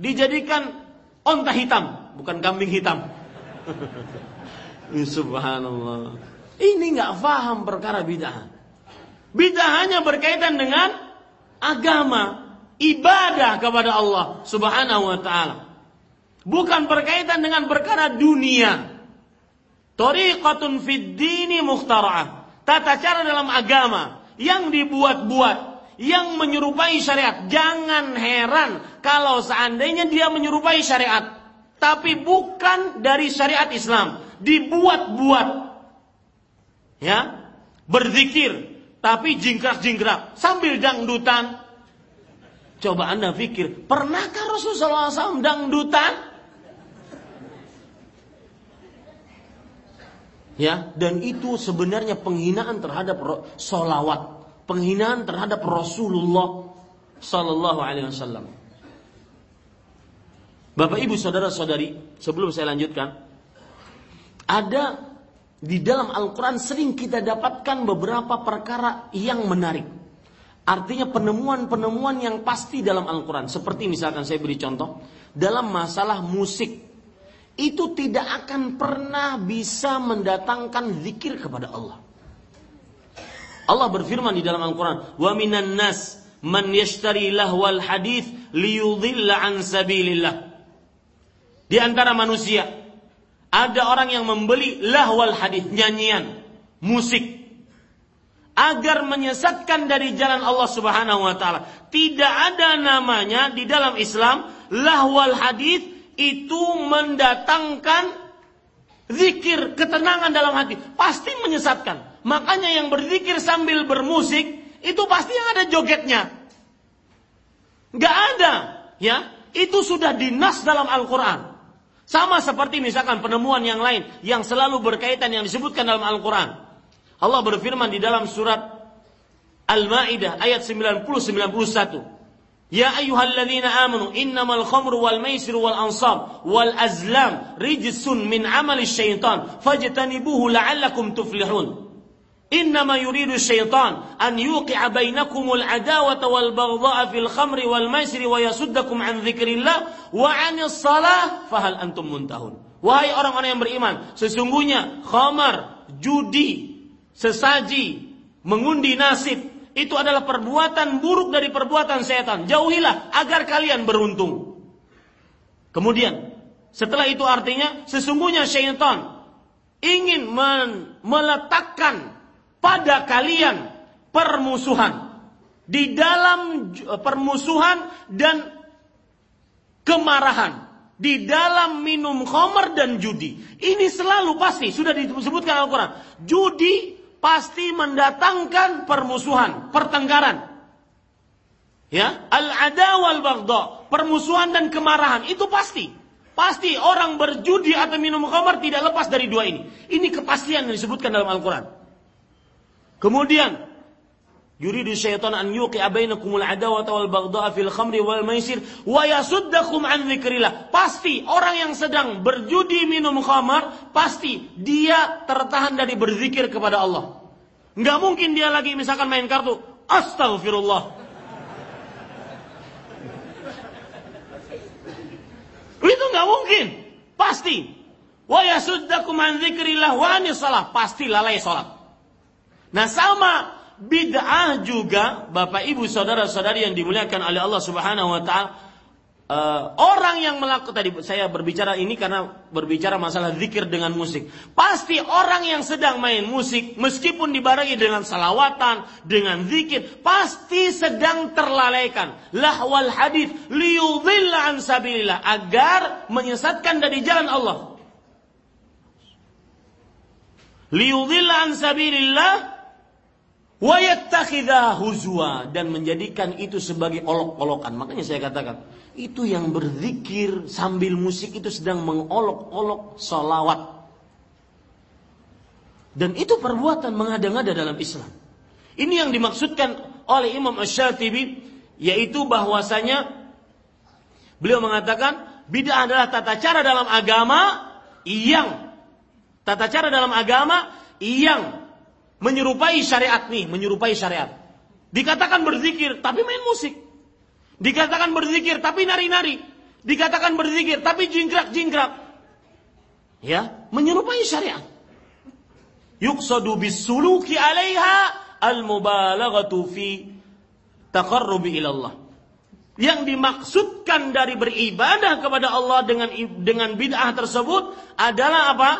dijadikan onta hitam bukan kambing hitam. [laughs] Subhanallah. Ini nggak paham perkara bid'ah. Bid'ah hanya berkaitan dengan agama ibadah kepada Allah subhanahu wa ta'ala Bukan berkaitan dengan perkara dunia. Tariqatun fid dini mukhtara'ah. Tata cara dalam agama yang dibuat-buat, yang menyerupai syariat. Jangan heran kalau seandainya dia menyerupai syariat, tapi bukan dari syariat Islam, dibuat-buat. Ya, berzikir tapi jingkrak-jingkrak sambil dangdutan. Coba Anda pikir, pernahkah Rasulullah SAW dangdutan? Ya dan itu sebenarnya penghinaan terhadap solawat penghinaan terhadap Rasulullah Sallallahu Alaihi Wasallam. Bapak Ibu saudara-saudari sebelum saya lanjutkan ada di dalam Al-Quran sering kita dapatkan beberapa perkara yang menarik. Artinya penemuan-penemuan yang pasti dalam Al-Quran. Seperti misalkan saya beri contoh Dalam masalah musik itu tidak akan pernah bisa mendatangkan zikir kepada Allah. Allah berfirman di dalam Al-Quran, "Wa minan nas man yashtari lahwal hadith liyudhilla an sabilillah." Di antara manusia ada orang yang membeli lahwal hadith, nyanyian, musik agar menyesatkan dari jalan Allah Subhanahu wa taala. Tidak ada namanya di dalam Islam lahwal hadith itu mendatangkan zikir, ketenangan dalam hati. Pasti menyesatkan. Makanya yang berzikir sambil bermusik, itu pasti yang ada jogetnya. Gak ada. ya Itu sudah dinas dalam Al-Quran. Sama seperti misalkan penemuan yang lain yang selalu berkaitan yang disebutkan dalam Al-Quran. Allah berfirman di dalam surat Al-Ma'idah ayat 90-91. Ya ayyuhalladzina amanu innamal khamru wal maisiru wal ansab wal azlam rijsun min amali syaitan fajtanibuhu la'allakum tuflihun. إنما يريد الشيطان أن يوقع بينكم العداوة والبغضاء في الخمر والميسر ويسدكم عن ذكر الله وعن الصلاة فهل أنتم منتهون Wahai orang-orang yang beriman, sesungguhnya khamar, judi, sesaji, mengundi nasib, itu adalah perbuatan buruk dari perbuatan setan. Jauhilah agar kalian beruntung. Kemudian, setelah itu artinya sesungguhnya syaitan ingin meletakkan pada kalian permusuhan di dalam permusuhan dan kemarahan di dalam minum khamar dan judi. Ini selalu pasti sudah disebutkan Al-Qur'an. Judi pasti mendatangkan permusuhan, pertengkaran. Ya, al-ada wal baghdha, permusuhan dan kemarahan itu pasti. Pasti orang berjudi atau minum khamar tidak lepas dari dua ini. Ini kepastian yang disebutkan dalam Al-Qur'an. Kemudian yuridu syaitan an yuqi'a bainakumul adawata wal baghdha fil khamri wal maisir wa yasuddakum an dzikrillah. Pasti orang yang sedang berjudi minum khamar pasti dia tertahan dari berzikir kepada Allah. Nggak mungkin dia lagi misalkan main kartu, astagfirullah. Itu nggak mungkin. Pasti. Wa yasuddakum an dzikrillah wa salah. Pasti lalai salat. Nah sama bid'ah juga Bapak Ibu saudara-saudari yang dimuliakan oleh Allah Subhanahu wa taala Uh, orang yang melakukan tadi saya berbicara ini karena berbicara masalah zikir dengan musik. Pasti orang yang sedang main musik meskipun dibarengi dengan salawatan, dengan zikir, pasti sedang terlalaikan. Lahwal hadis liyudhilla an sabilillah agar menyesatkan dari jalan Allah. Liyudhilla an sabilillah wa huzwa dan menjadikan itu sebagai olok-olokan. Makanya saya katakan, itu yang berzikir sambil musik itu sedang mengolok-olok solawat. Dan itu perbuatan mengada-ngada dalam Islam. Ini yang dimaksudkan oleh Imam Ash-Shatibi, yaitu bahwasanya beliau mengatakan bid'ah adalah tata cara dalam agama yang tata cara dalam agama yang menyerupai syariat nih, menyerupai syariat. Dikatakan berzikir tapi main musik. Dikatakan berzikir tapi nari-nari. Dikatakan berzikir tapi jingkrak-jingkrak. Ya, menyerupai syariat. Yuqsadu bisuluki 'alaiha al-mubalaghatu fi taqarrubi ilallah. Yang dimaksudkan dari beribadah kepada Allah dengan dengan bid'ah tersebut adalah apa?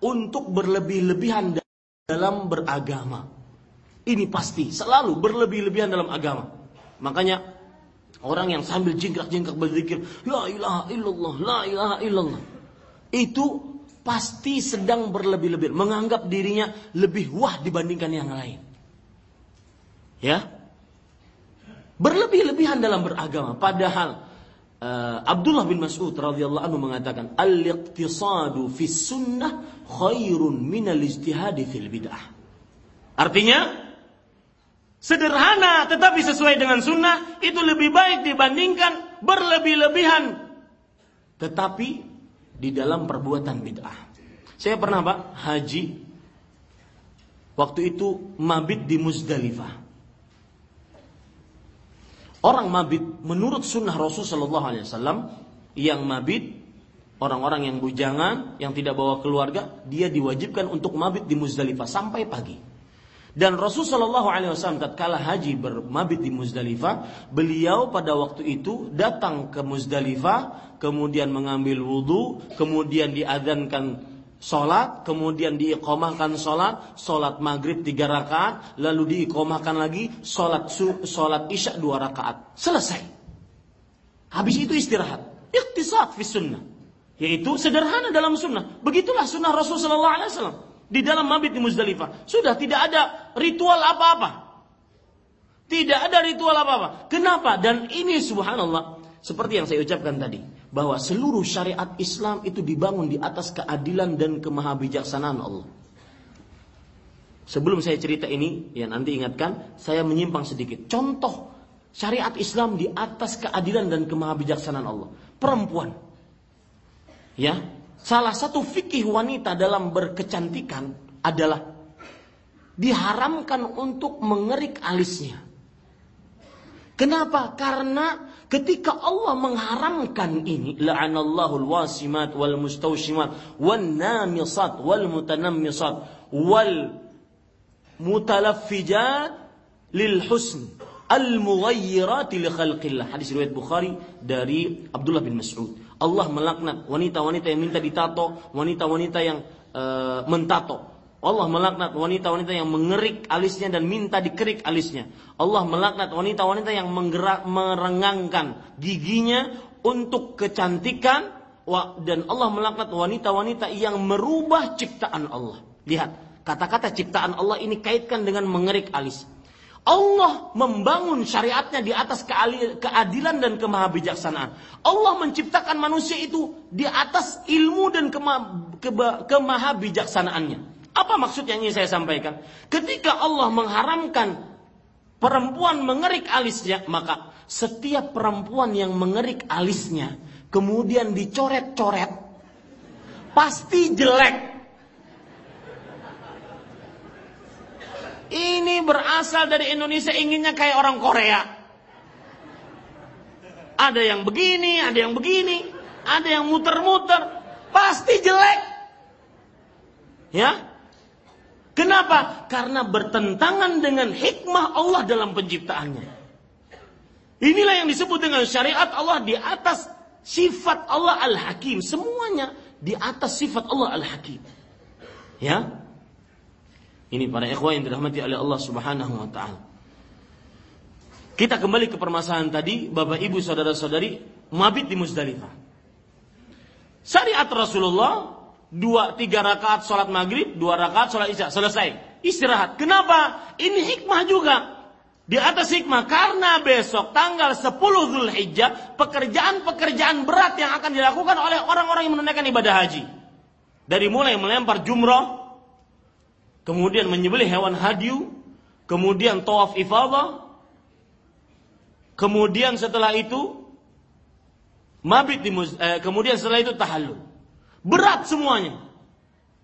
Untuk berlebih-lebihan dalam beragama. Ini pasti selalu berlebih-lebihan dalam agama. Makanya Orang yang sambil jingkrak-jingkrak berzikir, la ilaha illallah, la ilaha illallah. Itu pasti sedang berlebih-lebih, menganggap dirinya lebih wah dibandingkan yang lain. Ya. Berlebih-lebihan dalam beragama padahal uh, Abdullah bin Mas'ud radhiyallahu anhu mengatakan al-iqtisadu fi sunnah khairun min al-ijtihadi fil bid'ah. Artinya sederhana tetapi sesuai dengan sunnah itu lebih baik dibandingkan berlebih-lebihan tetapi di dalam perbuatan bid'ah. Saya pernah Pak haji waktu itu mabit di Muzdalifah. Orang mabit menurut sunnah Rasul Shallallahu Alaihi Wasallam yang mabit orang-orang yang bujangan yang tidak bawa keluarga dia diwajibkan untuk mabit di Muzdalifah sampai pagi. Dan Rasulullah Shallallahu Alaihi Wasallam tatkala haji bermabit di Muzdalifah, beliau pada waktu itu datang ke Muzdalifah, kemudian mengambil wudhu, kemudian diadzankan sholat, kemudian diikomahkan sholat, sholat maghrib tiga rakaat, lalu diikomahkan lagi sholat sholat isya dua rakaat, selesai. Habis itu istirahat, ikhtisat fi sunnah, yaitu sederhana dalam sunnah. Begitulah sunnah Rasulullah Shallallahu Alaihi Wasallam di dalam mabit di Muzdalifah. Sudah tidak ada ritual apa-apa. Tidak ada ritual apa-apa. Kenapa? Dan ini subhanallah seperti yang saya ucapkan tadi bahwa seluruh syariat Islam itu dibangun di atas keadilan dan kemahabijaksanaan Allah. Sebelum saya cerita ini, ya nanti ingatkan, saya menyimpang sedikit. Contoh syariat Islam di atas keadilan dan kemahabijaksanaan Allah. Perempuan. Ya, salah satu fikih wanita dalam berkecantikan adalah diharamkan untuk mengerik alisnya. Kenapa? Karena ketika Allah mengharamkan ini, la'anallahu al-wasimat wal mustawshimat wan namisat wal mutanammisat wal mutalaffijat lil husn al mughayyirat li khalqillah. Hadis riwayat Bukhari dari Abdullah bin Mas'ud. Allah melaknat wanita-wanita yang minta ditato, wanita-wanita yang uh, mentato. Allah melaknat wanita-wanita yang mengerik alisnya dan minta dikerik alisnya. Allah melaknat wanita-wanita yang menggerak, merengangkan giginya untuk kecantikan dan Allah melaknat wanita-wanita yang merubah ciptaan Allah. Lihat, kata-kata ciptaan Allah ini kaitkan dengan mengerik alis. Allah membangun syariatnya di atas keadilan dan kemahabijaksanaan. Allah menciptakan manusia itu di atas ilmu dan kemahabijaksanaannya. Apa maksud yang ingin saya sampaikan? Ketika Allah mengharamkan perempuan mengerik alisnya, maka setiap perempuan yang mengerik alisnya kemudian dicoret-coret pasti jelek. Ini berasal dari Indonesia inginnya kayak orang Korea. Ada yang begini, ada yang begini, ada yang muter-muter, pasti jelek. Ya, Kenapa? Karena bertentangan dengan hikmah Allah dalam penciptaannya. Inilah yang disebut dengan syariat Allah di atas sifat Allah Al-Hakim. Semuanya di atas sifat Allah Al-Hakim. Ya. Ini para ikhwah yang dirahmati oleh Allah Subhanahu wa taala. Kita kembali ke permasalahan tadi, Bapak Ibu saudara-saudari, mabit di Muzdalifah. Syariat Rasulullah dua tiga rakaat sholat maghrib, dua rakaat sholat isya, selesai. Istirahat. Kenapa? Ini hikmah juga. Di atas hikmah karena besok tanggal 10 Zulhijjah pekerjaan-pekerjaan berat yang akan dilakukan oleh orang-orang yang menunaikan ibadah haji. Dari mulai melempar jumroh, kemudian menyembelih hewan hadiu, kemudian tawaf ifadah, kemudian setelah itu mabit di eh, kemudian setelah itu tahallul. Berat semuanya.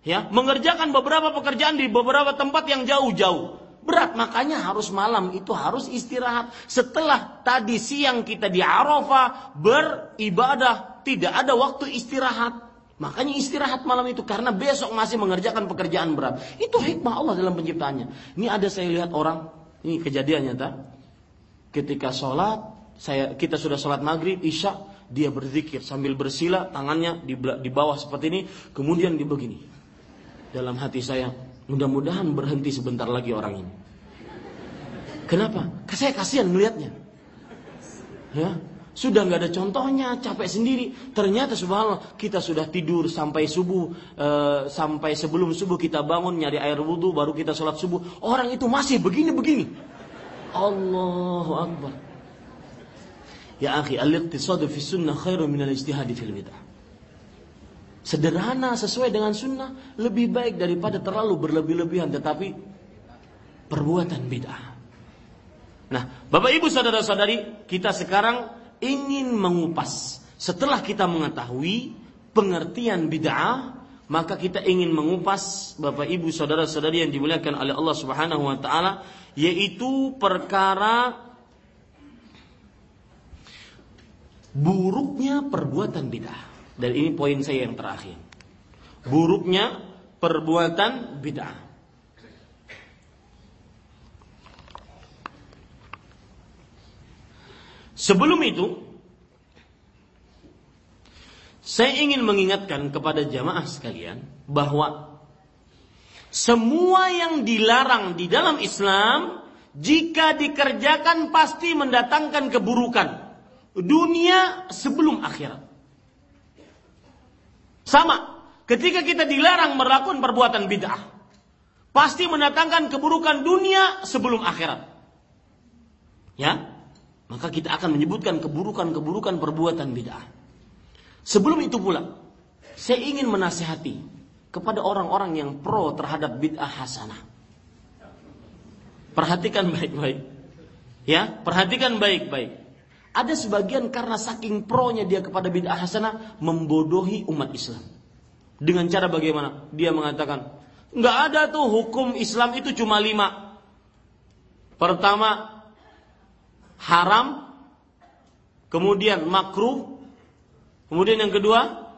Ya, mengerjakan beberapa pekerjaan di beberapa tempat yang jauh-jauh. Berat, makanya harus malam itu harus istirahat. Setelah tadi siang kita di Arafah beribadah, tidak ada waktu istirahat. Makanya istirahat malam itu karena besok masih mengerjakan pekerjaan berat. Itu hikmah Allah dalam penciptaannya. Ini ada saya lihat orang, ini kejadian nyata. Ketika sholat, saya kita sudah sholat maghrib, isya, dia berzikir sambil bersila tangannya di, di bawah seperti ini kemudian di begini dalam hati saya mudah-mudahan berhenti sebentar lagi orang ini kenapa saya kasihan melihatnya ya sudah nggak ada contohnya capek sendiri ternyata subhanallah kita sudah tidur sampai subuh e, sampai sebelum subuh kita bangun nyari air wudhu baru kita sholat subuh orang itu masih begini begini Allahu akbar Ya akhi, al-iqtisadu fi sunnah khairu min al-ijtihadi fil bid'ah. Sederhana sesuai dengan sunnah lebih baik daripada terlalu berlebih-lebihan tetapi perbuatan bid'ah. Nah, Bapak Ibu saudara-saudari, kita sekarang ingin mengupas setelah kita mengetahui pengertian bid'ah, maka kita ingin mengupas Bapak Ibu saudara-saudari yang dimuliakan oleh Allah Subhanahu wa taala yaitu perkara buruknya perbuatan bid'ah. Dan ini poin saya yang terakhir. Buruknya perbuatan bid'ah. Sebelum itu, saya ingin mengingatkan kepada jamaah sekalian bahwa semua yang dilarang di dalam Islam jika dikerjakan pasti mendatangkan keburukan dunia sebelum akhirat. Sama, ketika kita dilarang melakukan perbuatan bid'ah, pasti mendatangkan keburukan dunia sebelum akhirat. Ya, maka kita akan menyebutkan keburukan-keburukan perbuatan bid'ah. Sebelum itu pula, saya ingin menasihati kepada orang-orang yang pro terhadap bid'ah hasanah. Perhatikan baik-baik. Ya, perhatikan baik-baik. Ada sebagian karena saking pronya dia kepada bid'ah hasanah membodohi umat Islam. Dengan cara bagaimana? Dia mengatakan, nggak ada tuh hukum Islam itu cuma lima. Pertama, haram, kemudian makruh, kemudian yang kedua,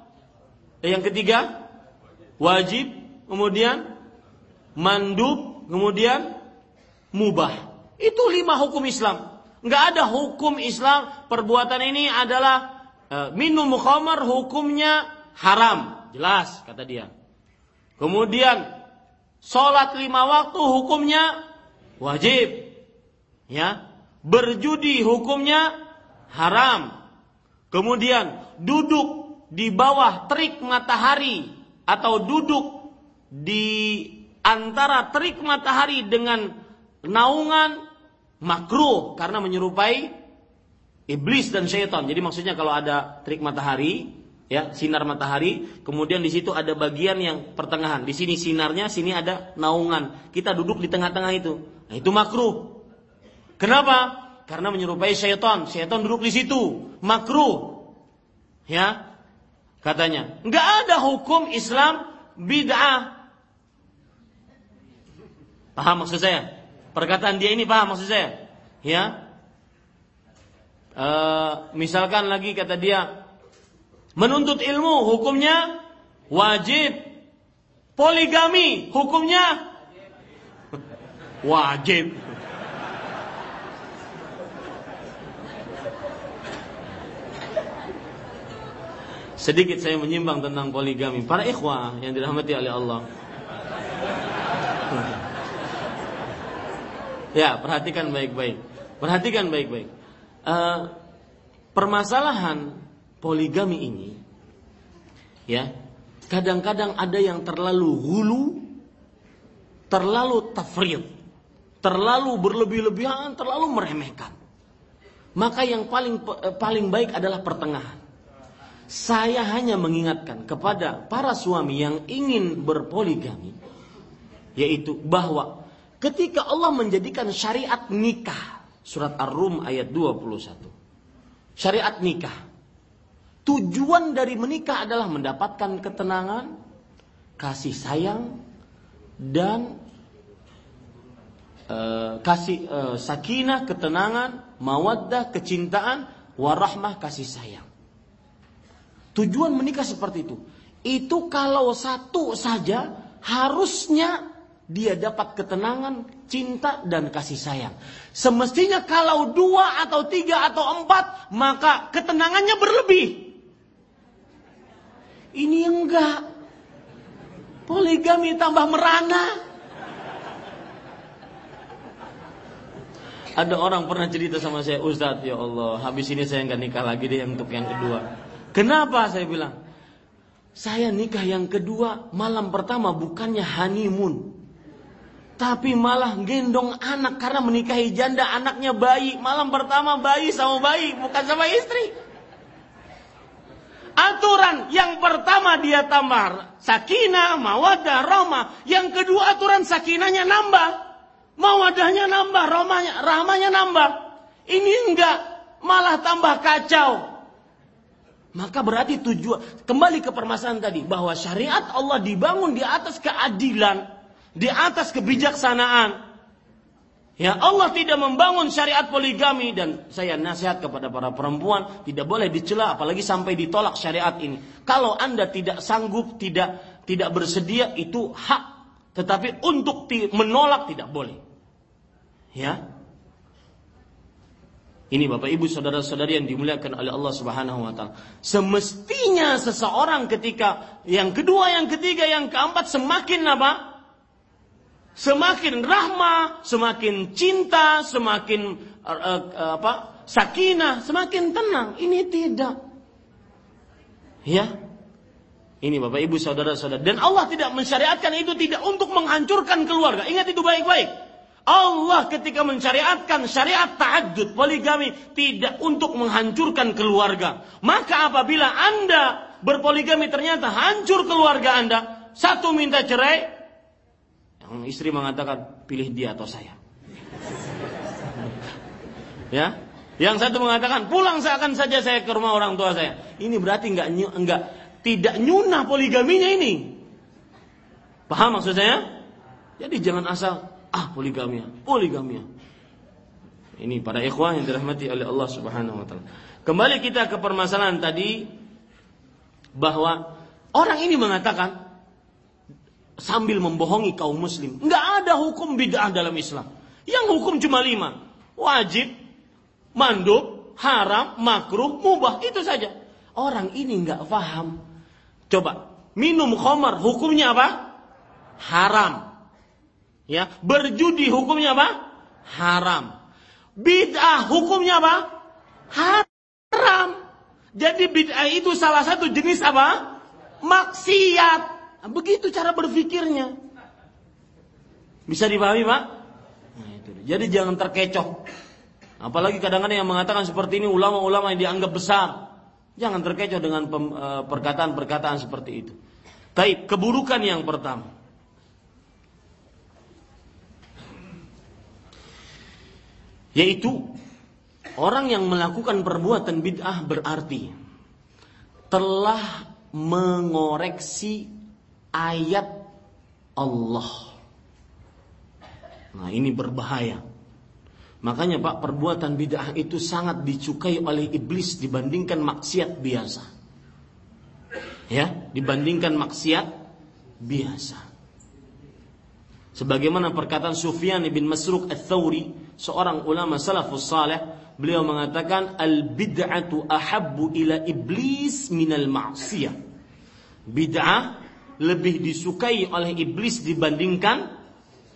eh, yang ketiga, wajib, kemudian mandub, kemudian mubah. Itu lima hukum Islam. Nggak ada hukum Islam perbuatan ini adalah e, minum khamar hukumnya haram, jelas kata dia. Kemudian sholat lima waktu hukumnya wajib, ya. Berjudi hukumnya haram. Kemudian duduk di bawah terik matahari atau duduk di antara terik matahari dengan naungan makruh karena menyerupai iblis dan syaitan. Jadi maksudnya kalau ada terik matahari, ya sinar matahari, kemudian di situ ada bagian yang pertengahan. Di sini sinarnya, sini ada naungan. Kita duduk di tengah-tengah itu. Nah itu makruh. Kenapa? Karena menyerupai syaitan. Syaitan duduk di situ. Makruh. Ya, katanya. Nggak ada hukum Islam bid'ah. Paham maksud saya? Perkataan dia ini paham maksud saya? Ya. E, misalkan lagi kata dia menuntut ilmu hukumnya wajib. Poligami hukumnya wajib. Sedikit saya menyimbang tentang poligami. Para ikhwah yang dirahmati oleh Allah. Ya, perhatikan baik-baik. Perhatikan baik-baik. Uh, permasalahan poligami ini, ya, kadang-kadang ada yang terlalu hulu, terlalu tafrid, terlalu berlebih-lebihan, terlalu meremehkan. Maka yang paling eh, paling baik adalah pertengahan. Saya hanya mengingatkan kepada para suami yang ingin berpoligami, yaitu bahwa Ketika Allah menjadikan syariat nikah, surat Ar-Rum ayat 21. Syariat nikah. Tujuan dari menikah adalah mendapatkan ketenangan, kasih sayang dan uh, kasih uh, sakinah, ketenangan, mawaddah, kecintaan, warahmah, kasih sayang. Tujuan menikah seperti itu. Itu kalau satu saja harusnya dia dapat ketenangan, cinta, dan kasih sayang. Semestinya kalau dua atau tiga atau empat, maka ketenangannya berlebih. Ini enggak. Poligami tambah merana. Ada orang pernah cerita sama saya, Ustadz ya Allah, habis ini saya nggak nikah lagi deh untuk yang kedua. Kenapa saya bilang? Saya nikah yang kedua malam pertama bukannya honeymoon. Tapi malah gendong anak karena menikahi janda anaknya bayi. Malam pertama bayi sama bayi bukan sama istri. Aturan yang pertama dia tambah sakinah mawadah rahmah yang kedua aturan sakinahnya nambah. Mawadahnya nambah rahmanya rahmanya nambah. Ini enggak malah tambah kacau maka berarti tujuan kembali ke permasalahan tadi bahwa syariat Allah dibangun di atas keadilan di atas kebijaksanaan. Ya Allah tidak membangun syariat poligami dan saya nasihat kepada para perempuan tidak boleh dicela apalagi sampai ditolak syariat ini. Kalau Anda tidak sanggup, tidak tidak bersedia itu hak, tetapi untuk menolak tidak boleh. Ya. Ini Bapak Ibu saudara-saudari yang dimuliakan oleh Allah Subhanahu wa taala. Semestinya seseorang ketika yang kedua, yang ketiga, yang keempat semakin apa? semakin rahmah, semakin cinta, semakin uh, uh, apa? sakinah, semakin tenang. Ini tidak. Ya. Ini Bapak Ibu saudara-saudara dan Allah tidak mensyariatkan itu tidak untuk menghancurkan keluarga. Ingat itu baik-baik. Allah ketika mensyariatkan syariat ta'addud poligami tidak untuk menghancurkan keluarga. Maka apabila Anda berpoligami ternyata hancur keluarga Anda, satu minta cerai, yang istri mengatakan pilih dia atau saya. [laughs] Ya. Yang satu mengatakan pulang seakan saja saya ke rumah orang tua saya. Ini berarti enggak enggak tidak nyunah poligaminya ini. Paham maksud saya? Jadi jangan asal ah poligamia, poligamia. Ini para ikhwah yang dirahmati oleh Allah Subhanahu wa taala. Kembali kita ke permasalahan tadi bahwa orang ini mengatakan sambil membohongi kaum muslim, enggak ada hukum bid'ah dalam Islam. Yang hukum cuma lima. Wajib, mandub, haram, makruh, mubah. Itu saja. Orang ini nggak paham. Coba, minum khamar hukumnya apa? Haram. Ya, berjudi hukumnya apa? Haram. Bid'ah hukumnya apa? Haram. Jadi bid'ah itu salah satu jenis apa? Maksiat. Begitu cara berpikirnya. Bisa dipahami, Pak? Nah, itu. Jadi jangan terkecoh. Apalagi kadang-kadang yang mengatakan seperti ini ulama-ulama yang dianggap besar. Jangan terkecoh dengan e, perkataan-perkataan seperti itu. Baik, keburukan yang pertama. Yaitu orang yang melakukan perbuatan bid'ah berarti telah mengoreksi ayat Allah. Nah, ini berbahaya. Makanya Pak perbuatan bid'ah itu sangat dicukai oleh iblis dibandingkan maksiat biasa. Ya, dibandingkan maksiat biasa. Sebagaimana perkataan Sufyan bin Masruq Ats-Tsauri, seorang ulama salafus saleh, beliau mengatakan al-bid'atu ahabbu ila iblis minal ma'siyah. Bid'ah lebih disukai oleh iblis dibandingkan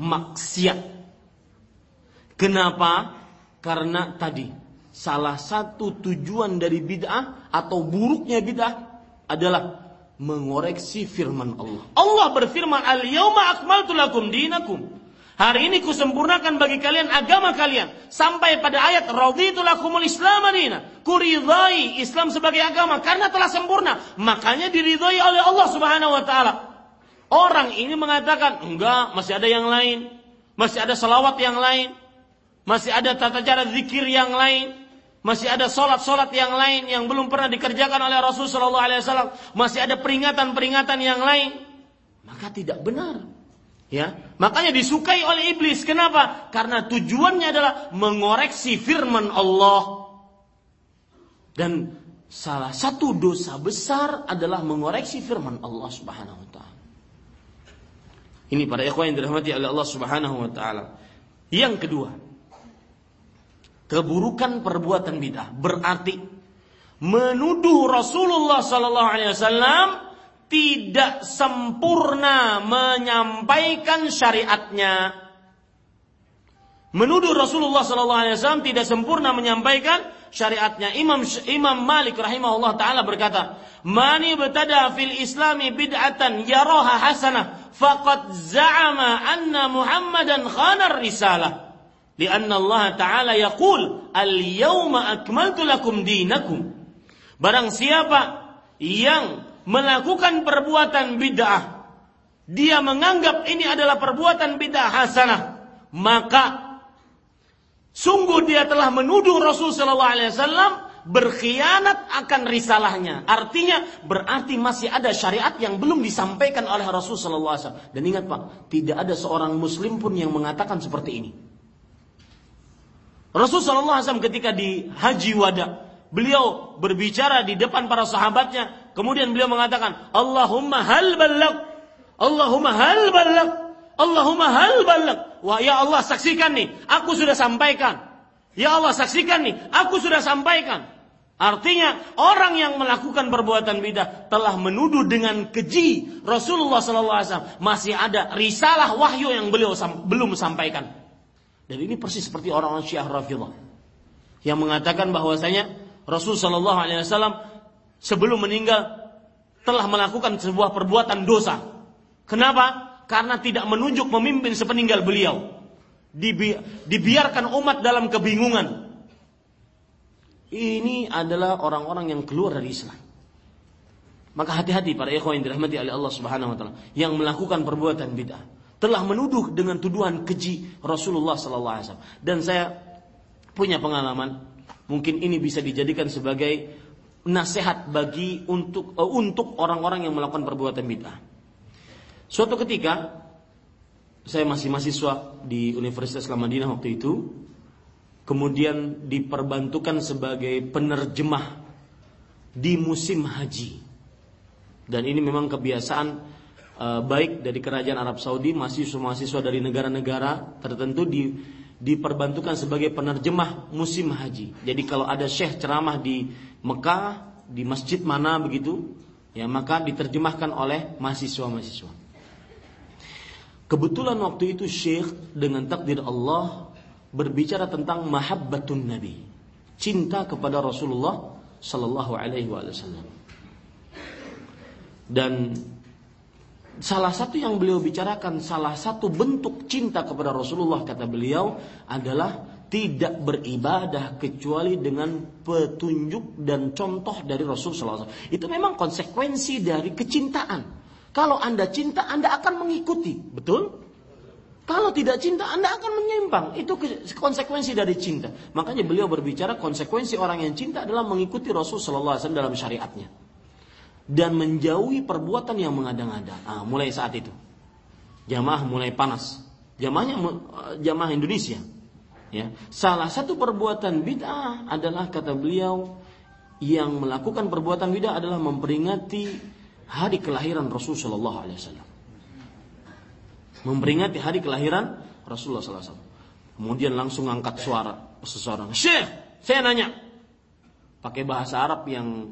maksiat. Kenapa? Karena tadi salah satu tujuan dari bid'ah atau buruknya bid'ah adalah mengoreksi firman Allah. Allah berfirman, "Al-yauma akmaltu lakum dinakum." Hari ini kusempurnakan bagi kalian agama kalian sampai pada ayat raditu lakumul Islam dina. Kuridai Islam sebagai agama karena telah sempurna, makanya diridhai oleh Allah Subhanahu wa taala. Orang ini mengatakan, "Enggak, masih ada yang lain. Masih ada salawat yang lain. Masih ada tata cara zikir yang lain. Masih ada solat-solat yang lain yang belum pernah dikerjakan oleh Rasul Shallallahu Alaihi Wasallam. Masih ada peringatan-peringatan yang lain. Maka tidak benar. Ya, makanya disukai oleh iblis. Kenapa? Karena tujuannya adalah mengoreksi firman Allah. Dan salah satu dosa besar adalah mengoreksi firman Allah Subhanahu wa taala. Ini para ikhwan yang dirahmati oleh Allah Subhanahu wa taala. Yang kedua, keburukan perbuatan bid'ah berarti menuduh Rasulullah sallallahu alaihi wasallam tidak sempurna menyampaikan syariatnya. Menuduh Rasulullah wasallam tidak sempurna menyampaikan syariatnya. Imam Imam Malik rahimahullah taala berkata, "Mani betada fil Islami bid'atan yaraha hasanah, faqad za'ama anna Muhammadan khana risalah." Lianna Allah Ta'ala yaqul Al-yawma akmaltu lakum dinakum Barang siapa yang melakukan perbuatan bid'ah Dia menganggap ini adalah perbuatan bid'ah hasanah Maka Sungguh dia telah menuduh Rasul Sallallahu Alaihi Wasallam berkhianat akan risalahnya. Artinya berarti masih ada syariat yang belum disampaikan oleh Rasul Sallallahu Alaihi Wasallam. Dan ingat pak, tidak ada seorang Muslim pun yang mengatakan seperti ini. Rasulullah SAW ketika di haji wada, beliau berbicara di depan para sahabatnya, kemudian beliau mengatakan, Allahumma hal balak, Allahumma hal balak, Allahumma hal balak. Wah ya Allah saksikan nih, aku sudah sampaikan. Ya Allah saksikan nih, aku sudah sampaikan. Artinya orang yang melakukan perbuatan bidah telah menuduh dengan keji Rasulullah SAW masih ada risalah wahyu yang beliau belum sampaikan. Dan ini persis seperti orang-orang Syiah Rafidhah yang mengatakan bahwasanya Rasul Shallallahu Alaihi Wasallam sebelum meninggal telah melakukan sebuah perbuatan dosa. Kenapa? Karena tidak menunjuk memimpin sepeninggal beliau. Dibi dibiarkan umat dalam kebingungan. Ini adalah orang-orang yang keluar dari Islam. Maka hati-hati para ikhwan yang dirahmati oleh Allah Subhanahu wa taala yang melakukan perbuatan bid'ah telah menuduh dengan tuduhan keji Rasulullah sallallahu alaihi wasallam. Dan saya punya pengalaman, mungkin ini bisa dijadikan sebagai nasihat bagi untuk uh, untuk orang-orang yang melakukan perbuatan bid'ah. Suatu ketika saya masih mahasiswa di Universitas Islam Madinah waktu itu, kemudian diperbantukan sebagai penerjemah di musim haji. Dan ini memang kebiasaan uh, baik dari kerajaan Arab Saudi, mahasiswa-mahasiswa dari negara-negara tertentu di diperbantukan sebagai penerjemah musim haji. Jadi kalau ada syekh ceramah di Mekah, di masjid mana begitu, ya maka diterjemahkan oleh mahasiswa-mahasiswa. Kebetulan waktu itu syekh dengan takdir Allah berbicara tentang mahabbatun nabi, cinta kepada Rasulullah sallallahu alaihi wasallam. Dan salah satu yang beliau bicarakan, salah satu bentuk cinta kepada Rasulullah kata beliau adalah tidak beribadah kecuali dengan petunjuk dan contoh dari Rasulullah SAW. Itu memang konsekuensi dari kecintaan. Kalau Anda cinta, Anda akan mengikuti. Betul? Kalau tidak cinta, Anda akan menyimpang. Itu konsekuensi dari cinta. Makanya beliau berbicara konsekuensi orang yang cinta adalah mengikuti Rasulullah SAW dalam syariatnya dan menjauhi perbuatan yang mengada-ngada. Ah, mulai saat itu, jamaah mulai panas. Jamaahnya jamaah Indonesia. Ya, salah satu perbuatan bid'ah adalah kata beliau yang melakukan perbuatan bid'ah adalah memperingati hari kelahiran Rasulullah Shallallahu. Memperingati hari kelahiran Rasulullah Wasallam. Kemudian langsung angkat suara seseorang. Syekh, saya nanya. Pakai bahasa Arab yang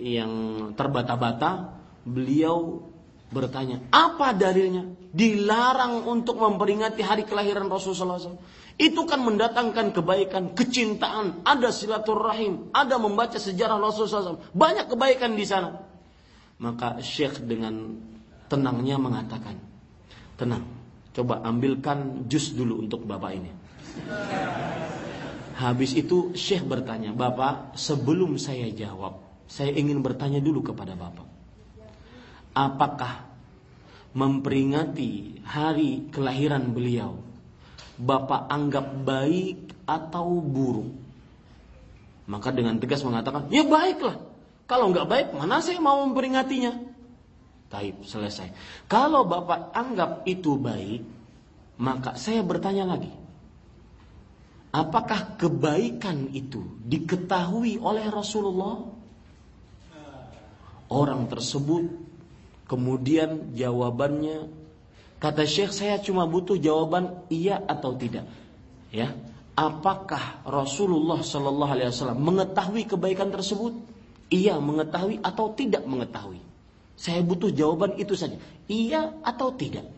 yang terbata-bata, beliau bertanya, apa dalilnya? Dilarang untuk memperingati hari kelahiran Rasulullah SAW. Itu kan mendatangkan kebaikan, kecintaan, ada silaturahim, ada membaca sejarah Rasulullah SAW. Banyak kebaikan di sana. Maka Syekh dengan tenangnya mengatakan, tenang, coba ambilkan jus dulu untuk bapak ini. Habis itu Syekh bertanya, Bapak sebelum saya jawab, saya ingin bertanya dulu kepada Bapak. Apakah memperingati hari kelahiran beliau Bapak anggap baik atau buruk? Maka dengan tegas mengatakan, ya baiklah. Kalau nggak baik, mana saya mau memperingatinya? Taib, selesai. Kalau Bapak anggap itu baik, maka saya bertanya lagi. Apakah kebaikan itu diketahui oleh Rasulullah? Orang tersebut. Kemudian jawabannya kata Syekh saya cuma butuh jawaban iya atau tidak. Ya apakah Rasulullah Shallallahu Alaihi Wasallam mengetahui kebaikan tersebut? Iya mengetahui atau tidak mengetahui? Saya butuh jawaban itu saja. Iya atau tidak?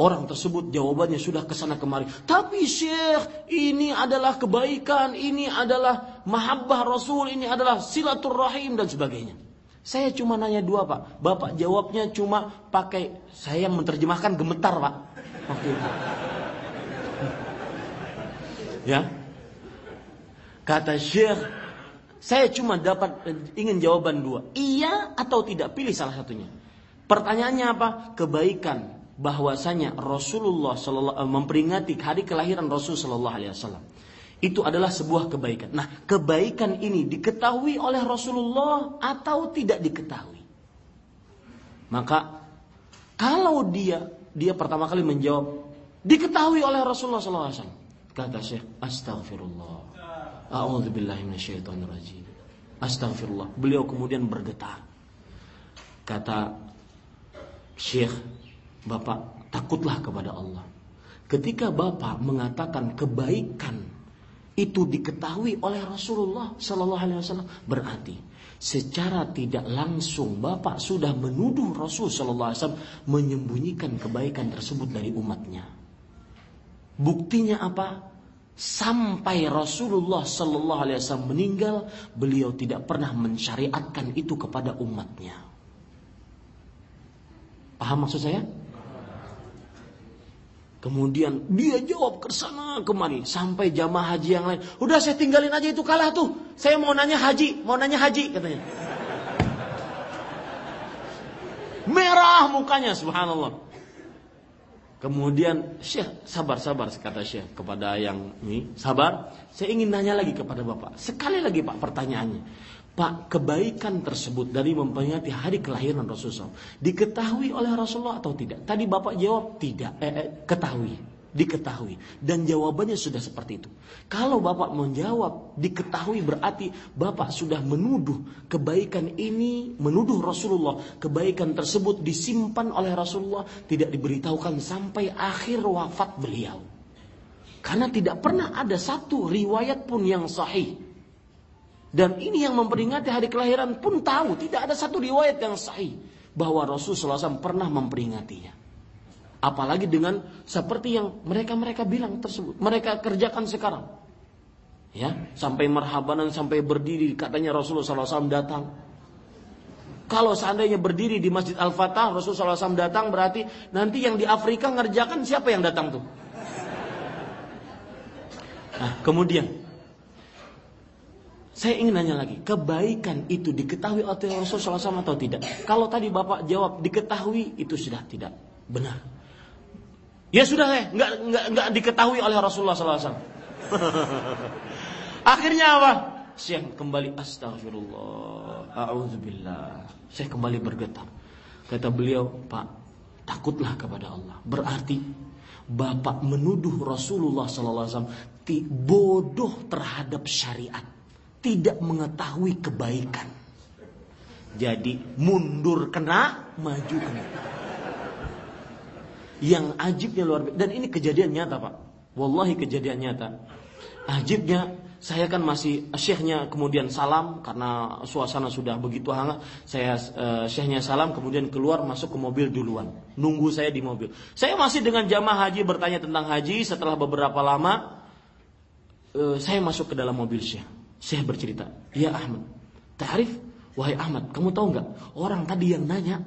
Orang tersebut jawabannya sudah ke sana kemari. Tapi Syekh, ini adalah kebaikan, ini adalah mahabbah Rasul, ini adalah silaturrahim dan sebagainya. Saya cuma nanya dua pak. Bapak jawabnya cuma pakai saya menerjemahkan gemetar pak. Waktu itu. Ya. Kata Syekh, saya cuma dapat ingin jawaban dua. Iya atau tidak? Pilih salah satunya. Pertanyaannya apa? Kebaikan bahwasanya Rasulullah SAW memperingati hari kelahiran Rasul Shallallahu Alaihi Wasallam itu adalah sebuah kebaikan. Nah, kebaikan ini diketahui oleh Rasulullah atau tidak diketahui? Maka kalau dia dia pertama kali menjawab diketahui oleh Rasulullah SAW, kata Syekh, Astagfirullah. A'udzubillahi minasyaitonirrajim. Astagfirullah. Beliau kemudian bergetar. Kata Syekh, Bapak takutlah kepada Allah. Ketika Bapak mengatakan kebaikan itu diketahui oleh Rasulullah Sallallahu Alaihi Wasallam berarti secara tidak langsung Bapak sudah menuduh Rasul Sallallahu Alaihi Wasallam menyembunyikan kebaikan tersebut dari umatnya. Buktinya apa? Sampai Rasulullah Sallallahu Alaihi Wasallam meninggal, beliau tidak pernah mensyariatkan itu kepada umatnya. Paham maksud saya? Kemudian dia jawab ke sana kemari sampai jamaah haji yang lain. Udah saya tinggalin aja itu kalah tuh. Saya mau nanya haji, mau nanya haji katanya. Merah mukanya subhanallah. Kemudian Syekh sabar sabar kata Syekh kepada yang ini sabar. Saya ingin nanya lagi kepada Bapak. Sekali lagi Pak pertanyaannya. Pak, kebaikan tersebut dari memperingati hari kelahiran Rasulullah diketahui oleh Rasulullah atau tidak? Tadi Bapak jawab tidak, eh, eh, ketahui, diketahui. Dan jawabannya sudah seperti itu. Kalau Bapak menjawab diketahui berarti Bapak sudah menuduh kebaikan ini, menuduh Rasulullah. Kebaikan tersebut disimpan oleh Rasulullah, tidak diberitahukan sampai akhir wafat beliau. Karena tidak pernah ada satu riwayat pun yang sahih dan ini yang memperingati hari kelahiran pun tahu tidak ada satu riwayat yang sahih bahwa Rasulullah SAW pernah memperingatinya. Apalagi dengan seperti yang mereka-mereka bilang tersebut, mereka kerjakan sekarang. Ya, sampai merhabanan sampai berdiri katanya Rasulullah SAW datang. Kalau seandainya berdiri di Masjid Al-Fatah Rasulullah SAW datang berarti nanti yang di Afrika ngerjakan siapa yang datang tuh? Nah, kemudian saya ingin nanya lagi, kebaikan itu diketahui oleh Rasulullah SAW atau tidak? Kalau tadi Bapak jawab diketahui, itu sudah tidak benar. Ya sudah, eh, nggak nggak nggak diketahui oleh Rasulullah SAW. [laughs] Akhirnya apa? Syekh kembali astagfirullah, a'udzubillah. Syekh kembali bergetar. Kata beliau, Pak, takutlah kepada Allah. Berarti Bapak menuduh Rasulullah SAW bodoh terhadap syariat tidak mengetahui kebaikan. Jadi mundur kena, maju kena. Yang ajibnya luar biasa. Dan ini kejadian nyata pak. Wallahi kejadian nyata. Ajibnya saya kan masih syekhnya kemudian salam karena suasana sudah begitu hangat. Saya uh, syekhnya salam kemudian keluar masuk ke mobil duluan. Nunggu saya di mobil. Saya masih dengan jamaah haji bertanya tentang haji. Setelah beberapa lama uh, saya masuk ke dalam mobil syekh. Saya bercerita, ya Ahmad, tarif, wahai Ahmad, kamu tahu nggak orang tadi yang nanya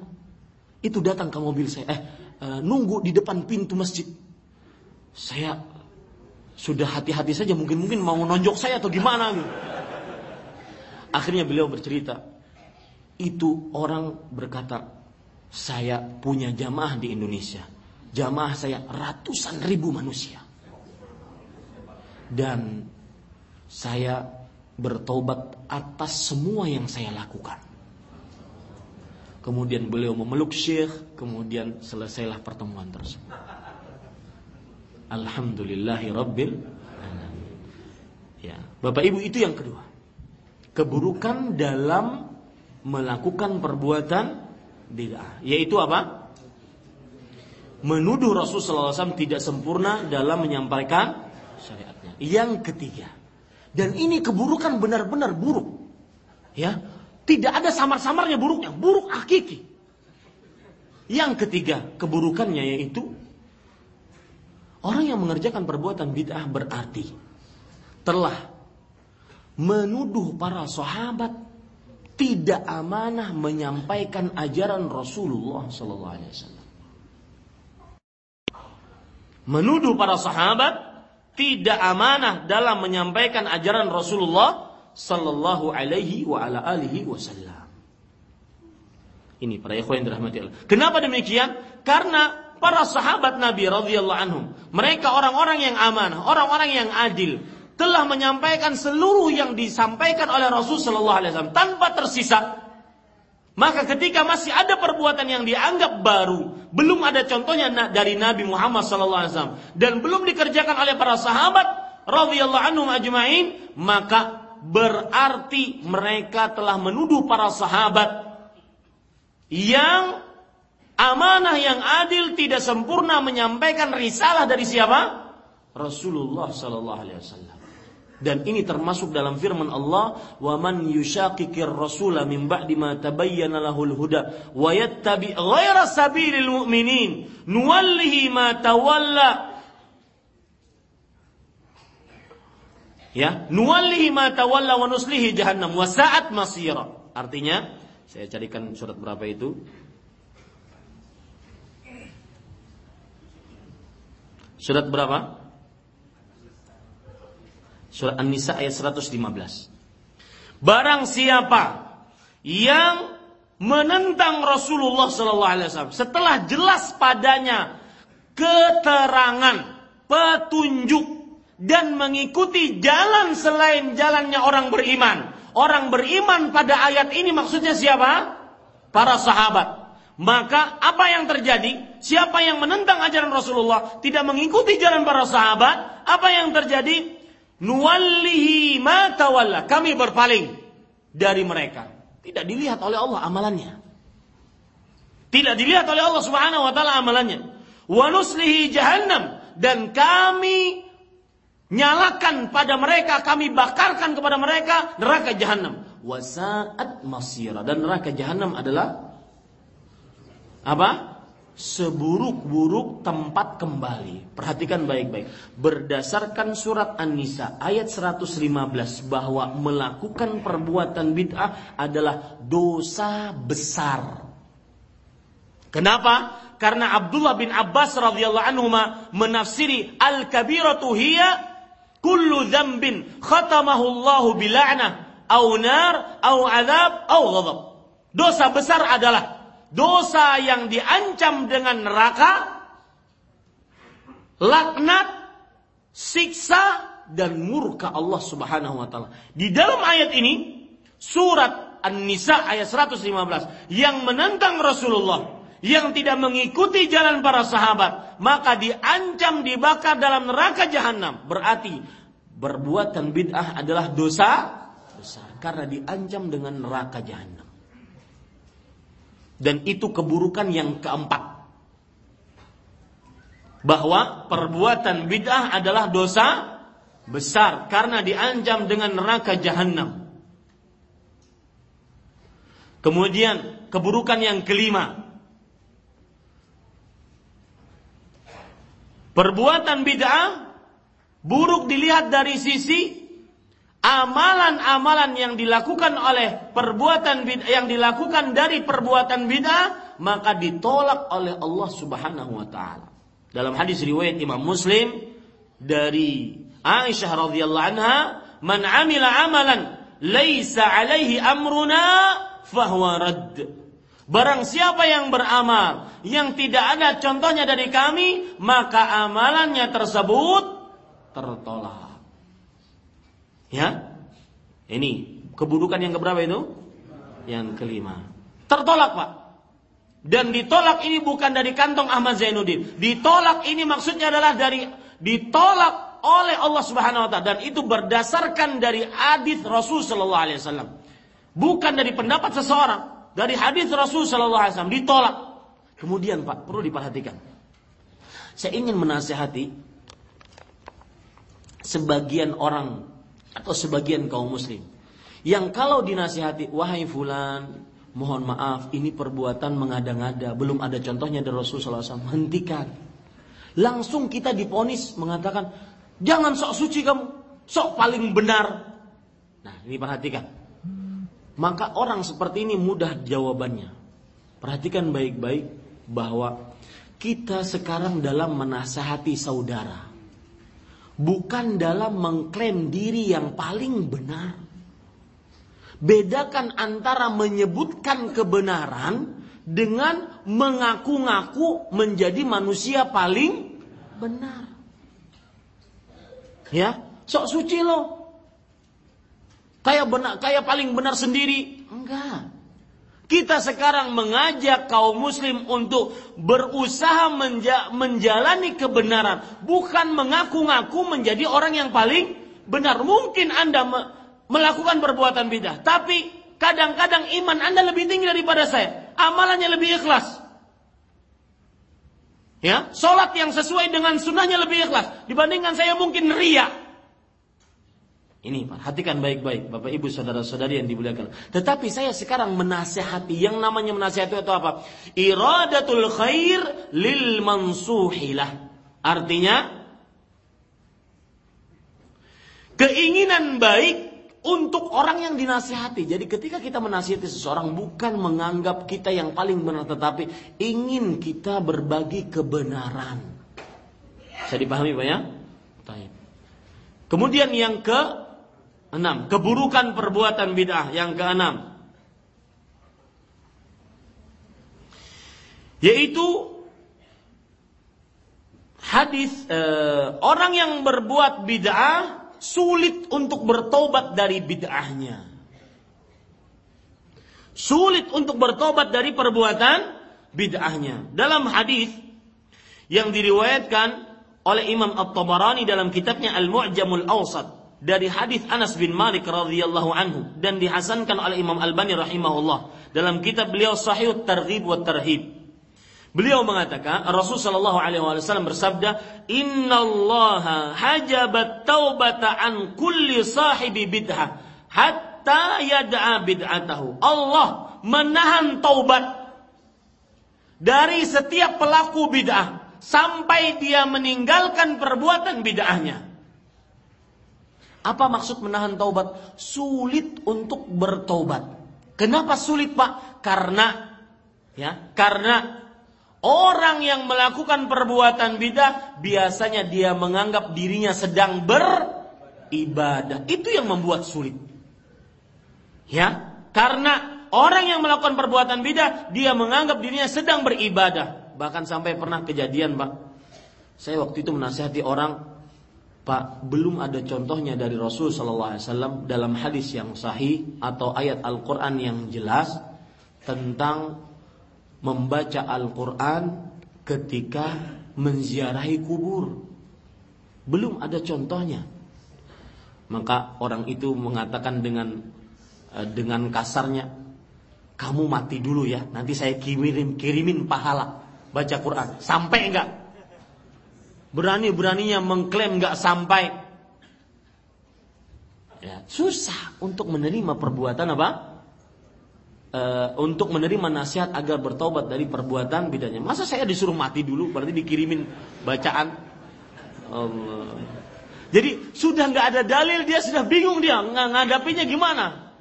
itu datang ke mobil saya, eh e, nunggu di depan pintu masjid. Saya sudah hati-hati saja, mungkin-mungkin mau nonjok saya atau gimana gitu. Akhirnya beliau bercerita, itu orang berkata, saya punya jamaah di Indonesia. Jamaah saya ratusan ribu manusia. Dan saya bertobat atas semua yang saya lakukan. Kemudian beliau memeluk syekh, kemudian selesailah pertemuan tersebut. Alhamdulillahi Rabbil Ya, Bapak Ibu itu yang kedua. Keburukan dalam melakukan perbuatan bid'ah, yaitu apa? Menuduh Rasulullah SAW tidak sempurna dalam menyampaikan syariatnya. Yang ketiga, dan ini keburukan benar-benar buruk. Ya, tidak ada samar-samarnya buruknya, buruk hakiki. Yang ketiga, keburukannya yaitu orang yang mengerjakan perbuatan bid'ah berarti telah menuduh para sahabat tidak amanah menyampaikan ajaran Rasulullah sallallahu alaihi wasallam. Menuduh para sahabat tidak amanah dalam menyampaikan ajaran Rasulullah sallallahu alaihi wa ala alihi wasallam. Ini para ikhwan yang dirahmati Allah. Kenapa demikian? Karena para sahabat Nabi radhiyallahu anhum, mereka orang-orang yang amanah, orang-orang yang adil, telah menyampaikan seluruh yang disampaikan oleh Rasul sallallahu alaihi wasallam tanpa tersisa maka ketika masih ada perbuatan yang dianggap baru, belum ada contohnya dari Nabi Muhammad SAW dan belum dikerjakan oleh para sahabat radhiyallahu anhum ajmain, maka berarti mereka telah menuduh para sahabat yang amanah yang adil tidak sempurna menyampaikan risalah dari siapa? Rasulullah sallallahu alaihi wasallam. Dan ini termasuk dalam firman Allah, "Wa man yushaqiqir rasula min ba'di ma tabayyana lahul huda wa yattabi ghaira sabilil mu'minin nuwallihi ma tawalla" Ya, nuwallihi ma tawalla wa nuslihi jahannam wa sa'at masira. Artinya, saya carikan surat berapa itu? Surat berapa? Surah An-Nisa ayat 115. Barang siapa yang menentang Rasulullah sallallahu alaihi wasallam setelah jelas padanya keterangan, petunjuk dan mengikuti jalan selain jalannya orang beriman. Orang beriman pada ayat ini maksudnya siapa? Para sahabat. Maka apa yang terjadi? Siapa yang menentang ajaran Rasulullah tidak mengikuti jalan para sahabat, apa yang terjadi? Nuwallihi ma tawalla. Kami berpaling dari mereka. Tidak dilihat oleh Allah amalannya. Tidak dilihat oleh Allah Subhanahu wa taala amalannya. Wa nuslihi jahannam dan kami nyalakan pada mereka, kami bakarkan kepada mereka neraka jahanam. Wasaat masira dan neraka jahanam adalah apa? Seburuk-buruk tempat kembali. Perhatikan baik-baik. Berdasarkan surat An-Nisa ayat 115 bahwa melakukan perbuatan bid'ah adalah dosa besar. Kenapa? Karena Abdullah bin Abbas radhiyallahu anhu menafsiri al-kabiratu hiya kullu dzambin khatamahu Allahu bila'nah au nar au azab au ghadab. Dosa besar adalah dosa yang diancam dengan neraka, laknat, siksa dan murka Allah Subhanahu wa taala. Di dalam ayat ini surat An-Nisa ayat 115 yang menentang Rasulullah yang tidak mengikuti jalan para sahabat, maka diancam dibakar dalam neraka jahanam. Berarti perbuatan bid'ah adalah dosa besar karena diancam dengan neraka jahanam. Dan itu keburukan yang keempat. Bahwa perbuatan bid'ah adalah dosa besar karena diancam dengan neraka jahanam. Kemudian keburukan yang kelima, Perbuatan bid'ah buruk dilihat dari sisi amalan-amalan yang dilakukan oleh perbuatan bid'ah yang dilakukan dari perbuatan bid'ah maka ditolak oleh Allah Subhanahu wa taala. Dalam hadis riwayat Imam Muslim dari Aisyah radhiyallahu anha, "Man 'amila amalan laisa 'alaihi amruna fahuwa radd." Barang siapa yang beramal yang tidak ada contohnya dari kami, maka amalannya tersebut tertolak. Ya? Ini keburukan yang keberapa itu? Yang kelima. Tertolak, Pak. Dan ditolak ini bukan dari kantong Ahmad Zainuddin. Ditolak ini maksudnya adalah dari ditolak oleh Allah Subhanahu wa taala dan itu berdasarkan dari hadis Rasul sallallahu alaihi wasallam. Bukan dari pendapat seseorang dari hadis Rasul Shallallahu Alaihi Wasallam ditolak. Kemudian Pak perlu diperhatikan. Saya ingin menasehati sebagian orang atau sebagian kaum muslim yang kalau dinasihati wahai fulan mohon maaf ini perbuatan mengada-ngada. Belum ada contohnya dari Rasul SAW hentikan. Langsung kita diponis mengatakan jangan sok suci kamu sok paling benar. Nah ini perhatikan. Maka orang seperti ini mudah jawabannya. Perhatikan baik-baik bahwa kita sekarang dalam menasehati saudara. Bukan dalam mengklaim diri yang paling benar. Bedakan antara menyebutkan kebenaran dengan mengaku-ngaku menjadi manusia paling benar. Ya, sok suci loh. Kayak benar, kayak paling benar sendiri. Enggak. Kita sekarang mengajak kaum muslim untuk berusaha menja menjalani kebenaran, bukan mengaku-ngaku menjadi orang yang paling benar. Mungkin Anda me melakukan perbuatan bidah, tapi kadang-kadang iman Anda lebih tinggi daripada saya. Amalannya lebih ikhlas. Ya, sholat yang sesuai dengan sunnahnya lebih ikhlas dibandingkan saya mungkin riak. Ini perhatikan baik-baik Bapak Ibu saudara-saudari yang dimuliakan. Tetapi saya sekarang menasehati yang namanya menasehati itu apa? Iradatul khair lil mansuhilah. Artinya keinginan baik untuk orang yang dinasihati. Jadi ketika kita menasihati seseorang bukan menganggap kita yang paling benar tetapi ingin kita berbagi kebenaran. Bisa dipahami Pak ya? Kemudian yang ke Enam, keburukan perbuatan bid'ah yang keenam. Yaitu hadis uh, orang yang berbuat bid'ah sulit untuk bertobat dari bid'ahnya. Sulit untuk bertobat dari perbuatan bid'ahnya. Dalam hadis yang diriwayatkan oleh Imam At-Tabarani dalam kitabnya Al-Mu'jamul Awsat dari hadis Anas bin Malik radhiyallahu anhu dan dihasankan oleh Imam Albani rahimahullah dalam kitab beliau Sahih Targhib wa Tarhib. Beliau mengatakan Rasul sallallahu alaihi wasallam bersabda, "Inna Allah hajabat taubata an kulli sahibi bid'ah hatta yad'a bid'atahu." Allah menahan taubat dari setiap pelaku bid'ah sampai dia meninggalkan perbuatan bid'ahnya. Apa maksud menahan taubat? Sulit untuk bertobat. Kenapa sulit, Pak? Karena ya, karena Orang yang melakukan perbuatan bidah biasanya dia menganggap dirinya sedang beribadah. Itu yang membuat sulit. Ya, karena orang yang melakukan perbuatan bidah dia menganggap dirinya sedang beribadah. Bahkan sampai pernah kejadian, Pak. Saya waktu itu menasihati orang, Pak, belum ada contohnya dari Rasul sallallahu alaihi wasallam dalam hadis yang sahih atau ayat Al-Qur'an yang jelas tentang membaca Al-Quran ketika menziarahi kubur. Belum ada contohnya. Maka orang itu mengatakan dengan eh, dengan kasarnya, kamu mati dulu ya, nanti saya kirimin kirimin pahala baca Quran. Sampai enggak? Berani-beraninya mengklaim enggak sampai. Ya, susah untuk menerima perbuatan apa? uh, untuk menerima nasihat agar bertobat dari perbuatan bidanya. Masa saya disuruh mati dulu, berarti dikirimin bacaan. Allah. Jadi sudah nggak ada dalil, dia sudah bingung dia ng ngadapinya gimana.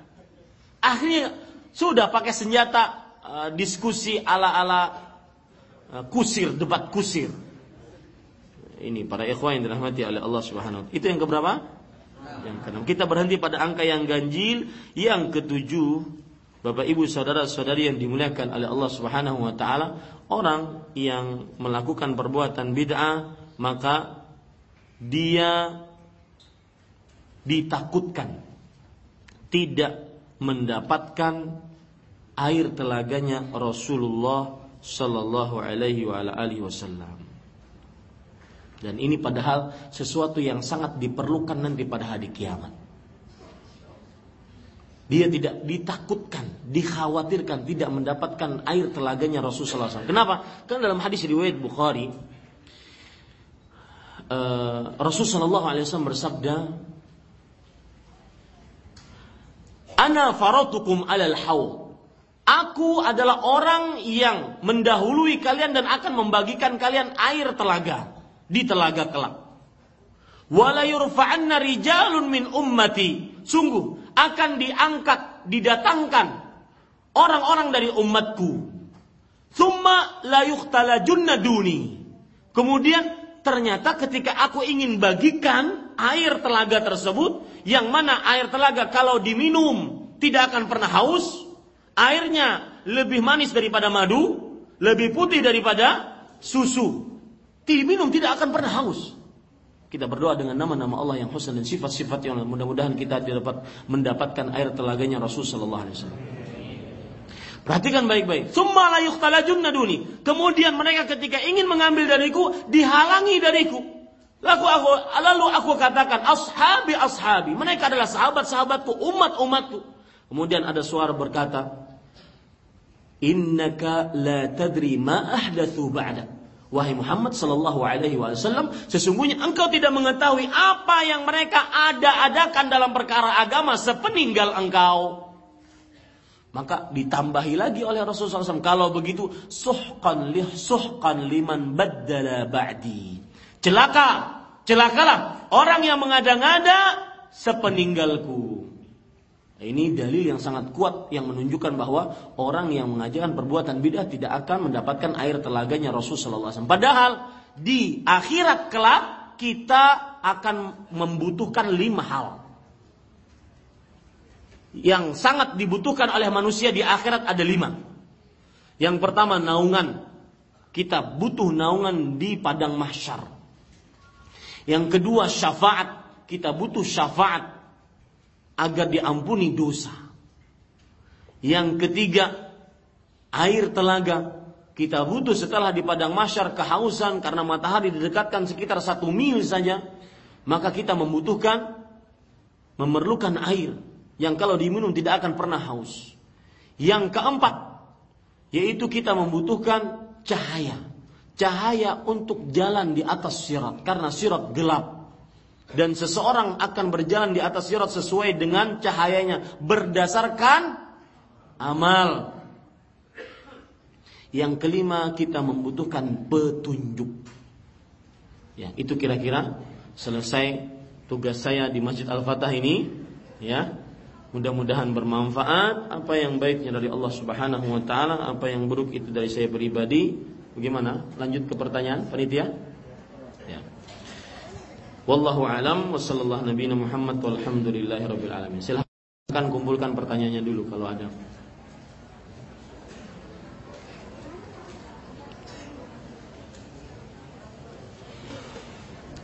Akhirnya sudah pakai senjata uh, diskusi ala-ala uh, kusir, debat kusir. Ini para ikhwan yang dirahmati oleh Allah Subhanahu wa Itu yang keberapa? Yang keenam. Kita berhenti pada angka yang ganjil. Yang ketujuh, Bapak Ibu saudara-saudari yang dimuliakan oleh Allah Subhanahu wa taala, orang yang melakukan perbuatan bid'ah maka dia ditakutkan tidak mendapatkan air telaganya Rasulullah sallallahu alaihi wasallam. Dan ini padahal sesuatu yang sangat diperlukan nanti pada hari kiamat. Dia tidak ditakutkan, dikhawatirkan tidak mendapatkan air telaganya Rasulullah SAW. Kenapa? Karena dalam hadis riwayat Bukhari, uh, Rasulullah SAW bersabda, Ana faratukum alal haw. Aku adalah orang yang mendahului kalian dan akan membagikan kalian air telaga di telaga kelak. Wala yurfa'anna rijalun min ummati. Sungguh akan diangkat, didatangkan orang-orang dari umatku. Thumma la yukhtalajunna duni. Kemudian ternyata ketika aku ingin bagikan air telaga tersebut, yang mana air telaga kalau diminum tidak akan pernah haus, airnya lebih manis daripada madu, lebih putih daripada susu. Diminum tidak akan pernah haus. Kita berdoa dengan nama-nama Allah yang husna dan sifat-sifat yang mudah-mudahan kita dapat mendapatkan air telaganya Rasul sallallahu alaihi wasallam. Perhatikan baik-baik. Summa. Kemudian mereka ketika ingin mengambil dariku dihalangi dariku. Lalu aku, lalu aku katakan ashabi ashabi. Mereka adalah sahabat-sahabatku, umat-umatku. Kemudian ada suara berkata, Innaka la tadri ma ahdathu ba'dak. Wahai Muhammad sallallahu alaihi wasallam, sesungguhnya engkau tidak mengetahui apa yang mereka ada-adakan dalam perkara agama sepeninggal engkau. Maka ditambahi lagi oleh Rasulullah SAW. Kalau begitu, suhkan lih suhkan liman baddala ba'di. Celaka, celakalah orang yang mengada-ngada sepeninggalku. Ini dalil yang sangat kuat yang menunjukkan bahwa orang yang mengajarkan perbuatan bidah tidak akan mendapatkan air telaganya Rasulullah SAW. Padahal di akhirat kelak kita akan membutuhkan lima hal. Yang sangat dibutuhkan oleh manusia di akhirat ada lima. Yang pertama naungan. Kita butuh naungan di padang mahsyar Yang kedua syafaat. Kita butuh syafaat agar diampuni dosa. Yang ketiga air telaga. Kita butuh setelah di padang masyar kehausan karena matahari didekatkan sekitar satu mil saja. Maka kita membutuhkan, memerlukan air. Yang kalau diminum tidak akan pernah haus. Yang keempat, yaitu kita membutuhkan cahaya. Cahaya untuk jalan di atas sirat. Karena sirat gelap. Dan seseorang akan berjalan di atas sirat sesuai dengan cahayanya. Berdasarkan amal. Yang kelima kita membutuhkan petunjuk. Ya, itu kira-kira selesai tugas saya di Masjid Al-Fatah ini, ya. Mudah-mudahan bermanfaat apa yang baiknya dari Allah Subhanahu wa taala, apa yang buruk itu dari saya pribadi. Bagaimana? Lanjut ke pertanyaan panitia? Wallahu alam wa sallallahu nabiyana Muhammad walhamdulillahi rabbil alamin. Silahkan kumpulkan pertanyaannya dulu kalau ada.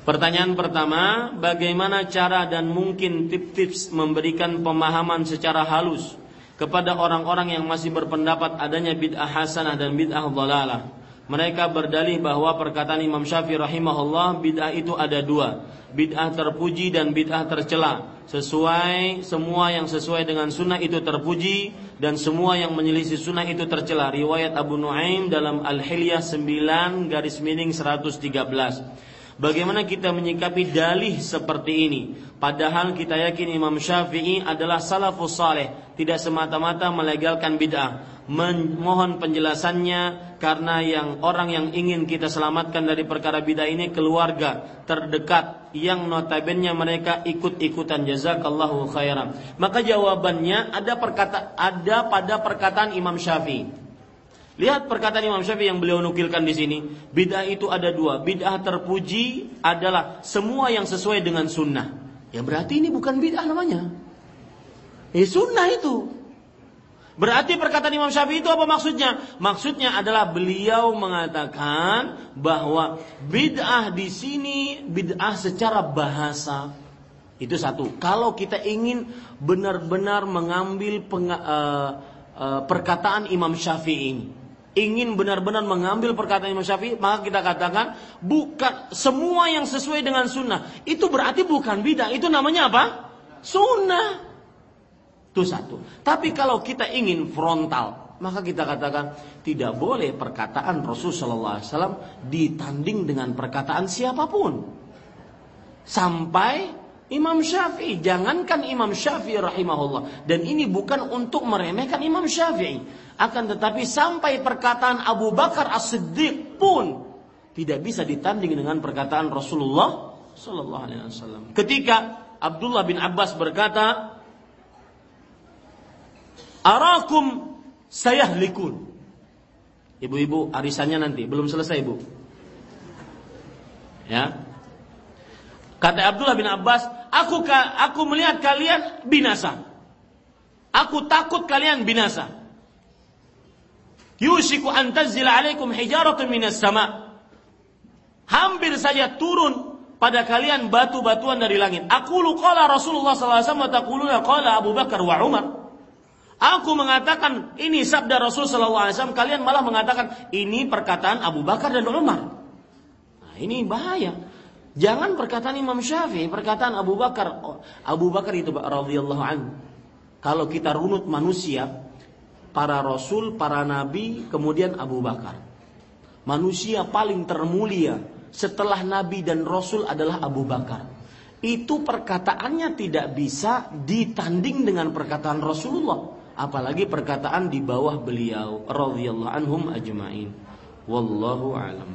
Pertanyaan pertama, bagaimana cara dan mungkin tips-tips memberikan pemahaman secara halus kepada orang-orang yang masih berpendapat adanya bid'ah hasanah dan bid'ah dhalalah. Mereka berdalih bahwa perkataan Imam Syafi'i rahimahullah bid'ah itu ada dua, bid'ah terpuji dan bid'ah tercela. Sesuai semua yang sesuai dengan sunnah itu terpuji dan semua yang menyelisih sunnah itu tercela. Riwayat Abu Nuaim dalam Al-Hilyah 9 garis miring 113. Bagaimana kita menyikapi dalih seperti ini? Padahal kita yakin Imam Syafi'i adalah salafus saleh, tidak semata-mata melegalkan bid'ah. Mohon penjelasannya karena yang orang yang ingin kita selamatkan dari perkara bid'ah ini keluarga terdekat yang notabene mereka ikut-ikutan jazakallahu khairan. Maka jawabannya ada perkata ada pada perkataan Imam Syafi'i. Lihat perkataan Imam Syafi'i yang beliau nukilkan di sini. Bid'ah itu ada dua. Bid'ah terpuji adalah semua yang sesuai dengan sunnah. Ya berarti ini bukan bid'ah namanya. Eh sunnah itu. Berarti perkataan Imam Syafi'i itu apa maksudnya? Maksudnya adalah beliau mengatakan bahwa bid'ah di sini bid'ah secara bahasa itu satu. Kalau kita ingin benar-benar mengambil uh, uh, perkataan Imam Syafi'i ini, ingin benar-benar mengambil perkataan Imam Syafi'i, maka kita katakan bukan semua yang sesuai dengan sunnah. Itu berarti bukan bidah. Itu namanya apa? Sunnah. Itu satu. Tapi kalau kita ingin frontal, maka kita katakan tidak boleh perkataan Rasulullah SAW ditanding dengan perkataan siapa pun. Sampai Imam Syafi'i, jangankan Imam Syafi'i rahimahullah. Dan ini bukan untuk meremehkan Imam Syafi'i. Akan tetapi sampai perkataan Abu Bakar As-Siddiq pun tidak bisa ditanding dengan perkataan Rasulullah sallallahu alaihi wasallam. Ketika Abdullah bin Abbas berkata, "Arakum sayahlikun." Ibu-ibu arisannya nanti belum selesai, Bu. Ya. Kata Abdullah bin Abbas, aku aku melihat kalian binasa. Aku takut kalian binasa. Yushiku an tanzila alaikum hijaratun minas sama. Hampir saja turun pada kalian batu-batuan dari langit. Aku qala Rasulullah wasallam taquluna qala Abu Bakar wa Umar. Aku mengatakan ini sabda Rasul wasallam, kalian malah mengatakan ini perkataan Abu Bakar dan Umar. Nah, ini bahaya. Jangan perkataan Imam Syafi'i, perkataan Abu Bakar. Oh, Abu Bakar itu radhiyallahu anhu. Kalau kita runut manusia, para rasul, para nabi, kemudian Abu Bakar. Manusia paling termulia setelah nabi dan rasul adalah Abu Bakar. Itu perkataannya tidak bisa ditanding dengan perkataan Rasulullah, apalagi perkataan di bawah beliau radhiyallahu anhum ajmain. Wallahu alam.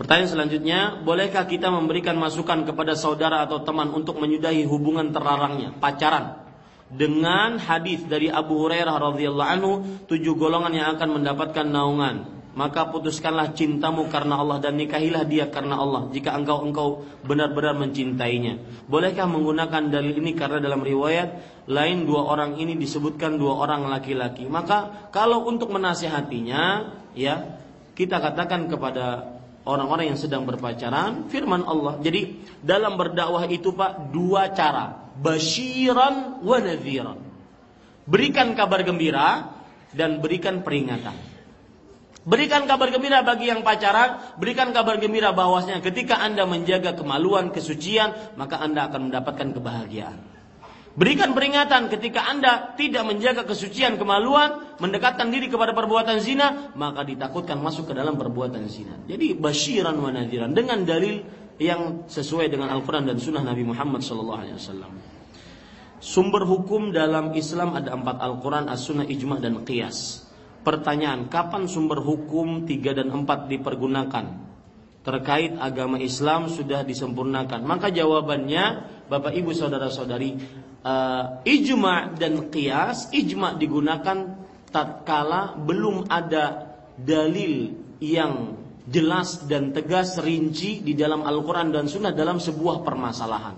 Pertanyaan selanjutnya, bolehkah kita memberikan masukan kepada saudara atau teman untuk menyudahi hubungan terlarangnya, pacaran? Dengan hadis dari Abu Hurairah radhiyallahu anhu, tujuh golongan yang akan mendapatkan naungan. Maka putuskanlah cintamu karena Allah dan nikahilah dia karena Allah jika engkau engkau benar-benar mencintainya. Bolehkah menggunakan dalil ini karena dalam riwayat lain dua orang ini disebutkan dua orang laki-laki. Maka kalau untuk menasihatinya ya kita katakan kepada orang-orang yang sedang berpacaran, firman Allah. Jadi dalam berdakwah itu Pak dua cara, basyiran wa nadhiran. Berikan kabar gembira dan berikan peringatan. Berikan kabar gembira bagi yang pacaran, berikan kabar gembira bahwasanya ketika Anda menjaga kemaluan, kesucian, maka Anda akan mendapatkan kebahagiaan. Berikan peringatan ketika Anda tidak menjaga kesucian kemaluan, mendekatkan diri kepada perbuatan zina, maka ditakutkan masuk ke dalam perbuatan zina. Jadi basyiran wa nadhiran dengan dalil yang sesuai dengan Al-Qur'an dan sunnah Nabi Muhammad SAW. Sumber hukum dalam Islam ada empat Al-Quran, As-Sunnah, Ijma' dan Qiyas. Pertanyaan, kapan sumber hukum tiga dan empat dipergunakan? Terkait agama Islam sudah disempurnakan. Maka jawabannya, Bapak Ibu Saudara-saudari, uh, ijma dan qiyas ijma digunakan tatkala belum ada dalil yang jelas dan tegas rinci di dalam Al-Quran dan Sunnah dalam sebuah permasalahan.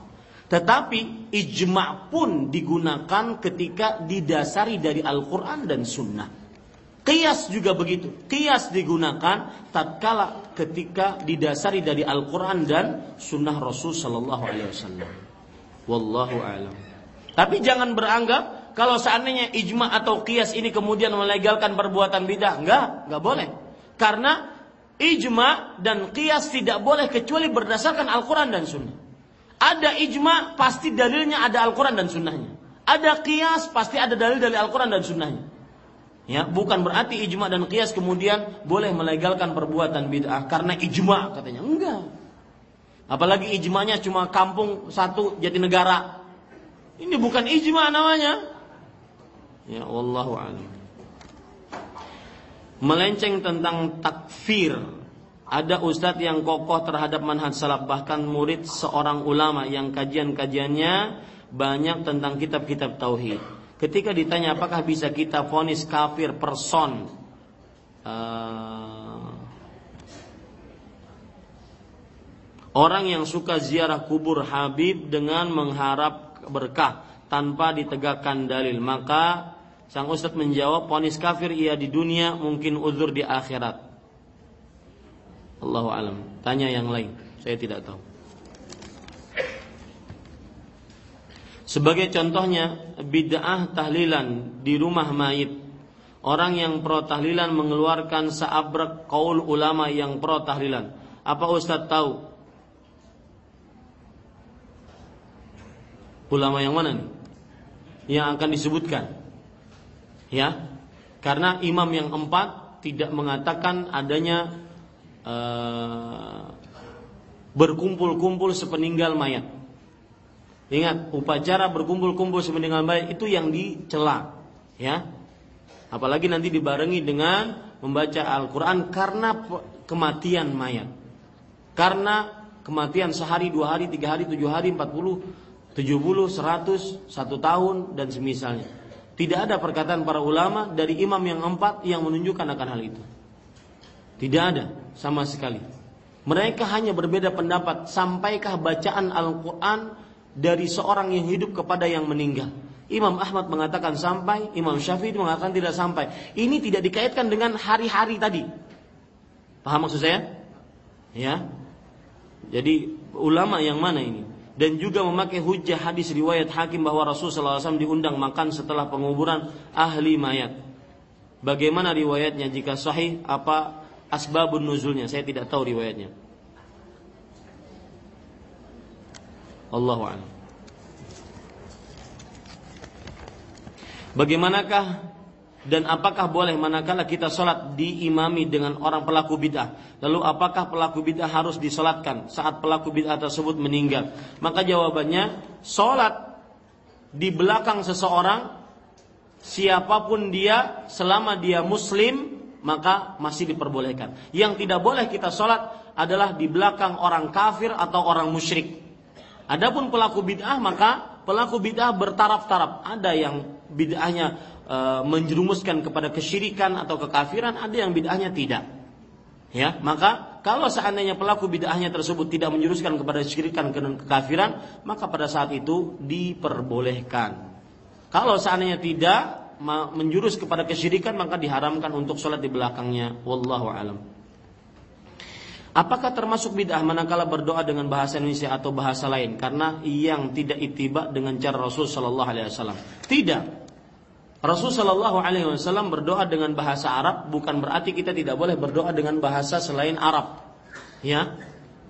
Tetapi ijma pun digunakan ketika didasari dari Al-Quran dan Sunnah. Qiyas juga begitu. Qiyas digunakan tatkala ketika didasari dari Al-Quran dan Sunnah Rasul Sallallahu Alaihi Wasallam. Wallahu a'lam. Tapi jangan beranggap kalau seandainya ijma atau kias ini kemudian melegalkan perbuatan bidah. Enggak, enggak boleh. Karena ijma dan kias tidak boleh kecuali berdasarkan Al-Quran dan Sunnah. Ada ijma pasti dalilnya ada Al-Quran dan Sunnahnya. Ada kias pasti ada dalil dari Al-Quran dan Sunnahnya. Ya, bukan berarti ijma dan kias kemudian boleh melegalkan perbuatan bid'ah karena ijma katanya. Enggak. Apalagi ijmanya cuma kampung satu jadi negara ini bukan ijma namanya. Ya wallahu a'lam. Melenceng tentang takfir. Ada ustadz yang kokoh terhadap manhaj salaf bahkan murid seorang ulama yang kajian-kajiannya banyak tentang kitab-kitab tauhid. Ketika ditanya apakah bisa kita vonis kafir person uh, orang yang suka ziarah kubur Habib dengan mengharap berkah tanpa ditegakkan dalil. Maka sang ustadz menjawab, ponis kafir ia di dunia, mungkin uzur di akhirat. Allahu alam. Tanya yang lain, saya tidak tahu. Sebagai contohnya bid'ah tahlilan di rumah mayit. Orang yang pro tahlilan mengeluarkan seabrek kaul ulama yang pro tahlilan. Apa Ustadz tahu Ulama yang mana nih? Yang akan disebutkan. Ya. Karena imam yang empat tidak mengatakan adanya uh, berkumpul-kumpul sepeninggal mayat. Ingat, upacara berkumpul-kumpul sepeninggal mayat itu yang dicela, ya. Apalagi nanti dibarengi dengan membaca Al-Qur'an karena kematian mayat. Karena kematian sehari, dua hari, tiga hari, tujuh hari, empat puluh 70, 100, satu tahun dan semisalnya. Tidak ada perkataan para ulama dari imam yang empat yang menunjukkan akan hal itu. Tidak ada sama sekali. Mereka hanya berbeda pendapat. Sampaikah bacaan Al-Quran dari seorang yang hidup kepada yang meninggal? Imam Ahmad mengatakan sampai, Imam Syafi'i mengatakan tidak sampai. Ini tidak dikaitkan dengan hari-hari tadi. Paham maksud saya? Ya. Jadi ulama yang mana ini? Dan juga memakai hujah hadis riwayat hakim bahwa Rasulullah SAW diundang makan setelah penguburan ahli mayat. Bagaimana riwayatnya jika sahih apa asbabun nuzulnya? Saya tidak tahu riwayatnya. Allahu. Bagaimanakah dan apakah boleh manakala kita sholat diimami dengan orang pelaku bid'ah? Lalu apakah pelaku bid'ah harus disolatkan saat pelaku bid'ah tersebut meninggal? Maka jawabannya sholat di belakang seseorang siapa pun dia selama dia muslim maka masih diperbolehkan. Yang tidak boleh kita sholat adalah di belakang orang kafir atau orang musyrik. Adapun pelaku bid'ah maka pelaku bid'ah bertaraf-taraf. Ada yang bid'ahnya e, menjerumuskan kepada kesyirikan atau kekafiran, ada yang bid'ahnya tidak. Ya, maka kalau seandainya pelaku bid'ahnya tersebut tidak menjuruskan kepada kesyirikan dan kekafiran, maka pada saat itu diperbolehkan. Kalau seandainya tidak menjurus kepada kesyirikan, maka diharamkan untuk sholat di belakangnya. Wallahu alam. Apakah termasuk bid'ah manakala berdoa dengan bahasa Indonesia atau bahasa lain karena yang tidak itiba dengan cara Rasul Shallallahu Alaihi Wasallam? Tidak. Rasul Shallallahu Alaihi Wasallam berdoa dengan bahasa Arab bukan berarti kita tidak boleh berdoa dengan bahasa selain Arab. Ya,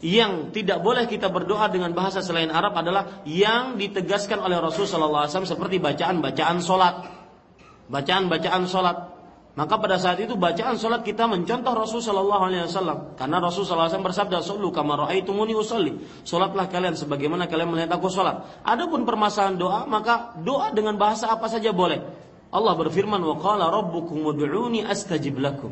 yang tidak boleh kita berdoa dengan bahasa selain Arab adalah yang ditegaskan oleh Rasul Shallallahu Alaihi Wasallam seperti bacaan-bacaan solat, bacaan-bacaan solat. Maka pada saat itu bacaan solat kita mencontoh Rasul Shallallahu Alaihi Wasallam karena Rasul Shallallahu Alaihi Wasallam bersabda, "Solu kamar muni usolli." Solatlah kalian sebagaimana kalian melihat aku solat. Adapun permasalahan doa, maka doa dengan bahasa apa saja boleh. Allah berfirman, "Wa qala rabbukum ud'uni astajib lakum."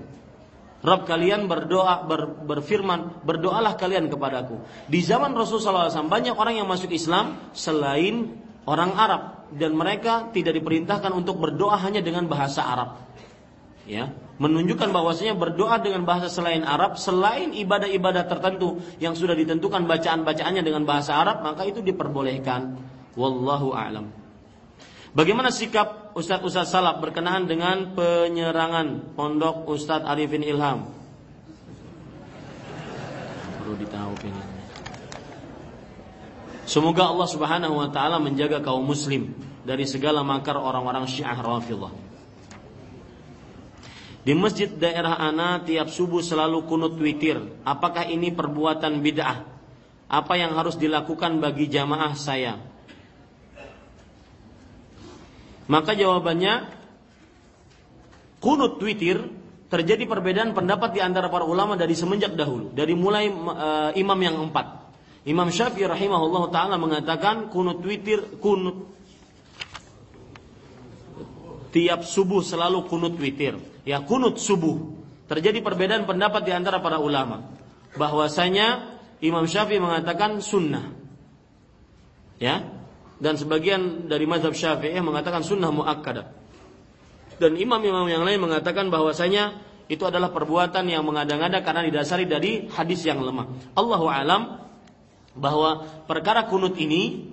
Rabb kalian berdoa ber, berfirman, berdoalah kalian kepadaku. Di zaman Rasulullah SAW banyak orang yang masuk Islam selain orang Arab dan mereka tidak diperintahkan untuk berdoa hanya dengan bahasa Arab ya menunjukkan bahwasanya berdoa dengan bahasa selain Arab selain ibadah-ibadah tertentu yang sudah ditentukan bacaan-bacaannya dengan bahasa Arab maka itu diperbolehkan wallahu a'lam Bagaimana sikap Ustadz-Ustadz salaf berkenaan dengan penyerangan pondok Ustadz Arifin Ilham? Perlu ditahu ini. Semoga Allah Subhanahu wa taala menjaga kaum muslim dari segala makar orang-orang Syiah Rafidhah. Di masjid daerah Ana tiap subuh selalu kunut witir. Apakah ini perbuatan bid'ah? Apa yang harus dilakukan bagi jamaah saya? Maka jawabannya kunut witir terjadi perbedaan pendapat di antara para ulama dari semenjak dahulu, dari mulai uh, imam yang empat. Imam Syafi'i rahimahullah taala mengatakan kunut witir kunut tiap subuh selalu kunut witir ya kunut subuh. Terjadi perbedaan pendapat di antara para ulama. Bahwasanya Imam Syafi'i mengatakan sunnah. Ya. Dan sebagian dari mazhab Syafi'i mengatakan sunnah muakkadah. Dan imam-imam yang lain mengatakan bahwasanya itu adalah perbuatan yang mengada-ngada karena didasari dari hadis yang lemah. Allahu alam bahwa perkara kunut ini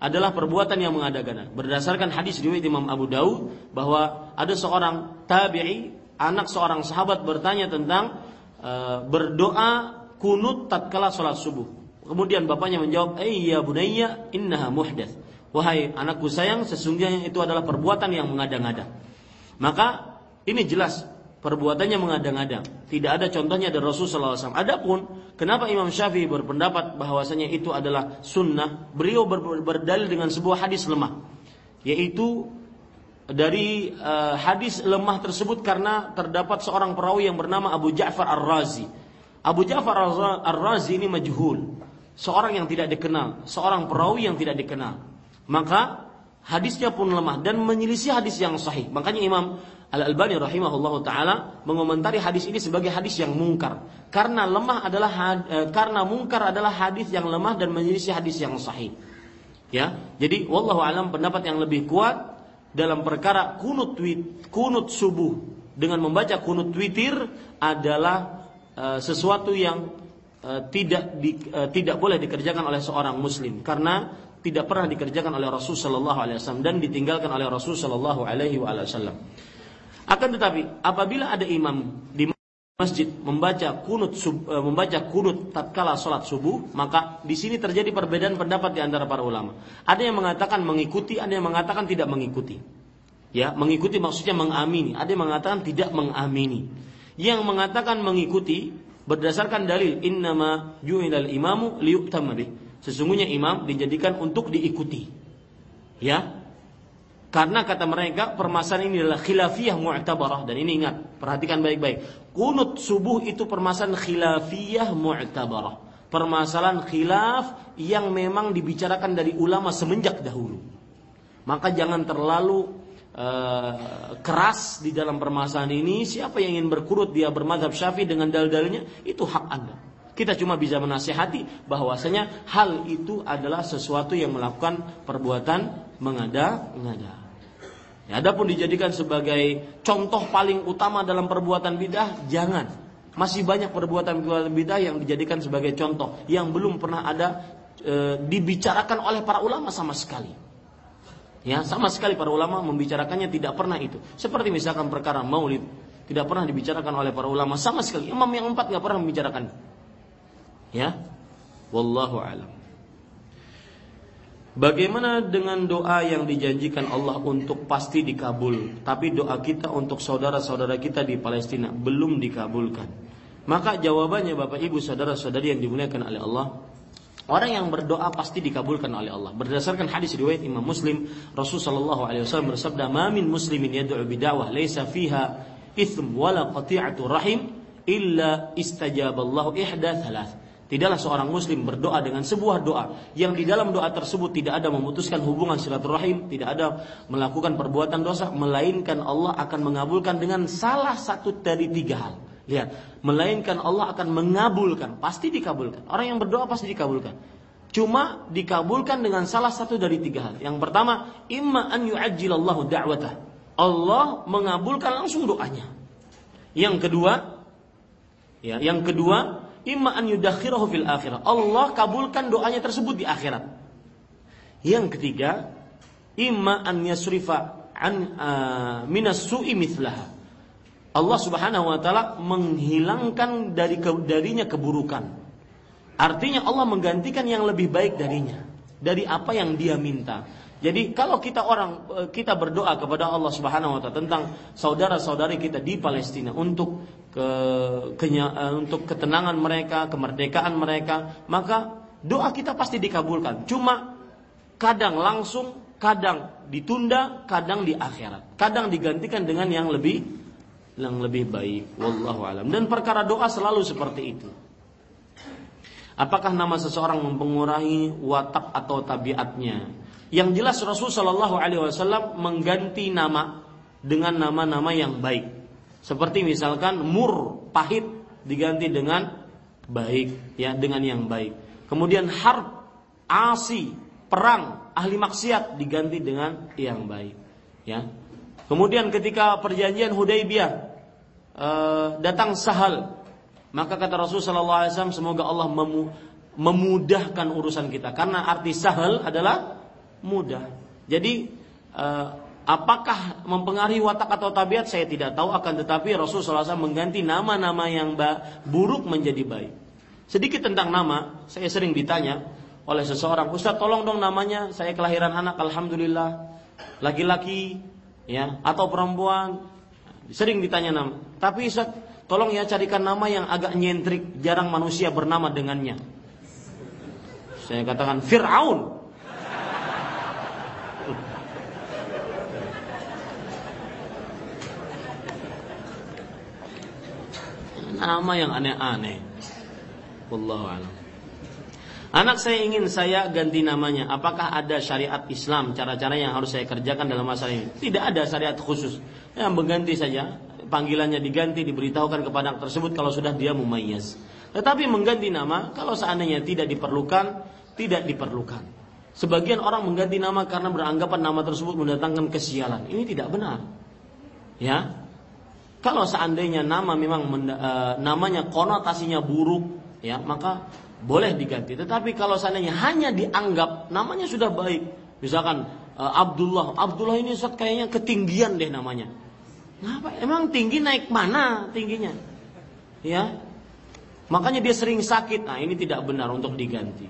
adalah perbuatan yang mengada-ngada. Berdasarkan hadis riwayat Imam Abu Daud bahwa ada seorang tabi'i, anak seorang sahabat bertanya tentang e, berdoa kunut tatkala sholat subuh. Kemudian bapaknya menjawab, "Ayya bunayya, innaha muhdats." Wahai anakku sayang, sesungguhnya itu adalah perbuatan yang mengada-ngada. Maka ini jelas perbuatannya mengada-ngada. Tidak ada contohnya dari Rasulullah SAW. Adapun kenapa Imam Syafi'i berpendapat bahwasanya itu adalah sunnah, beliau ber berdalil dengan sebuah hadis lemah, yaitu dari uh, hadis lemah tersebut karena terdapat seorang perawi yang bernama Abu Ja'far Ar-Razi. Abu Ja'far Ar-Razi ini majhul, seorang yang tidak dikenal, seorang perawi yang tidak dikenal. Maka hadisnya pun lemah dan menyelisih hadis yang sahih. Makanya Imam Al Albani rahimahullah taala mengomentari hadis ini sebagai hadis yang mungkar karena lemah adalah eh, karena mungkar adalah hadis yang lemah dan menyelisih hadis yang sahih. Ya, jadi wallahu alam pendapat yang lebih kuat dalam perkara kunut kunut subuh dengan membaca kunut witir adalah uh, sesuatu yang tidak di, uh, tidak boleh dikerjakan oleh seorang muslim karena tidak pernah dikerjakan oleh Rasul Shallallahu Alaihi Wasallam dan ditinggalkan oleh Rasul Shallallahu Alaihi Wasallam. Akan tetapi apabila ada imam di masjid membaca kunut sub, e, membaca kunut tatkala salat subuh, maka di sini terjadi perbedaan pendapat di antara para ulama. Ada yang mengatakan mengikuti, ada yang mengatakan tidak mengikuti. Ya, mengikuti maksudnya mengamini, ada yang mengatakan tidak mengamini. Yang mengatakan mengikuti berdasarkan dalil innama ju'ilal imamu liyu'tamma Sesungguhnya imam dijadikan untuk diikuti. Ya, karena kata mereka permasalahan ini adalah khilafiyah mu'tabarah dan ini ingat, perhatikan baik-baik. Kunut subuh itu permasalahan khilafiyah mu'tabarah. Permasalahan khilaf yang memang dibicarakan dari ulama semenjak dahulu. Maka jangan terlalu uh, keras di dalam permasalahan ini. Siapa yang ingin berkurut dia bermadhab syafi'i dengan dal-dalnya itu hak anda. Kita cuma bisa menasihati bahwasanya hal itu adalah sesuatu yang melakukan perbuatan mengada-ngada. Ya, adapun dijadikan sebagai contoh paling utama dalam perbuatan bidah, jangan. Masih banyak perbuatan-perbuatan bidah yang dijadikan sebagai contoh yang belum pernah ada e, dibicarakan oleh para ulama sama sekali. Ya, sama sekali para ulama membicarakannya tidak pernah itu. Seperti misalkan perkara maulid, tidak pernah dibicarakan oleh para ulama sama sekali. Imam yang empat nggak pernah membicarakan. Ya. Wallahu alam. Bagaimana dengan doa yang dijanjikan Allah untuk pasti dikabul, tapi doa kita untuk saudara-saudara kita di Palestina belum dikabulkan? Maka jawabannya Bapak Ibu saudara-saudari yang dimuliakan oleh Allah, orang yang berdoa pasti dikabulkan oleh Allah. Berdasarkan hadis riwayat Imam Muslim, Rasulullah sallallahu alaihi wasallam bersabda, "Ma min muslimin yad'u bid'awah laisa fiha ithm wala qati'atu rahim illa istajaballahu ihda thalath." Tidaklah seorang muslim berdoa dengan sebuah doa yang di dalam doa tersebut tidak ada memutuskan hubungan silaturahim, tidak ada melakukan perbuatan dosa, melainkan Allah akan mengabulkan dengan salah satu dari tiga hal. Lihat, melainkan Allah akan mengabulkan, pasti dikabulkan. Orang yang berdoa pasti dikabulkan. Cuma dikabulkan dengan salah satu dari tiga hal. Yang pertama, imma an yu'ajjilallahu da'watah. Allah mengabulkan langsung doanya. Yang kedua, ya, yang kedua, imma an yudakhirahu fil akhirah. Allah kabulkan doanya tersebut di akhirat. Yang ketiga, imma an yasrifa an uh, minas su'i mithlaha. Allah Subhanahu wa taala menghilangkan dari darinya keburukan. Artinya Allah menggantikan yang lebih baik darinya, dari apa yang dia minta. Jadi kalau kita orang eh, kita berdoa kepada Allah Subhanahu wa taala tentang saudara-saudari kita di Palestina untuk ke, kenya, eh, untuk ketenangan mereka, kemerdekaan mereka, maka doa kita pasti dikabulkan. Cuma kadang langsung, kadang ditunda, kadang di akhirat. Kadang digantikan dengan yang lebih yang lebih baik. Wallahu alam. Dan perkara doa selalu seperti itu. Apakah nama seseorang mempengaruhi watak atau tabiatnya? Yang jelas Rasul Shallallahu Alaihi Wasallam mengganti nama dengan nama-nama yang baik. Seperti misalkan mur pahit diganti dengan baik, ya dengan yang baik. Kemudian harb asi perang ahli maksiat diganti dengan yang baik, ya. Kemudian ketika perjanjian Hudaybiyah uh, datang Sahal, maka kata Rasul Shallallahu Alaihi Wasallam semoga Allah memu memudahkan urusan kita karena arti Sahal adalah mudah. Jadi uh, apakah mempengaruhi watak atau tabiat saya tidak tahu akan tetapi Rasulullah SAW mengganti nama-nama yang buruk menjadi baik. Sedikit tentang nama, saya sering ditanya oleh seseorang, Ustaz tolong dong namanya, saya kelahiran anak alhamdulillah, laki-laki ya atau perempuan. Sering ditanya nama. Tapi Ustaz, tolong ya carikan nama yang agak nyentrik, jarang manusia bernama dengannya. Saya katakan Fir'aun. nama yang aneh-aneh. Wallahu a'lam. Anak saya ingin saya ganti namanya. Apakah ada syariat Islam cara-cara yang harus saya kerjakan dalam masalah ini? Tidak ada syariat khusus. Yang mengganti saja, panggilannya diganti, diberitahukan kepada anak tersebut kalau sudah dia mumayyiz. Tetapi mengganti nama kalau seandainya tidak diperlukan, tidak diperlukan. Sebagian orang mengganti nama karena beranggapan nama tersebut mendatangkan kesialan. Ini tidak benar. Ya, kalau seandainya nama memang uh, namanya konotasinya buruk, ya maka boleh diganti. Tetapi kalau seandainya hanya dianggap namanya sudah baik, misalkan uh, Abdullah, Abdullah ini saat kayaknya ketinggian deh namanya. Ngapa? Emang tinggi naik mana tingginya? Ya, makanya dia sering sakit. Nah ini tidak benar untuk diganti.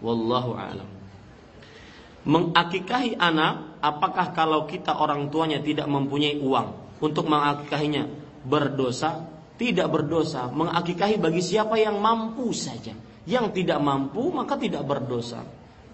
Wallahu a'lam. Mengakikahi anak, apakah kalau kita orang tuanya tidak mempunyai uang, untuk mengakikahinya berdosa tidak berdosa mengakikahi bagi siapa yang mampu saja yang tidak mampu maka tidak berdosa.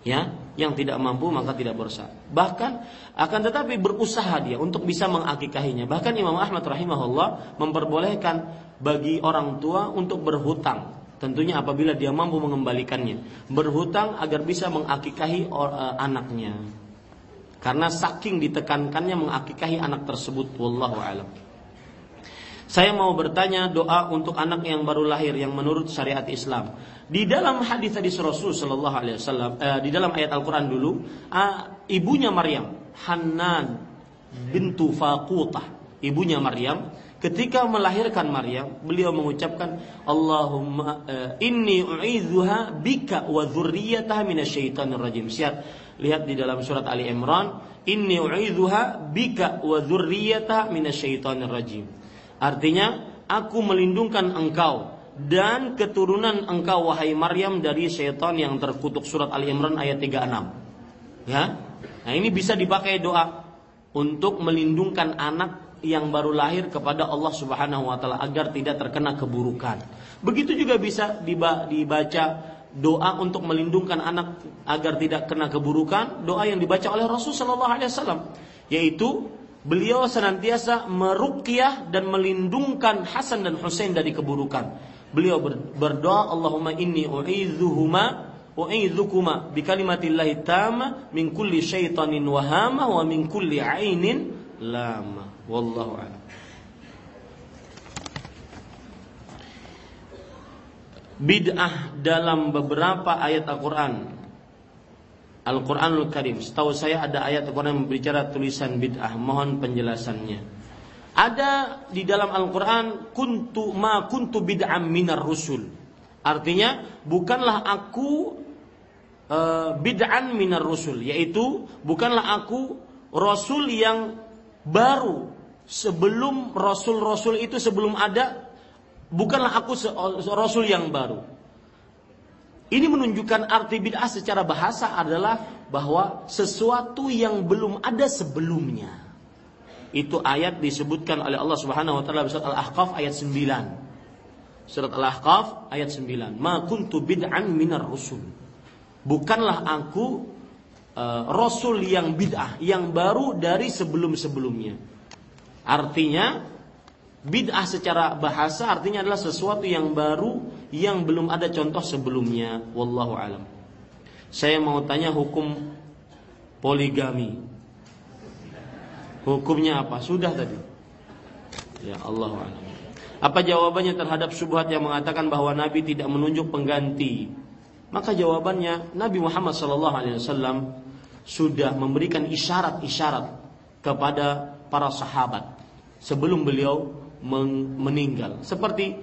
Ya yang tidak mampu maka tidak berdosa. Bahkan akan tetapi berusaha dia untuk bisa mengakikahinya bahkan Imam Ahmad rahimahullah memperbolehkan bagi orang tua untuk berhutang. Tentunya apabila dia mampu mengembalikannya. Berhutang agar bisa mengakikahi eh, anaknya. Karena saking ditekankannya mengakikahi anak tersebut wallahu alam. Saya mau bertanya doa untuk anak yang baru lahir yang menurut syariat Islam. Di dalam hadis hadis Rasul Shallallahu Alaihi Wasallam, eh, di dalam ayat Al Quran dulu, uh, ibunya Maryam, Hanan bintu Faqutah, ibunya Maryam, ketika melahirkan Maryam, beliau mengucapkan, Allahumma uh, inni bika wa dzurriyyataha minasyaitonir rajim. Siap Lihat di dalam surat Ali Imran, "Inni u'idzuha bika wa dzurriyyata minasyaitonir rajim." Artinya, aku melindungkan engkau dan keturunan engkau wahai Maryam dari syaitan yang terkutuk surat Ali Imran ayat 36. Ya. Nah, ini bisa dipakai doa untuk melindungkan anak yang baru lahir kepada Allah Subhanahu wa taala agar tidak terkena keburukan. Begitu juga bisa dibaca doa untuk melindungkan anak agar tidak kena keburukan, doa yang dibaca oleh Rasul sallallahu alaihi wasallam yaitu beliau senantiasa meruqyah dan melindungkan Hasan dan Husain dari keburukan. Beliau berdoa Allahumma inni u'idzuhuma u'idzukuma bi kalimatillahi tamma min kulli syaitanin wahama wa min kulli ainin lama. Wallahu a'lam. Bid'ah dalam beberapa ayat Al-Qur'an. Al-Qur'anul Karim. Setahu saya ada ayat Al-Qur'an yang berbicara tulisan bid'ah. Mohon penjelasannya. Ada di dalam Al-Quran kuntu ma kuntu bid'am minar rusul. Artinya bukanlah aku e, bid'an minar rusul, yaitu bukanlah aku rasul yang baru sebelum rasul-rasul itu sebelum ada bukanlah aku rasul yang baru. Ini menunjukkan arti bid'ah secara bahasa adalah bahwa sesuatu yang belum ada sebelumnya itu ayat disebutkan oleh Allah Subhanahu wa taala surat Al-Ahqaf ayat 9. Surat Al-Ahqaf ayat 9. Ma kuntu bid'an minar rusul. Bukanlah aku uh, rasul yang bid'ah, yang baru dari sebelum-sebelumnya. Artinya bid'ah secara bahasa artinya adalah sesuatu yang baru yang belum ada contoh sebelumnya. Wallahu alam. Saya mau tanya hukum poligami. Hukumnya apa? Sudah tadi. Ya Allah Apa jawabannya terhadap syubhat yang mengatakan bahwa Nabi tidak menunjuk pengganti? Maka jawabannya Nabi Muhammad SAW sudah memberikan isyarat-isyarat kepada para sahabat sebelum beliau meninggal. Seperti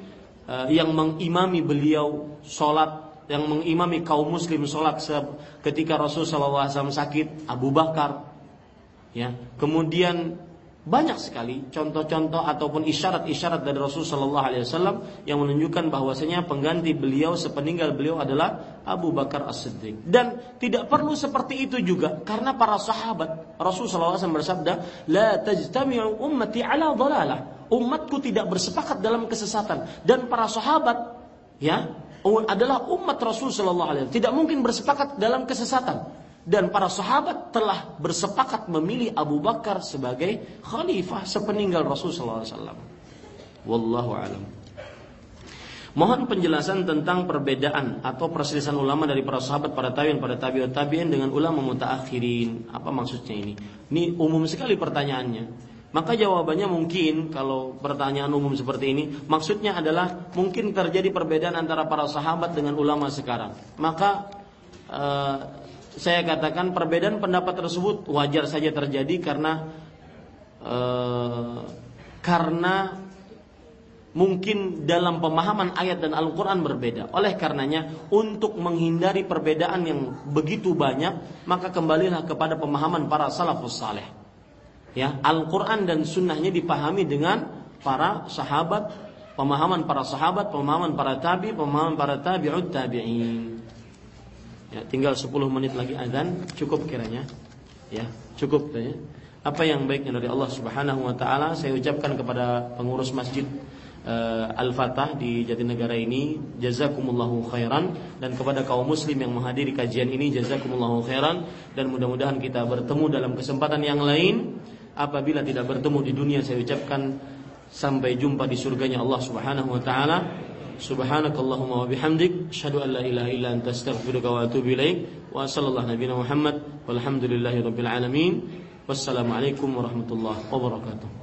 uh, yang mengimami beliau sholat yang mengimami kaum muslim sholat ketika Rasulullah SAW sakit Abu Bakar Ya, kemudian banyak sekali contoh-contoh ataupun isyarat-isyarat dari Rasul Wasallam yang menunjukkan bahwasanya pengganti beliau sepeninggal beliau adalah Abu Bakar As-Siddiq. Dan tidak perlu seperti itu juga karena para sahabat Rasul Shallallahu Alaihi Wasallam bersabda la tajtami'u ummati ala umatku tidak bersepakat dalam kesesatan dan para sahabat ya adalah umat Rasul Shallallahu Alaihi Wasallam tidak mungkin bersepakat dalam kesesatan dan para sahabat telah bersepakat memilih Abu Bakar sebagai khalifah sepeninggal Rasulullah SAW. Wallahu alam. Mohon penjelasan tentang perbedaan atau perselisihan ulama dari para sahabat, para tabiin, para tabiut tabiin dengan ulama mutaakhirin. Apa maksudnya ini? Ini umum sekali pertanyaannya. Maka jawabannya mungkin kalau pertanyaan umum seperti ini, maksudnya adalah mungkin terjadi perbedaan antara para sahabat dengan ulama sekarang. Maka eh, saya katakan perbedaan pendapat tersebut wajar saja terjadi karena e, karena mungkin dalam pemahaman ayat dan Al-Quran berbeda. Oleh karenanya, untuk menghindari perbedaan yang begitu banyak, maka kembalilah kepada pemahaman para salafus saleh. Ya, Al-Quran dan sunnahnya dipahami dengan para sahabat, pemahaman para sahabat, pemahaman para tabi, pemahaman para tabi'ut tabi'in. Ya, tinggal 10 menit lagi azan, cukup kiranya. Ya, cukup ya. Apa yang baiknya dari Allah Subhanahu wa taala saya ucapkan kepada pengurus masjid uh, Al-Fatah di Jatinegara ini jazakumullahu khairan dan kepada kaum muslim yang menghadiri kajian ini jazakumullahu khairan dan mudah-mudahan kita bertemu dalam kesempatan yang lain apabila tidak bertemu di dunia saya ucapkan sampai jumpa di surganya Allah Subhanahu wa taala. Subhanakallahumma wa bihamdik asyhadu an la ilaha illa anta astaghfiruka wa atubu ilaik. Wa sallallahu nabiyana Muhammad walhamdulillahi rabbil alamin. Wassalamu alaikum warahmatullahi wabarakatuh